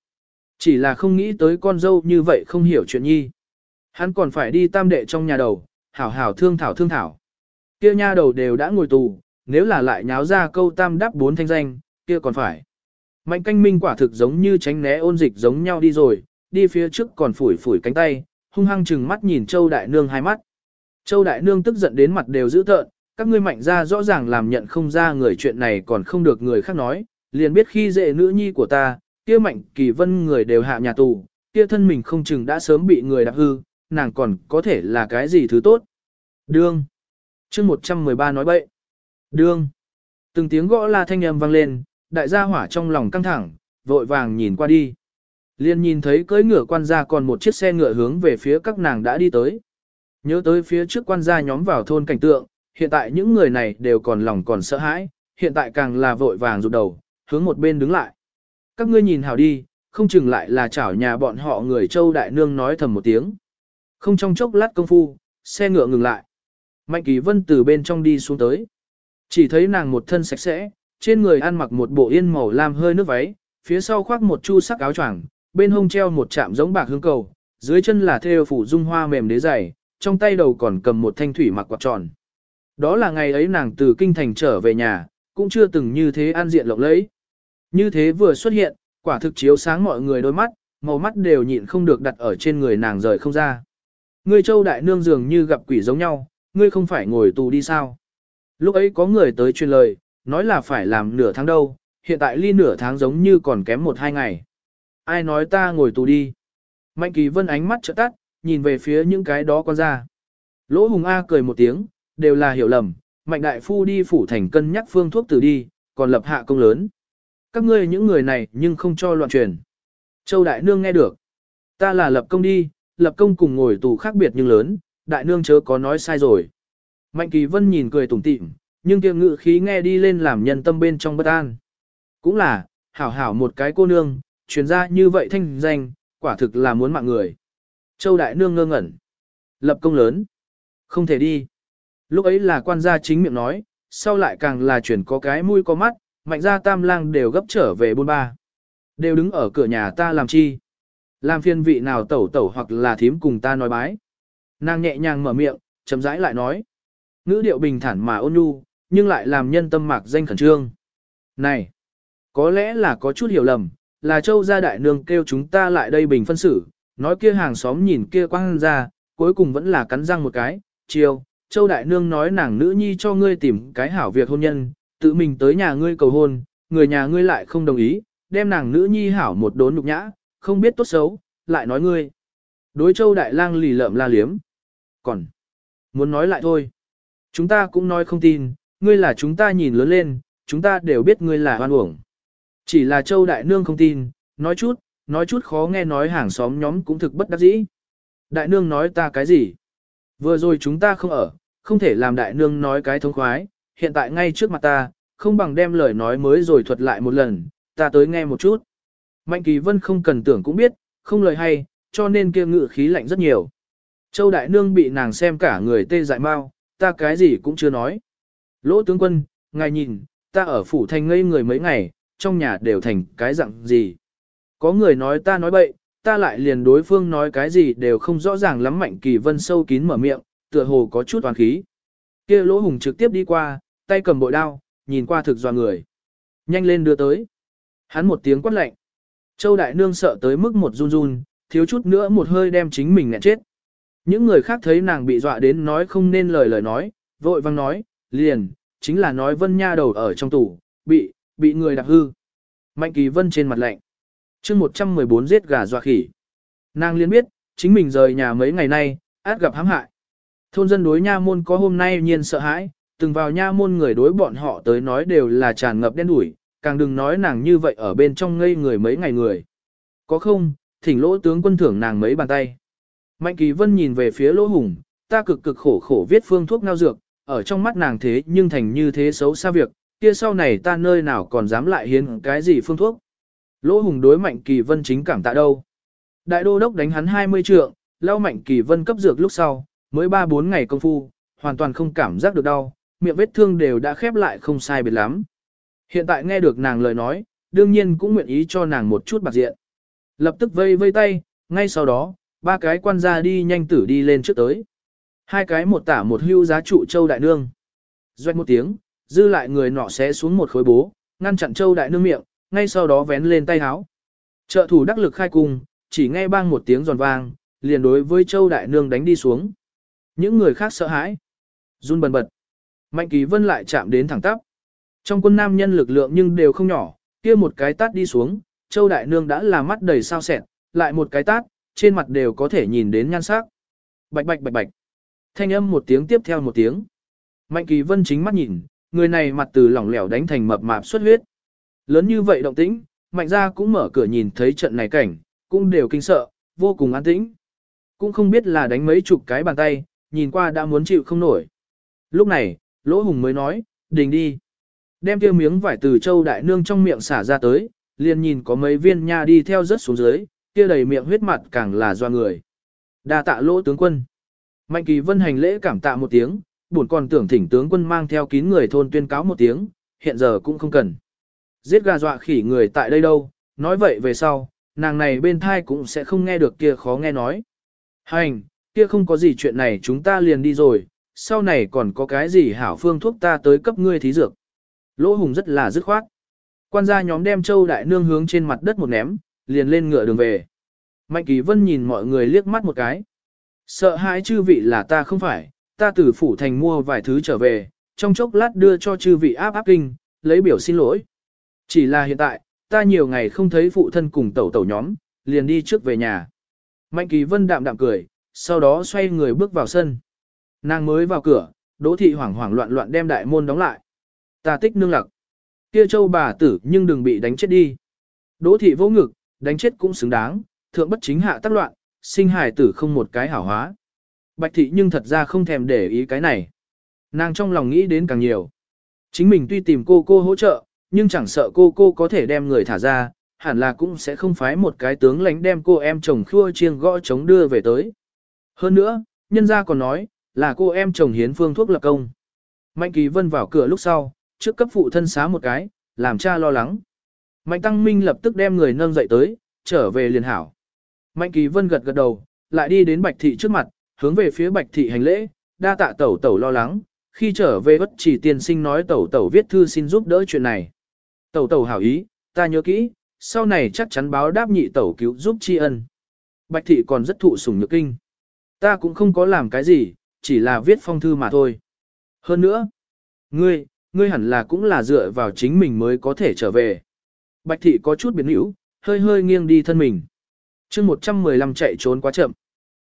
Chỉ là không nghĩ tới con dâu như vậy không hiểu chuyện nhi. Hắn còn phải đi tam đệ trong nhà đầu, hảo hảo thương thảo thương thảo. Kia nha đầu đều đã ngồi tù, nếu là lại nháo ra câu tam đáp bốn thanh danh, kia còn phải. Mạnh canh minh quả thực giống như tránh né ôn dịch giống nhau đi rồi, đi phía trước còn phủi phủi cánh tay, hung hăng chừng mắt nhìn Châu Đại Nương hai mắt. Châu Đại Nương tức giận đến mặt đều dữ tợn, các ngươi mạnh ra rõ ràng làm nhận không ra người chuyện này còn không được người khác nói, liền biết khi dễ nữ nhi của ta, kia mạnh kỳ vân người đều hạ nhà tù, kia thân mình không chừng đã sớm bị người đạp hư, nàng còn có thể là cái gì thứ tốt. Đương. chương 113 nói bậy. Đương. Từng tiếng gõ la thanh âm vang lên, đại gia hỏa trong lòng căng thẳng, vội vàng nhìn qua đi. Liên nhìn thấy cưỡi ngựa quan gia còn một chiếc xe ngựa hướng về phía các nàng đã đi tới. Nhớ tới phía trước quan gia nhóm vào thôn cảnh tượng, hiện tại những người này đều còn lòng còn sợ hãi, hiện tại càng là vội vàng rụt đầu, hướng một bên đứng lại. Các ngươi nhìn hào đi, không chừng lại là chảo nhà bọn họ người châu đại nương nói thầm một tiếng. Không trong chốc lát công phu, xe ngựa ngừng lại. Mạnh Kỳ Vân từ bên trong đi xuống tới. Chỉ thấy nàng một thân sạch sẽ, trên người ăn mặc một bộ yên màu lam hơi nước váy, phía sau khoác một chu sắc áo choàng, bên hông treo một chạm giống bạc hương cầu, dưới chân là thêu phủ dung hoa mềm đế dày, trong tay đầu còn cầm một thanh thủy mặc quạt tròn. Đó là ngày ấy nàng từ kinh thành trở về nhà, cũng chưa từng như thế an diện lộng lẫy. Như thế vừa xuất hiện, quả thực chiếu sáng mọi người đôi mắt, màu mắt đều nhịn không được đặt ở trên người nàng rời không ra. Ngươi châu đại nương dường như gặp quỷ giống nhau, ngươi không phải ngồi tù đi sao? Lúc ấy có người tới truyền lời, nói là phải làm nửa tháng đâu, hiện tại ly nửa tháng giống như còn kém một hai ngày. Ai nói ta ngồi tù đi? Mạnh kỳ vân ánh mắt trợ tắt, nhìn về phía những cái đó con ra. Lỗ hùng A cười một tiếng, đều là hiểu lầm, mạnh đại phu đi phủ thành cân nhắc phương thuốc từ đi, còn lập hạ công lớn. Các ngươi những người này nhưng không cho loạn truyền. Châu đại nương nghe được. Ta là lập công đi, lập công cùng ngồi tù khác biệt nhưng lớn, đại nương chớ có nói sai rồi. Mạnh kỳ vân nhìn cười tủm tỉm, nhưng kia ngự khí nghe đi lên làm nhân tâm bên trong bất an. Cũng là, hảo hảo một cái cô nương, truyền ra như vậy thanh danh, quả thực là muốn mạng người. Châu đại nương ngơ ngẩn. Lập công lớn. Không thể đi. Lúc ấy là quan gia chính miệng nói, sau lại càng là chuyển có cái mũi có mắt, mạnh gia tam lang đều gấp trở về buôn ba. Đều đứng ở cửa nhà ta làm chi. Làm phiên vị nào tẩu tẩu hoặc là thím cùng ta nói bái. Nàng nhẹ nhàng mở miệng, chậm rãi lại nói. Ngữ điệu bình thản mà ôn nhu, nhưng lại làm nhân tâm mạc danh khẩn trương. Này, có lẽ là có chút hiểu lầm, là châu gia đại nương kêu chúng ta lại đây bình phân xử, nói kia hàng xóm nhìn kia quang ra, cuối cùng vẫn là cắn răng một cái, chiều, châu đại nương nói nàng nữ nhi cho ngươi tìm cái hảo việc hôn nhân, tự mình tới nhà ngươi cầu hôn, người nhà ngươi lại không đồng ý, đem nàng nữ nhi hảo một đốn nhục nhã, không biết tốt xấu, lại nói ngươi. Đối châu đại lang lì lợm la liếm. Còn, muốn nói lại thôi. Chúng ta cũng nói không tin, ngươi là chúng ta nhìn lớn lên, chúng ta đều biết ngươi là hoan uổng. Chỉ là châu đại nương không tin, nói chút, nói chút khó nghe nói hàng xóm nhóm cũng thực bất đắc dĩ. Đại nương nói ta cái gì? Vừa rồi chúng ta không ở, không thể làm đại nương nói cái thống khoái, hiện tại ngay trước mặt ta, không bằng đem lời nói mới rồi thuật lại một lần, ta tới nghe một chút. Mạnh kỳ vân không cần tưởng cũng biết, không lời hay, cho nên kia ngự khí lạnh rất nhiều. Châu đại nương bị nàng xem cả người tê dại mau, ta cái gì cũng chưa nói. Lỗ tướng quân, ngài nhìn, ta ở phủ thành ngây người mấy ngày, trong nhà đều thành cái dạng gì. Có người nói ta nói bậy, ta lại liền đối phương nói cái gì đều không rõ ràng lắm mạnh kỳ vân sâu kín mở miệng, tựa hồ có chút toàn khí. kia lỗ hùng trực tiếp đi qua, tay cầm bội đao, nhìn qua thực dò người. Nhanh lên đưa tới. Hắn một tiếng quát lạnh. Châu Đại Nương sợ tới mức một run run, thiếu chút nữa một hơi đem chính mình nghẹn chết. Những người khác thấy nàng bị dọa đến nói không nên lời lời nói, vội vang nói, liền, chính là nói vân nha đầu ở trong tủ, bị, bị người đạp hư. Mạnh kỳ vân trên mặt lạnh. chương 114 giết gà dọa khỉ. Nàng liên biết, chính mình rời nhà mấy ngày nay, át gặp hãm hại. Thôn dân đối nha môn có hôm nay nhiên sợ hãi, từng vào nha môn người đối bọn họ tới nói đều là tràn ngập đen đủi, càng đừng nói nàng như vậy ở bên trong ngây người mấy ngày người. Có không, thỉnh lỗ tướng quân thưởng nàng mấy bàn tay. Mạnh kỳ vân nhìn về phía lỗ hùng, ta cực cực khổ khổ viết phương thuốc ngao dược, ở trong mắt nàng thế nhưng thành như thế xấu xa việc, kia sau này ta nơi nào còn dám lại hiến cái gì phương thuốc. Lỗ hùng đối mạnh kỳ vân chính cảm tạ đâu. Đại đô đốc đánh hắn 20 trượng, lao mạnh kỳ vân cấp dược lúc sau, mới 3-4 ngày công phu, hoàn toàn không cảm giác được đau, miệng vết thương đều đã khép lại không sai biệt lắm. Hiện tại nghe được nàng lời nói, đương nhiên cũng nguyện ý cho nàng một chút bạc diện. Lập tức vây vây tay, ngay sau đó, ba cái quan gia đi nhanh tử đi lên trước tới. Hai cái một tả một hưu giá trụ châu đại nương. Doanh một tiếng, dư lại người nọ sẽ xuống một khối bố, ngăn chặn châu đại nương miệng, ngay sau đó vén lên tay háo. Trợ thủ đắc lực khai cung, chỉ nghe bang một tiếng giòn vang, liền đối với châu đại nương đánh đi xuống. Những người khác sợ hãi. run bần bật. Mạnh kỳ vân lại chạm đến thẳng tắp. Trong quân nam nhân lực lượng nhưng đều không nhỏ, kia một cái tát đi xuống, Châu Đại Nương đã là mắt đầy sao sẹn, lại một cái tát, trên mặt đều có thể nhìn đến nhan sắc. Bạch bạch bạch bạch. Thanh âm một tiếng tiếp theo một tiếng. Mạnh Kỳ Vân chính mắt nhìn, người này mặt từ lỏng lẻo đánh thành mập mạp xuất huyết. Lớn như vậy động tĩnh, Mạnh gia cũng mở cửa nhìn thấy trận này cảnh, cũng đều kinh sợ, vô cùng an tĩnh. Cũng không biết là đánh mấy chục cái bàn tay, nhìn qua đã muốn chịu không nổi. Lúc này, Lỗ Hùng mới nói, đình đi. Đem kia miếng vải từ châu đại nương trong miệng xả ra tới, liền nhìn có mấy viên nha đi theo rất xuống dưới, kia đầy miệng huyết mặt càng là doa người. đa tạ lỗ tướng quân. Mạnh kỳ vân hành lễ cảm tạ một tiếng, buồn còn tưởng thỉnh tướng quân mang theo kín người thôn tuyên cáo một tiếng, hiện giờ cũng không cần. Giết gà dọa khỉ người tại đây đâu, nói vậy về sau, nàng này bên thai cũng sẽ không nghe được kia khó nghe nói. Hành, kia không có gì chuyện này chúng ta liền đi rồi, sau này còn có cái gì hảo phương thuốc ta tới cấp ngươi thí dược. Lỗ hùng rất là dứt khoát. Quan gia nhóm đem châu đại nương hướng trên mặt đất một ném, liền lên ngựa đường về. Mạnh kỳ vân nhìn mọi người liếc mắt một cái. Sợ hãi chư vị là ta không phải, ta từ phủ thành mua vài thứ trở về, trong chốc lát đưa cho chư vị áp áp kinh, lấy biểu xin lỗi. Chỉ là hiện tại, ta nhiều ngày không thấy phụ thân cùng tẩu tẩu nhóm, liền đi trước về nhà. Mạnh kỳ vân đạm đạm cười, sau đó xoay người bước vào sân. Nàng mới vào cửa, đỗ thị hoảng hoảng loạn loạn đem đại môn đóng lại. Ta tích nương lặc. Kia châu bà tử nhưng đừng bị đánh chết đi. Đỗ thị vô ngực, đánh chết cũng xứng đáng, thượng bất chính hạ tác loạn, sinh hài tử không một cái hảo hóa. Bạch thị nhưng thật ra không thèm để ý cái này. Nàng trong lòng nghĩ đến càng nhiều. Chính mình tuy tìm cô cô hỗ trợ, nhưng chẳng sợ cô cô có thể đem người thả ra, hẳn là cũng sẽ không phái một cái tướng lãnh đem cô em chồng khua chiêng gõ chống đưa về tới. Hơn nữa, nhân gia còn nói, là cô em chồng hiến phương thuốc lập công. Mạnh Kỳ Vân vào cửa lúc sau, trước cấp phụ thân xá một cái, làm cha lo lắng. Mạnh Tăng Minh lập tức đem người nâng dậy tới, trở về liền hảo. Mạnh Kỳ Vân gật gật đầu, lại đi đến Bạch Thị trước mặt, hướng về phía Bạch Thị hành lễ, đa tạ tẩu tẩu lo lắng, khi trở về bất chỉ tiên sinh nói tẩu tẩu viết thư xin giúp đỡ chuyện này. Tẩu tẩu hảo ý, ta nhớ kỹ, sau này chắc chắn báo đáp nhị tẩu cứu giúp tri ân. Bạch Thị còn rất thụ sủng nhược kinh. Ta cũng không có làm cái gì, chỉ là viết phong thư mà thôi. Hơn nữa, ngươi, ngươi hẳn là cũng là dựa vào chính mình mới có thể trở về. Bạch thị có chút biến hữu, hơi hơi nghiêng đi thân mình. chương 115 chạy trốn quá chậm.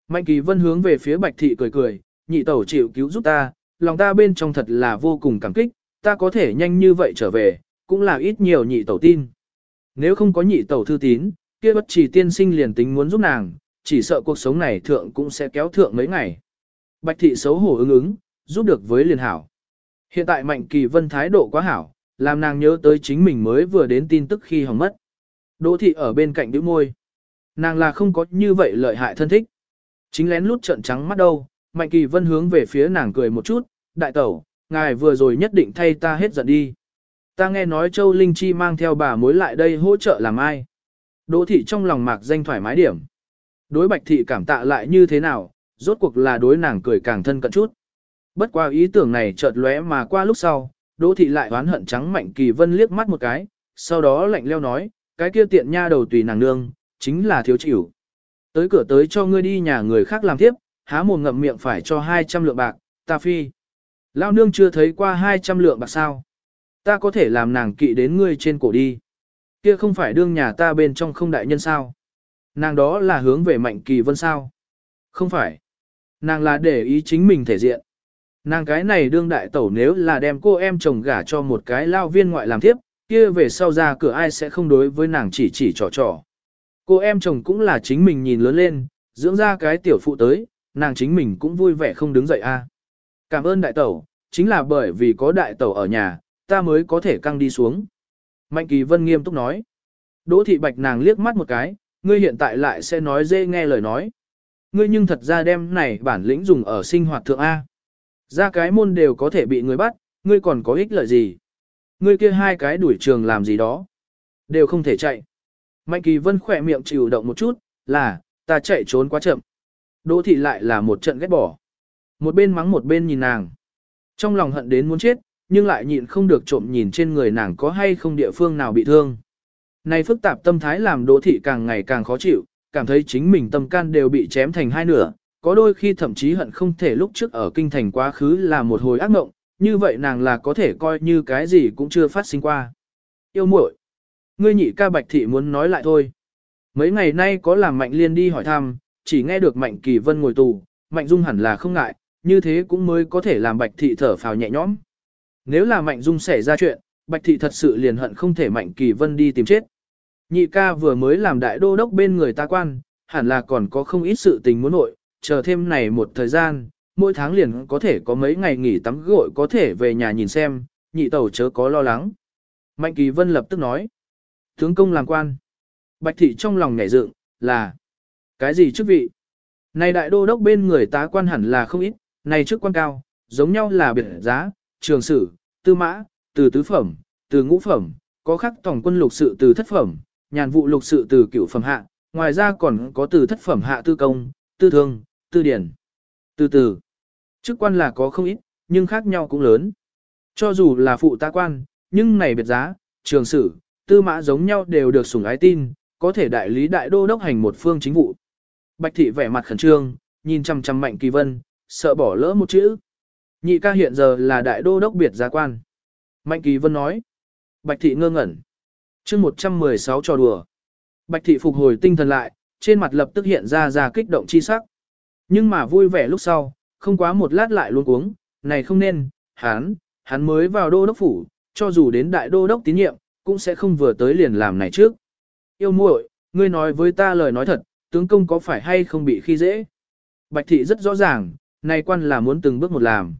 Mạnh kỳ vân hướng về phía bạch thị cười cười, nhị tẩu chịu cứu giúp ta, lòng ta bên trong thật là vô cùng cảm kích, ta có thể nhanh như vậy trở về, cũng là ít nhiều nhị tẩu tin. Nếu không có nhị tẩu thư tín, kia bất chỉ tiên sinh liền tính muốn giúp nàng, chỉ sợ cuộc sống này thượng cũng sẽ kéo thượng mấy ngày. Bạch thị xấu hổ ứng ứng, giúp được với liền hảo. Hiện tại Mạnh Kỳ Vân thái độ quá hảo, làm nàng nhớ tới chính mình mới vừa đến tin tức khi hỏng mất. Đỗ thị ở bên cạnh đứa môi. Nàng là không có như vậy lợi hại thân thích. Chính lén lút trận trắng mắt đâu, Mạnh Kỳ Vân hướng về phía nàng cười một chút, đại tẩu, ngài vừa rồi nhất định thay ta hết giận đi. Ta nghe nói Châu Linh Chi mang theo bà mối lại đây hỗ trợ làm ai. Đỗ thị trong lòng mạc danh thoải mái điểm. Đối bạch thị cảm tạ lại như thế nào, rốt cuộc là đối nàng cười càng thân cận chút. Bất qua ý tưởng này chợt lóe mà qua lúc sau, Đỗ thị lại oán hận trắng Mạnh Kỳ Vân liếc mắt một cái, sau đó lạnh leo nói, cái kia tiện nha đầu tùy nàng nương, chính là thiếu chịu. Tới cửa tới cho ngươi đi nhà người khác làm tiếp, há mồm ngậm miệng phải cho 200 lượng bạc, ta phi. Lao nương chưa thấy qua 200 lượng bạc sao. Ta có thể làm nàng kỵ đến ngươi trên cổ đi. Kia không phải đương nhà ta bên trong không đại nhân sao. Nàng đó là hướng về Mạnh Kỳ Vân sao. Không phải. Nàng là để ý chính mình thể diện. Nàng cái này đương đại tẩu nếu là đem cô em chồng gả cho một cái lao viên ngoại làm tiếp, kia về sau ra cửa ai sẽ không đối với nàng chỉ chỉ trò trò. Cô em chồng cũng là chính mình nhìn lớn lên, dưỡng ra cái tiểu phụ tới, nàng chính mình cũng vui vẻ không đứng dậy a. Cảm ơn đại tẩu, chính là bởi vì có đại tẩu ở nhà, ta mới có thể căng đi xuống. Mạnh Kỳ Vân nghiêm túc nói. Đỗ Thị Bạch nàng liếc mắt một cái, ngươi hiện tại lại sẽ nói dễ nghe lời nói. Ngươi nhưng thật ra đem này bản lĩnh dùng ở sinh hoạt thượng A. Ra cái môn đều có thể bị người bắt, ngươi còn có ích lợi gì? Ngươi kia hai cái đuổi trường làm gì đó? Đều không thể chạy. Mạnh kỳ vân khỏe miệng chịu động một chút, là, ta chạy trốn quá chậm. Đỗ thị lại là một trận ghét bỏ. Một bên mắng một bên nhìn nàng. Trong lòng hận đến muốn chết, nhưng lại nhịn không được trộm nhìn trên người nàng có hay không địa phương nào bị thương. Này phức tạp tâm thái làm đỗ thị càng ngày càng khó chịu, cảm thấy chính mình tâm can đều bị chém thành hai nửa, có đôi khi thậm chí hận không thể lúc trước ở kinh thành quá khứ là một hồi ác mộng, như vậy nàng là có thể coi như cái gì cũng chưa phát sinh qua. Yêu muội, Ngươi nhị ca bạch thị muốn nói lại thôi. Mấy ngày nay có làm mạnh liên đi hỏi thăm, chỉ nghe được mạnh kỳ vân ngồi tù, mạnh dung hẳn là không ngại, như thế cũng mới có thể làm bạch thị thở phào nhẹ nhõm. Nếu là mạnh dung xảy ra chuyện, bạch thị thật sự liền hận không thể mạnh kỳ vân đi tìm chết. Nhị ca vừa mới làm đại đô đốc bên người ta quan, hẳn là còn có không ít sự tình muốn nội, chờ thêm này một thời gian, mỗi tháng liền có thể có mấy ngày nghỉ tắm gội có thể về nhà nhìn xem, nhị tẩu chớ có lo lắng. Mạnh Kỳ Vân lập tức nói, tướng công làm quan. Bạch thị trong lòng nhảy dựng, là, cái gì chức vị? Này đại đô đốc bên người tá quan hẳn là không ít, này chức quan cao, giống nhau là biệt giá, trường sử, tư mã, từ tứ phẩm, từ ngũ phẩm, có khắc tổng quân lục sự từ thất phẩm, nhàn vụ lục sự từ cửu phẩm hạ, ngoài ra còn có từ thất phẩm hạ tư công, tư thương, tư điển. Từ từ, chức quan là có không ít, nhưng khác nhau cũng lớn. Cho dù là phụ tá quan, nhưng này biệt giá, trường sử, tư mã giống nhau đều được sủng ái tin, có thể đại lý đại đô đốc hành một phương chính vụ. Bạch thị vẻ mặt khẩn trương, nhìn chăm chăm mạnh kỳ vân, sợ bỏ lỡ một chữ. Nhị ca hiện giờ là đại đô đốc biệt giá quan. Mạnh kỳ vân nói. Bạch thị ngơ ngẩn. chương 116 trò đùa. Bạch thị phục hồi tinh thần lại, trên mặt lập tức hiện ra ra kích động chi sắc. Nhưng mà vui vẻ lúc sau, không quá một lát lại luôn uống, này không nên, hắn, hắn mới vào đô đốc phủ, cho dù đến đại đô đốc tín nhiệm, cũng sẽ không vừa tới liền làm này trước. Yêu muội, ngươi nói với ta lời nói thật, tướng công có phải hay không bị khi dễ? Bạch thị rất rõ ràng, này quan là muốn từng bước một làm.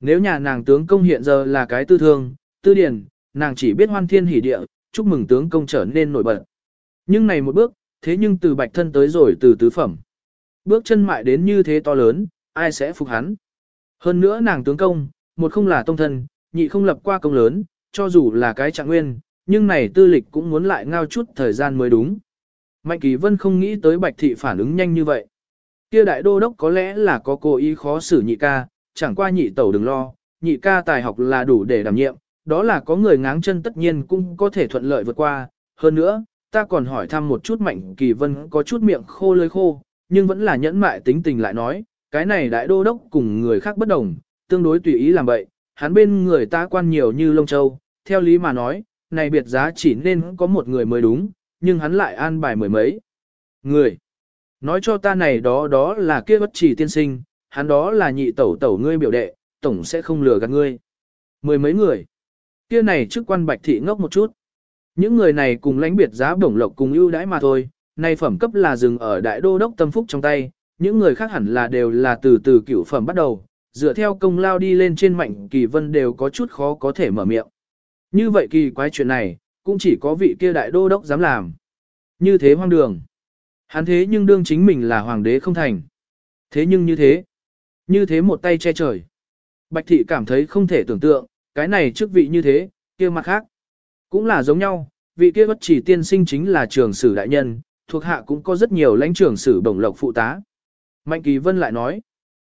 Nếu nhà nàng tướng công hiện giờ là cái tư thương, tư điển, nàng chỉ biết hoan thiên hỉ địa, chúc mừng tướng công trở nên nổi bật. Nhưng này một bước, thế nhưng từ bạch thân tới rồi từ tứ phẩm. Bước chân mại đến như thế to lớn, ai sẽ phục hắn? Hơn nữa nàng tướng công, một không là tông thân, nhị không lập qua công lớn, cho dù là cái trạng nguyên, nhưng này tư lịch cũng muốn lại ngao chút thời gian mới đúng. Mạnh Kỳ Vân không nghĩ tới Bạch Thị phản ứng nhanh như vậy. Kia đại đô đốc có lẽ là có cố ý khó xử nhị ca, chẳng qua nhị tẩu đừng lo, nhị ca tài học là đủ để đảm nhiệm, đó là có người ngáng chân tất nhiên cũng có thể thuận lợi vượt qua. Hơn nữa, ta còn hỏi thăm một chút Mạnh Kỳ Vân có chút miệng khô lưỡi khô, nhưng vẫn là nhẫn mại tính tình lại nói, cái này đại đô đốc cùng người khác bất đồng, tương đối tùy ý làm vậy, hắn bên người ta quan nhiều như lông châu, theo lý mà nói, này biệt giá chỉ nên có một người mới đúng, nhưng hắn lại an bài mười mấy. Người. Nói cho ta này đó đó là kia bất chỉ tiên sinh, hắn đó là nhị tẩu tẩu ngươi biểu đệ, tổng sẽ không lừa gạt ngươi. Mười mấy người. Kia này chức quan bạch thị ngốc một chút. Những người này cùng lãnh biệt giá bổng lộc cùng ưu đãi mà thôi, nay phẩm cấp là dừng ở đại đô đốc tâm phúc trong tay, những người khác hẳn là đều là từ từ cửu phẩm bắt đầu, dựa theo công lao đi lên trên mạnh kỳ vân đều có chút khó có thể mở miệng. Như vậy kỳ quái chuyện này, cũng chỉ có vị kia đại đô đốc dám làm. Như thế hoang đường. Hắn thế nhưng đương chính mình là hoàng đế không thành. Thế nhưng như thế. Như thế một tay che trời. Bạch thị cảm thấy không thể tưởng tượng, cái này chức vị như thế, kia mặt khác. Cũng là giống nhau, vị kia bất chỉ tiên sinh chính là trường sử đại nhân, thuộc hạ cũng có rất nhiều lãnh trưởng sử bổng lộc phụ tá. Mạnh Kỳ Vân lại nói,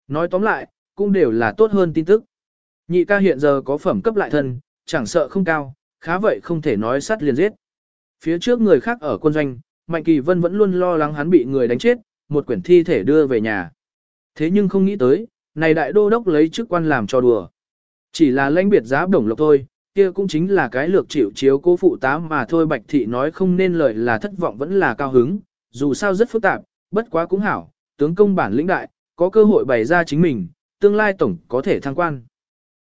nói tóm lại, cũng đều là tốt hơn tin tức. Nhị ca hiện giờ có phẩm cấp lại thân, chẳng sợ không cao, khá vậy không thể nói sát liền giết. Phía trước người khác ở quân doanh, Mạnh Kỳ Vân vẫn luôn lo lắng hắn bị người đánh chết, một quyển thi thể đưa về nhà. Thế nhưng không nghĩ tới, này đại đô đốc lấy chức quan làm cho đùa. Chỉ là lãnh biệt giá đồng lộc thôi, kia cũng chính là cái lược chịu chiếu cố phụ tá mà thôi Bạch Thị nói không nên lời là thất vọng vẫn là cao hứng, dù sao rất phức tạp, bất quá cũng hảo, tướng công bản lĩnh đại, có cơ hội bày ra chính mình, tương lai tổng có thể thăng quan.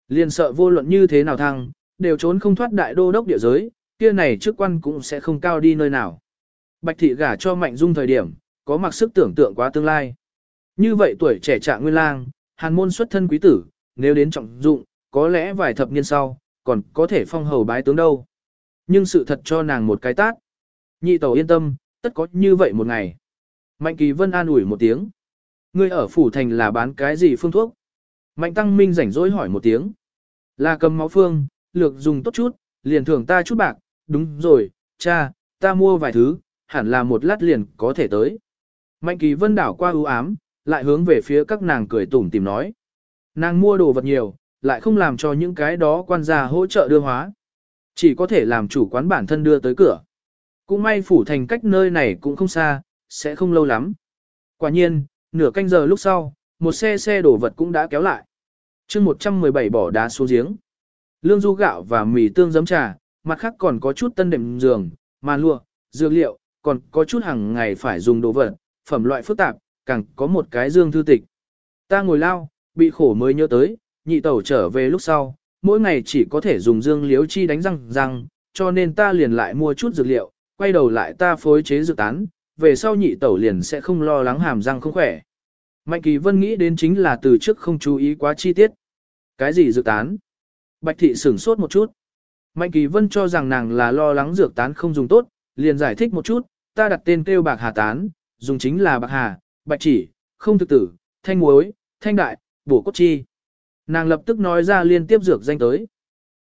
Liên sợ vô luận như thế nào thăng, đều trốn không thoát đại đô đốc địa giới, kia này chức quan cũng sẽ không cao đi nơi nào. Bạch thị gả cho Mạnh Dung thời điểm, có mặc sức tưởng tượng quá tương lai. Như vậy tuổi trẻ trạng nguyên lang, hàn môn xuất thân quý tử, nếu đến trọng dụng, có lẽ vài thập niên sau, còn có thể phong hầu bái tướng đâu. Nhưng sự thật cho nàng một cái tát. Nhị tẩu yên tâm, tất có như vậy một ngày. Mạnh Kỳ Vân an ủi một tiếng. Ngươi ở phủ thành là bán cái gì phương thuốc? Mạnh Tăng Minh rảnh rỗi hỏi một tiếng. Là cầm máu phương, lược dùng tốt chút, liền thưởng ta chút bạc, đúng rồi, cha, ta mua vài thứ, hẳn là một lát liền có thể tới. Mạnh Kỳ Vân đảo qua ưu ám, lại hướng về phía các nàng cười tủm tìm nói. Nàng mua đồ vật nhiều, lại không làm cho những cái đó quan gia hỗ trợ đưa hóa. Chỉ có thể làm chủ quán bản thân đưa tới cửa. Cũng may phủ thành cách nơi này cũng không xa, sẽ không lâu lắm. Quả nhiên, nửa canh giờ lúc sau, một xe xe đổ vật cũng đã kéo lại. chương 117 bỏ đá xuống giếng. Lương du gạo và mì tương giấm trà, mặt khác còn có chút tân đệm giường, màn lụa, dược liệu, còn có chút hàng ngày phải dùng đồ vật, phẩm loại phức tạp, càng có một cái dương thư tịch. Ta ngồi lao, bị khổ mới nhớ tới, nhị tẩu trở về lúc sau, mỗi ngày chỉ có thể dùng dương liếu chi đánh răng răng, cho nên ta liền lại mua chút dược liệu, quay đầu lại ta phối chế dược tán, về sau nhị tẩu liền sẽ không lo lắng hàm răng không khỏe. Mạnh Kỳ Vân nghĩ đến chính là từ trước không chú ý quá chi tiết. Cái gì dược tán? Bạch thị sửng sốt một chút. Mạnh Kỳ Vân cho rằng nàng là lo lắng dược tán không dùng tốt, liền giải thích một chút, ta đặt tên kêu bạc hà tán, dùng chính là bạc hà, bạch chỉ, không thực tử, thanh muối, thanh đại, bổ cốt chi. Nàng lập tức nói ra liên tiếp dược danh tới.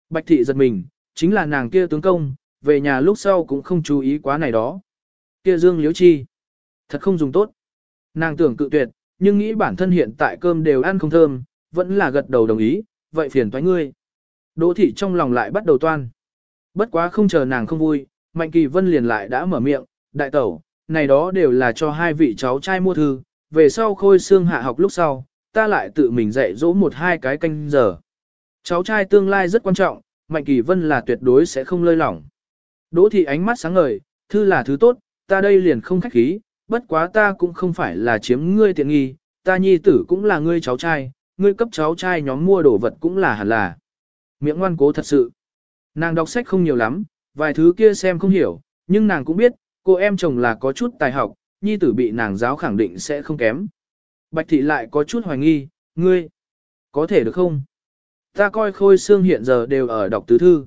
Bạch thị giật mình, chính là nàng kia tướng công, về nhà lúc sau cũng không chú ý quá này đó. Kia dương liễu chi, thật không dùng tốt. Nàng tưởng cự tuyệt, nhưng nghĩ bản thân hiện tại cơm đều ăn không thơm, vẫn là gật đầu đồng ý, vậy phiền toái ngươi. Đỗ thị trong lòng lại bắt đầu toan. Bất quá không chờ nàng không vui, Mạnh Kỳ Vân liền lại đã mở miệng, đại tẩu, này đó đều là cho hai vị cháu trai mua thư, về sau khôi xương hạ học lúc sau, ta lại tự mình dạy dỗ một hai cái canh giờ. Cháu trai tương lai rất quan trọng, Mạnh Kỳ Vân là tuyệt đối sẽ không lơi lỏng. Đỗ thị ánh mắt sáng ngời, thư là thứ tốt, ta đây liền không khách khí, bất quá ta cũng không phải là chiếm ngươi tiện nghi, ta nhi tử cũng là ngươi cháu trai, ngươi cấp cháu trai nhóm mua đồ vật cũng là hẳn là. Miệng ngoan cố thật sự. Nàng đọc sách không nhiều lắm, vài thứ kia xem không hiểu, nhưng nàng cũng biết, cô em chồng là có chút tài học, nhi tử bị nàng giáo khẳng định sẽ không kém. Bạch thị lại có chút hoài nghi, ngươi, có thể được không? Ta coi khôi xương hiện giờ đều ở đọc tứ thư.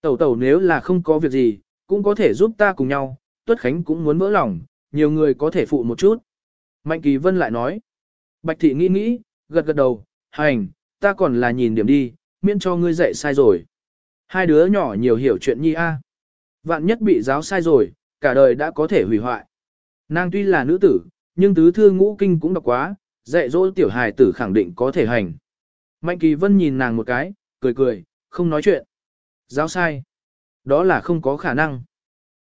Tẩu tẩu nếu là không có việc gì, cũng có thể giúp ta cùng nhau, Tuất Khánh cũng muốn vỡ lòng, nhiều người có thể phụ một chút. Mạnh Kỳ Vân lại nói. Bạch thị nghĩ nghĩ, gật gật đầu, hành, ta còn là nhìn điểm đi, miễn cho ngươi dạy sai rồi. Hai đứa nhỏ nhiều hiểu chuyện nhi a. Vạn nhất bị giáo sai rồi, cả đời đã có thể hủy hoại. Nàng tuy là nữ tử, nhưng tứ thư ngũ kinh cũng đọc quá, dạy dỗ tiểu hài tử khẳng định có thể hành. Mạnh Kỳ Vân nhìn nàng một cái, cười cười, không nói chuyện. Giáo sai. Đó là không có khả năng.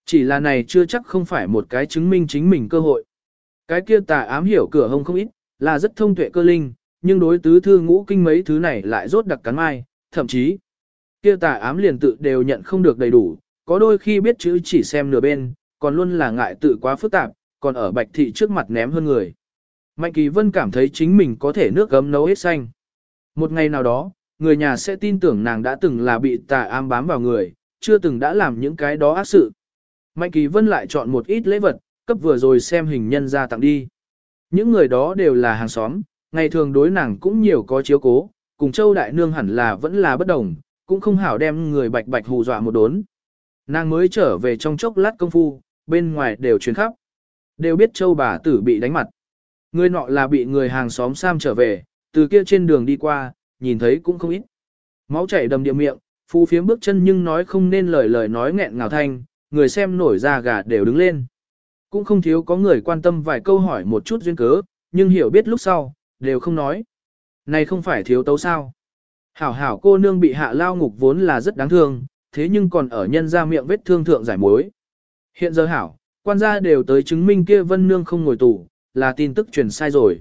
Chỉ là này chưa chắc không phải một cái chứng minh chính mình cơ hội. Cái kia tà ám hiểu cửa hông không ít, là rất thông tuệ cơ linh, nhưng đối tứ thư ngũ kinh mấy thứ này lại rốt đặc cắn mai, thậm chí, kia tà ám liền tự đều nhận không được đầy đủ, có đôi khi biết chữ chỉ xem nửa bên, còn luôn là ngại tự quá phức tạp, còn ở bạch thị trước mặt ném hơn người. Mạnh Kỳ Vân cảm thấy chính mình có thể nước gấm nấu hết xanh. Một ngày nào đó, người nhà sẽ tin tưởng nàng đã từng là bị tà ám bám vào người, chưa từng đã làm những cái đó ác sự. Mạnh Kỳ Vân lại chọn một ít lễ vật, cấp vừa rồi xem hình nhân ra tặng đi. Những người đó đều là hàng xóm, ngày thường đối nàng cũng nhiều có chiếu cố, cùng Châu Đại Nương hẳn là vẫn là bất đồng, cũng không hảo đem người bạch bạch hù dọa một đốn. Nàng mới trở về trong chốc lát công phu, bên ngoài đều truyền khắp. Đều biết Châu bà tử bị đánh mặt. Người nọ là bị người hàng xóm Sam trở về, từ kia trên đường đi qua, nhìn thấy cũng không ít. Máu chảy đầm địa miệng, phu phiếm bước chân nhưng nói không nên lời lời nói nghẹn ngào thanh, người xem nổi da gà đều đứng lên. Cũng không thiếu có người quan tâm vài câu hỏi một chút duyên cớ, nhưng hiểu biết lúc sau, đều không nói. Này không phải thiếu tấu sao. Hảo hảo cô nương bị hạ lao ngục vốn là rất đáng thương, thế nhưng còn ở nhân ra miệng vết thương thượng giải mối. Hiện giờ hảo, quan gia đều tới chứng minh kia vân nương không ngồi tù, là tin tức truyền sai rồi.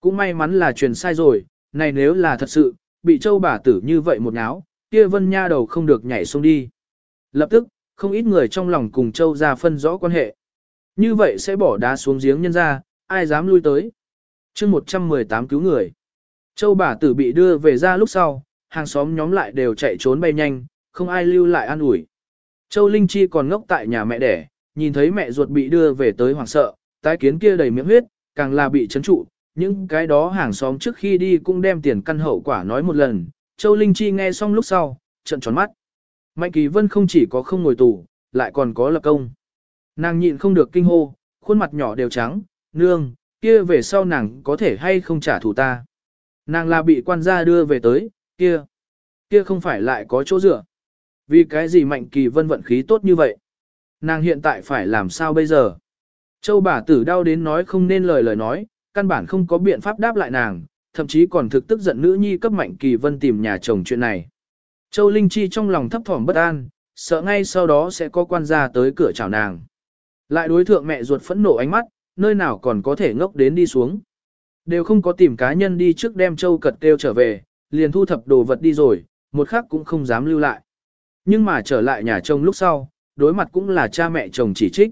Cũng may mắn là truyền sai rồi, này nếu là thật sự, bị châu bà tử như vậy một náo, kia vân nha đầu không được nhảy xuống đi. Lập tức, không ít người trong lòng cùng châu ra phân rõ quan hệ. Như vậy sẽ bỏ đá xuống giếng nhân ra, ai dám lui tới. chương 118 cứu người. Châu bà tử bị đưa về ra lúc sau, hàng xóm nhóm lại đều chạy trốn bay nhanh, không ai lưu lại an ủi. Châu Linh Chi còn ngốc tại nhà mẹ đẻ, nhìn thấy mẹ ruột bị đưa về tới hoảng sợ, tái kiến kia đầy miệng huyết, càng là bị chấn trụ, những cái đó hàng xóm trước khi đi cũng đem tiền căn hậu quả nói một lần. Châu Linh Chi nghe xong lúc sau, trận tròn mắt. Mạnh Kỳ Vân không chỉ có không ngồi tù, lại còn có lập công. Nàng nhịn không được kinh hô, khuôn mặt nhỏ đều trắng, nương, kia về sau nàng có thể hay không trả thù ta. Nàng là bị quan gia đưa về tới, kia, kia không phải lại có chỗ dựa. Vì cái gì Mạnh Kỳ Vân vận khí tốt như vậy? Nàng hiện tại phải làm sao bây giờ? Châu bà tử đau đến nói không nên lời lời nói, căn bản không có biện pháp đáp lại nàng, thậm chí còn thực tức giận nữ nhi cấp Mạnh Kỳ Vân tìm nhà chồng chuyện này. Châu Linh Chi trong lòng thấp thỏm bất an, sợ ngay sau đó sẽ có quan gia tới cửa chào nàng. Lại đối thượng mẹ ruột phẫn nộ ánh mắt, nơi nào còn có thể ngốc đến đi xuống. Đều không có tìm cá nhân đi trước đem châu cật kêu trở về, liền thu thập đồ vật đi rồi, một khắc cũng không dám lưu lại. Nhưng mà trở lại nhà chồng lúc sau, đối mặt cũng là cha mẹ chồng chỉ trích.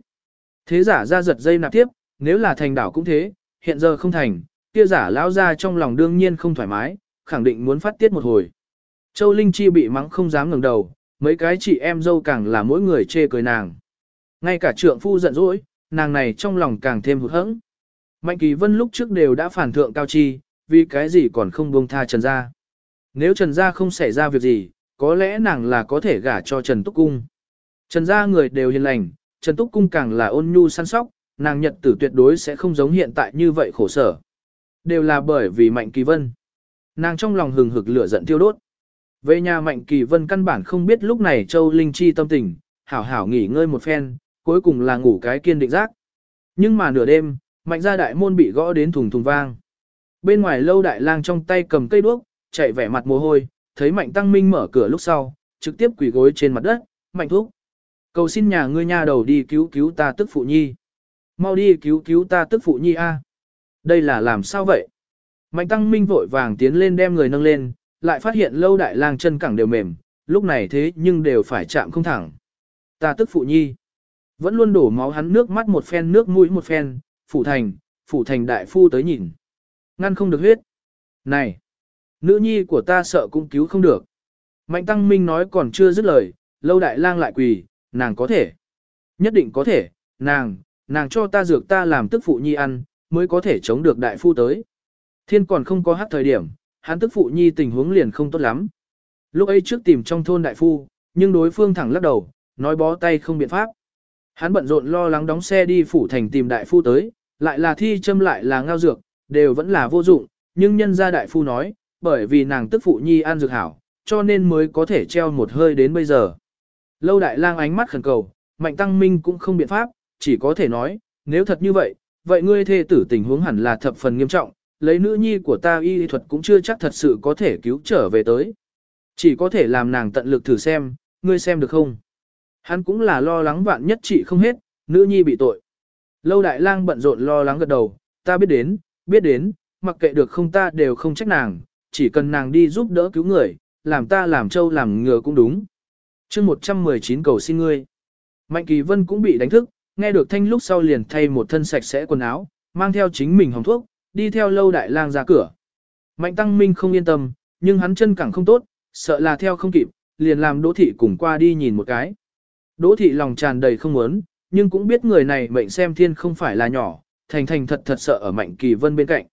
Thế giả ra giật dây nạp tiếp, nếu là thành đảo cũng thế, hiện giờ không thành, kia giả lão ra trong lòng đương nhiên không thoải mái, khẳng định muốn phát tiết một hồi. Châu Linh Chi bị mắng không dám ngẩng đầu, mấy cái chị em dâu càng là mỗi người chê cười nàng. Ngay cả trượng phu giận dỗi, nàng này trong lòng càng thêm hụt hẫng. Mạnh Kỳ Vân lúc trước đều đã phản thượng cao chi, vì cái gì còn không buông tha Trần Gia. Nếu Trần Gia không xảy ra việc gì, có lẽ nàng là có thể gả cho Trần Túc Cung. Trần Gia người đều hiền lành, Trần Túc Cung càng là ôn nhu săn sóc, nàng nhật tử tuyệt đối sẽ không giống hiện tại như vậy khổ sở. Đều là bởi vì Mạnh Kỳ Vân. Nàng trong lòng hừng hực lửa giận tiêu đốt. Về nhà Mạnh Kỳ Vân căn bản không biết lúc này Châu Linh Chi tâm tình, hảo hảo nghỉ ngơi một phen, cuối cùng là ngủ cái kiên định giác. Nhưng mà nửa đêm, Mạnh gia đại môn bị gõ đến thùng thùng vang. Bên ngoài lâu đại lang trong tay cầm cây đuốc, chạy vẻ mặt mồ hôi, thấy Mạnh Tăng Minh mở cửa lúc sau, trực tiếp quỳ gối trên mặt đất, Mạnh thúc. Cầu xin nhà ngươi nha đầu đi cứu cứu ta tức phụ nhi. Mau đi cứu cứu ta tức phụ nhi a. À. Đây là làm sao vậy? Mạnh Tăng Minh vội vàng tiến lên đem người nâng lên, lại phát hiện lâu đại lang chân cẳng đều mềm, lúc này thế nhưng đều phải chạm không thẳng. Ta tức phụ nhi. Vẫn luôn đổ máu hắn nước mắt một phen nước mũi một phen, phủ thành, phủ thành đại phu tới nhìn. Ngăn không được huyết. Này, nữ nhi của ta sợ cũng cứu không được. Mạnh Tăng Minh nói còn chưa dứt lời, lâu đại lang lại quỳ, nàng có thể. Nhất định có thể, nàng, nàng cho ta dược ta làm tức phụ nhi ăn, mới có thể chống được đại phu tới. Thiên còn không có hát thời điểm, hắn tức phụ nhi tình huống liền không tốt lắm. Lúc ấy trước tìm trong thôn đại phu, nhưng đối phương thẳng lắc đầu, nói bó tay không biện pháp. Hắn bận rộn lo lắng đóng xe đi phủ thành tìm đại phu tới, lại là thi châm lại là ngao dược, đều vẫn là vô dụng, nhưng nhân gia đại phu nói, bởi vì nàng tức phụ nhi ăn dược hảo, cho nên mới có thể treo một hơi đến bây giờ. Lâu đại lang ánh mắt khẩn cầu, mạnh tăng minh cũng không biện pháp, chỉ có thể nói, nếu thật như vậy, vậy ngươi thê tử tình huống hẳn là thập phần nghiêm trọng, lấy nữ nhi của ta y thuật cũng chưa chắc thật sự có thể cứu trở về tới. Chỉ có thể làm nàng tận lực thử xem, ngươi xem được không? Hắn cũng là lo lắng vạn nhất trị không hết, nữ nhi bị tội. Lâu đại lang bận rộn lo lắng gật đầu, ta biết đến, biết đến, mặc kệ được không ta đều không trách nàng, chỉ cần nàng đi giúp đỡ cứu người, làm ta làm trâu làm ngừa cũng đúng chương 119 cầu xin ngươi. Mạnh Kỳ Vân cũng bị đánh thức, nghe được thanh lúc sau liền thay một thân sạch sẽ quần áo, mang theo chính mình hồng thuốc, đi theo lâu đại lang ra cửa. Mạnh Tăng Minh không yên tâm, nhưng hắn chân cẳng không tốt, sợ là theo không kịp, liền làm Đỗ Thị cùng qua đi nhìn một cái. Đỗ Thị lòng tràn đầy không muốn, nhưng cũng biết người này mệnh xem thiên không phải là nhỏ, thành thành thật thật sợ ở Mạnh Kỳ Vân bên cạnh.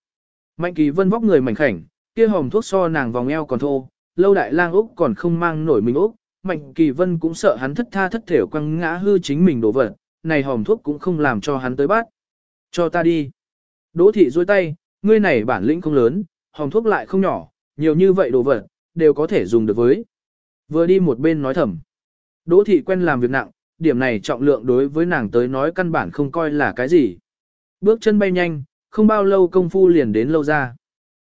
Mạnh Kỳ Vân vóc người mảnh khảnh, kia hồng thuốc so nàng vòng eo còn thô, lâu đại lang Úc còn không mang nổi mình Úc, Mạnh Kỳ Vân cũng sợ hắn thất tha thất thểu quăng ngã hư chính mình đổ vật, này hòm thuốc cũng không làm cho hắn tới bắt. Cho ta đi. Đỗ thị duỗi tay, ngươi này bản lĩnh không lớn, hòm thuốc lại không nhỏ, nhiều như vậy đồ vật, đều có thể dùng được với. Vừa đi một bên nói thầm. Đỗ thị quen làm việc nặng, điểm này trọng lượng đối với nàng tới nói căn bản không coi là cái gì. Bước chân bay nhanh, không bao lâu công phu liền đến lâu ra.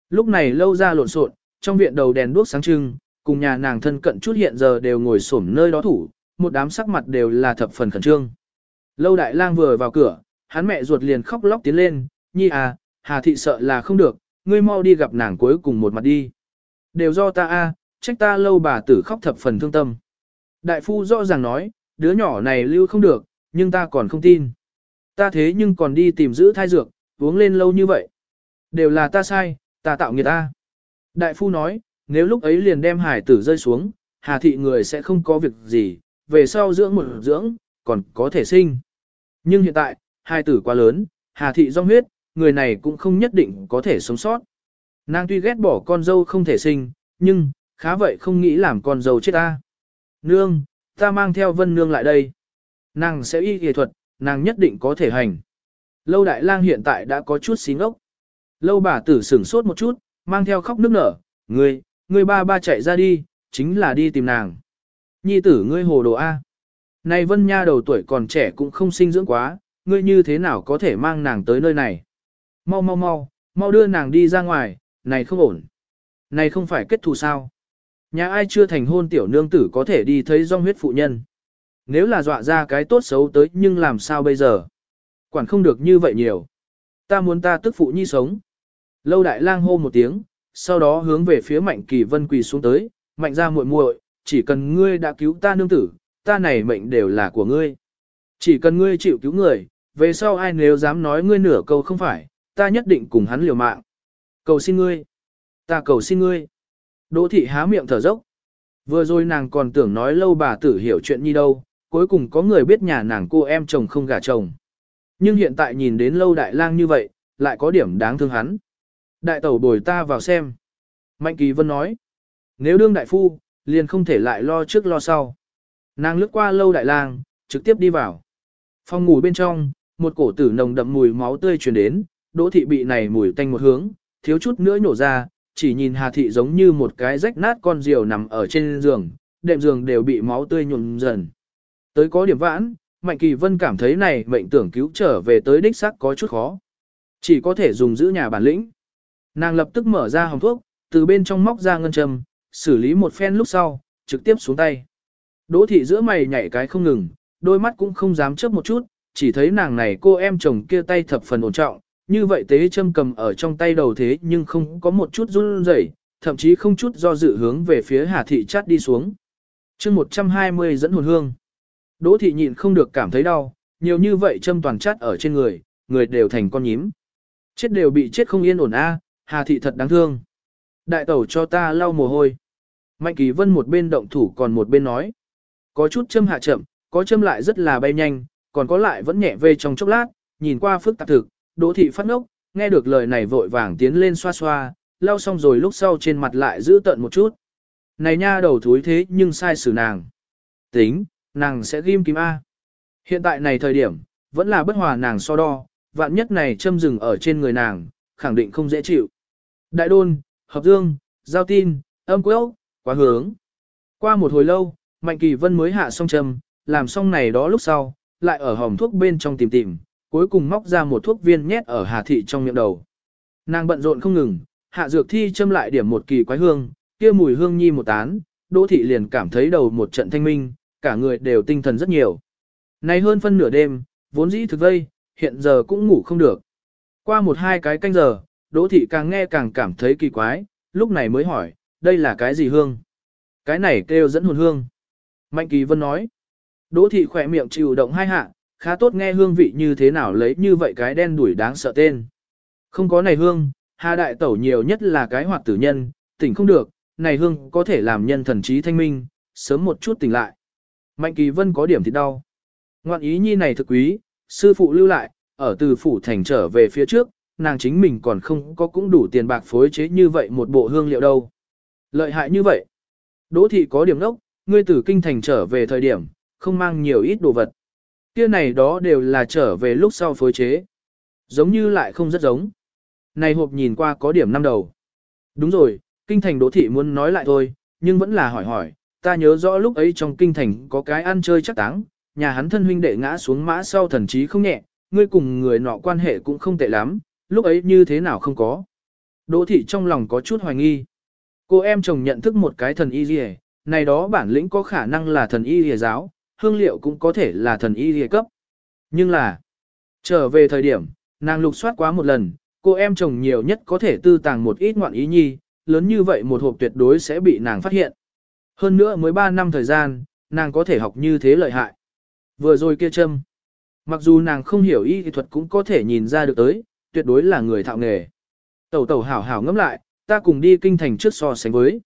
Lúc này lâu ra lộn xộn, trong viện đầu đèn đuốc sáng trưng, cùng nhà nàng thân cận chút hiện giờ đều ngồi xổm nơi đó thủ, một đám sắc mặt đều là thập phần khẩn trương. Lâu đại lang vừa vào cửa, hắn mẹ ruột liền khóc lóc tiến lên, nhi à, hà thị sợ là không được, ngươi mau đi gặp nàng cuối cùng một mặt đi. Đều do ta a, trách ta lâu bà tử khóc thập phần thương tâm. Đại phu rõ ràng nói, đứa nhỏ này lưu không được, nhưng ta còn không tin. Ta thế nhưng còn đi tìm giữ thai dược, uống lên lâu như vậy. Đều là ta sai, ta tạo nghiệt ta. Đại phu nói, nếu lúc ấy liền đem hải tử rơi xuống, hà thị người sẽ không có việc gì, về sau dưỡng một dưỡng, còn có thể sinh. Nhưng hiện tại, hai tử quá lớn, hà thị do huyết, người này cũng không nhất định có thể sống sót. Nàng tuy ghét bỏ con dâu không thể sinh, nhưng, khá vậy không nghĩ làm con dâu chết ta. Nương, ta mang theo vân nương lại đây. Nàng sẽ y nghệ thuật, nàng nhất định có thể hành. Lâu đại lang hiện tại đã có chút xí ngốc. Lâu bà tử sửng sốt một chút, mang theo khóc nước nở, ngươi, ngươi ba ba chạy ra đi, chính là đi tìm nàng. Nhi tử ngươi hồ đồ A. Này vân nha đầu tuổi còn trẻ cũng không sinh dưỡng quá, ngươi như thế nào có thể mang nàng tới nơi này. Mau mau mau, mau đưa nàng đi ra ngoài, này không ổn. Này không phải kết thù sao. Nhà ai chưa thành hôn tiểu nương tử có thể đi thấy dòng huyết phụ nhân. Nếu là dọa ra cái tốt xấu tới nhưng làm sao bây giờ? Quản không được như vậy nhiều. Ta muốn ta tức phụ nhi sống. Lâu đại lang hô một tiếng, sau đó hướng về phía mạnh kỳ vân quỳ xuống tới, mạnh ra muội muội, chỉ cần ngươi đã cứu ta nương tử, ta này mệnh đều là của ngươi. Chỉ cần ngươi chịu cứu người, về sau ai nếu dám nói ngươi nửa câu không phải, ta nhất định cùng hắn liều mạng. Cầu xin ngươi. Ta cầu xin ngươi. Đỗ thị há miệng thở dốc. Vừa rồi nàng còn tưởng nói lâu bà tử hiểu chuyện như đâu, cuối cùng có người biết nhà nàng cô em chồng không gả chồng. Nhưng hiện tại nhìn đến lâu đại lang như vậy, lại có điểm đáng thương hắn. Đại tẩu bồi ta vào xem. Mạnh kỳ vân nói. Nếu đương đại phu, liền không thể lại lo trước lo sau. Nàng lướt qua lâu đại lang, trực tiếp đi vào. Phòng ngủ bên trong, một cổ tử nồng đậm mùi máu tươi truyền đến, đỗ thị bị này mùi tanh một hướng, thiếu chút nữa nổ ra, chỉ nhìn Hà Thị giống như một cái rách nát con diều nằm ở trên giường, đệm giường đều bị máu tươi nhuộm dần. Tới có điểm vãn, Mạnh Kỳ Vân cảm thấy này mệnh tưởng cứu trở về tới đích xác có chút khó. Chỉ có thể dùng giữ nhà bản lĩnh. Nàng lập tức mở ra hồng thuốc, từ bên trong móc ra ngân châm, xử lý một phen lúc sau, trực tiếp xuống tay. Đỗ thị giữa mày nhảy cái không ngừng, đôi mắt cũng không dám chớp một chút, chỉ thấy nàng này cô em chồng kia tay thập phần ổn trọng, như vậy tế châm cầm ở trong tay đầu thế nhưng không có một chút run rẩy, thậm chí không chút do dự hướng về phía Hà thị chát đi xuống. chương 120 dẫn hồn hương. Đỗ thị nhịn không được cảm thấy đau, nhiều như vậy châm toàn chát ở trên người, người đều thành con nhím. Chết đều bị chết không yên ổn a, Hà thị thật đáng thương. Đại tẩu cho ta lau mồ hôi. Mạnh Kỳ Vân một bên động thủ còn một bên nói. Có chút châm hạ chậm, có châm lại rất là bay nhanh, còn có lại vẫn nhẹ về trong chốc lát, nhìn qua phức tạp thực, Đỗ thị phát ngốc, nghe được lời này vội vàng tiến lên xoa xoa, lau xong rồi lúc sau trên mặt lại giữ tận một chút. Này nha đầu thúi thế nhưng sai xử nàng. Tính, nàng sẽ ghim kim A. Hiện tại này thời điểm, vẫn là bất hòa nàng so đo, vạn nhất này châm rừng ở trên người nàng, khẳng định không dễ chịu. Đại đôn, hợp dương, giao tin, âm quế quá hướng. Qua một hồi lâu, Mạnh Kỳ Vân mới hạ xong trầm, làm xong này đó lúc sau, lại ở hòm thuốc bên trong tìm tìm, cuối cùng móc ra một thuốc viên nhét ở Hà Thị trong miệng đầu. Nàng bận rộn không ngừng, hạ dược thi châm lại điểm một kỳ quái hương, kia mùi hương nhi một tán, Đỗ Thị liền cảm thấy đầu một trận thanh minh, cả người đều tinh thần rất nhiều. Nay hơn phân nửa đêm, vốn dĩ thực vây, hiện giờ cũng ngủ không được. Qua một hai cái canh giờ, Đỗ Thị càng nghe càng cảm thấy kỳ quái, lúc này mới hỏi, đây là cái gì hương? Cái này kêu dẫn hồn hương. Mạnh Kỳ Vân nói. Đỗ Thị khỏe miệng chịu động hai hạ, khá tốt nghe hương vị như thế nào lấy như vậy cái đen đuổi đáng sợ tên. Không có này hương, Hà Đại Tẩu nhiều nhất là cái hoạt tử nhân, tỉnh không được, này hương có thể làm nhân thần trí thanh minh, sớm một chút tỉnh lại. Mạnh Kỳ Vân có điểm thì đau. Ngoạn ý nhi này thực quý, sư phụ lưu lại, ở từ phủ thành trở về phía trước, nàng chính mình còn không có cũng đủ tiền bạc phối chế như vậy một bộ hương liệu đâu. Lợi hại như vậy. Đỗ thị có điểm đốc, ngươi từ kinh thành trở về thời điểm, không mang nhiều ít đồ vật. Kia này đó đều là trở về lúc sau phối chế. Giống như lại không rất giống. Này hộp nhìn qua có điểm năm đầu. Đúng rồi, kinh thành đỗ thị muốn nói lại thôi, nhưng vẫn là hỏi hỏi, ta nhớ rõ lúc ấy trong kinh thành có cái ăn chơi chắc táng, nhà hắn thân huynh đệ ngã xuống mã sau thần trí không nhẹ, ngươi cùng người nọ quan hệ cũng không tệ lắm, lúc ấy như thế nào không có. Đỗ thị trong lòng có chút hoài nghi. Cô em chồng nhận thức một cái thần y gì này đó bản lĩnh có khả năng là thần y lìa giáo, hương liệu cũng có thể là thần y lìa cấp. Nhưng là, trở về thời điểm, nàng lục soát quá một lần, cô em chồng nhiều nhất có thể tư tàng một ít ngoạn ý nhi, lớn như vậy một hộp tuyệt đối sẽ bị nàng phát hiện. Hơn nữa mới 3 năm thời gian, nàng có thể học như thế lợi hại. Vừa rồi kia châm, mặc dù nàng không hiểu y thì thuật cũng có thể nhìn ra được tới, tuyệt đối là người thạo nghề. Tẩu tẩu hảo hảo ngẫm lại, ta cùng đi kinh thành trước so sánh với.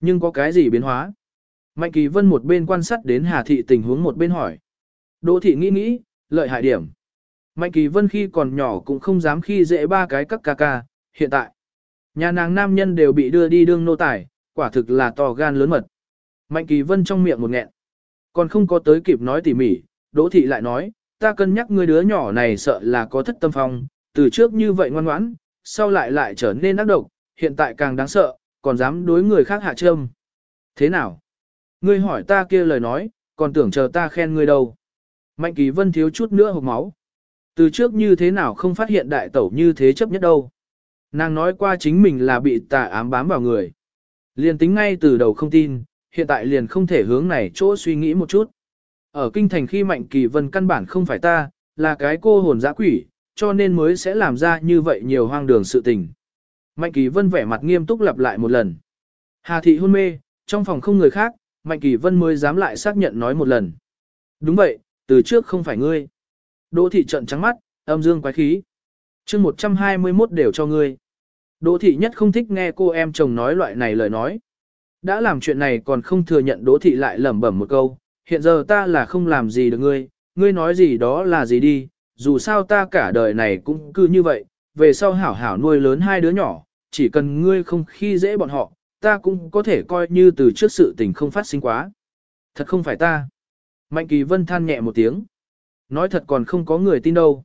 Nhưng có cái gì biến hóa? Mạnh Kỳ Vân một bên quan sát đến Hà Thị tình huống một bên hỏi. Đỗ Thị nghĩ nghĩ, lợi hại điểm. Mạnh Kỳ Vân khi còn nhỏ cũng không dám khi dễ ba cái các ca ca, hiện tại. Nhà nàng nam nhân đều bị đưa đi đương nô tài, quả thực là to gan lớn mật. Mạnh Kỳ Vân trong miệng một nghẹn. Còn không có tới kịp nói tỉ mỉ, Đỗ Thị lại nói, ta cân nhắc người đứa nhỏ này sợ là có thất tâm phong, từ trước như vậy ngoan ngoãn, sau lại lại trở nên ác độc, hiện tại càng đáng sợ, còn dám đối người khác hạ châm. Thế nào? Ngươi hỏi ta kia lời nói, còn tưởng chờ ta khen ngươi đâu. Mạnh Kỳ Vân thiếu chút nữa hộc máu. Từ trước như thế nào không phát hiện đại tẩu như thế chấp nhất đâu. Nàng nói qua chính mình là bị tà ám bám vào người. Liền tính ngay từ đầu không tin, hiện tại liền không thể hướng này chỗ suy nghĩ một chút. Ở kinh thành khi Mạnh Kỳ Vân căn bản không phải ta, là cái cô hồn dã quỷ, cho nên mới sẽ làm ra như vậy nhiều hoang đường sự tình. Mạnh Kỳ Vân vẻ mặt nghiêm túc lặp lại một lần. Hà thị hôn mê, trong phòng không người khác, Mạnh Kỳ Vân mới dám lại xác nhận nói một lần. Đúng vậy, từ trước không phải ngươi. Đỗ thị trận trắng mắt, âm dương quái khí. chương 121 đều cho ngươi. Đỗ thị nhất không thích nghe cô em chồng nói loại này lời nói. Đã làm chuyện này còn không thừa nhận đỗ thị lại lẩm bẩm một câu. Hiện giờ ta là không làm gì được ngươi, ngươi nói gì đó là gì đi, dù sao ta cả đời này cũng cứ như vậy, về sau hảo hảo nuôi lớn hai đứa nhỏ, chỉ cần ngươi không khi dễ bọn họ, ta cũng có thể coi như từ trước sự tình không phát sinh quá. Thật không phải ta. Mạnh Kỳ Vân than nhẹ một tiếng. Nói thật còn không có người tin đâu.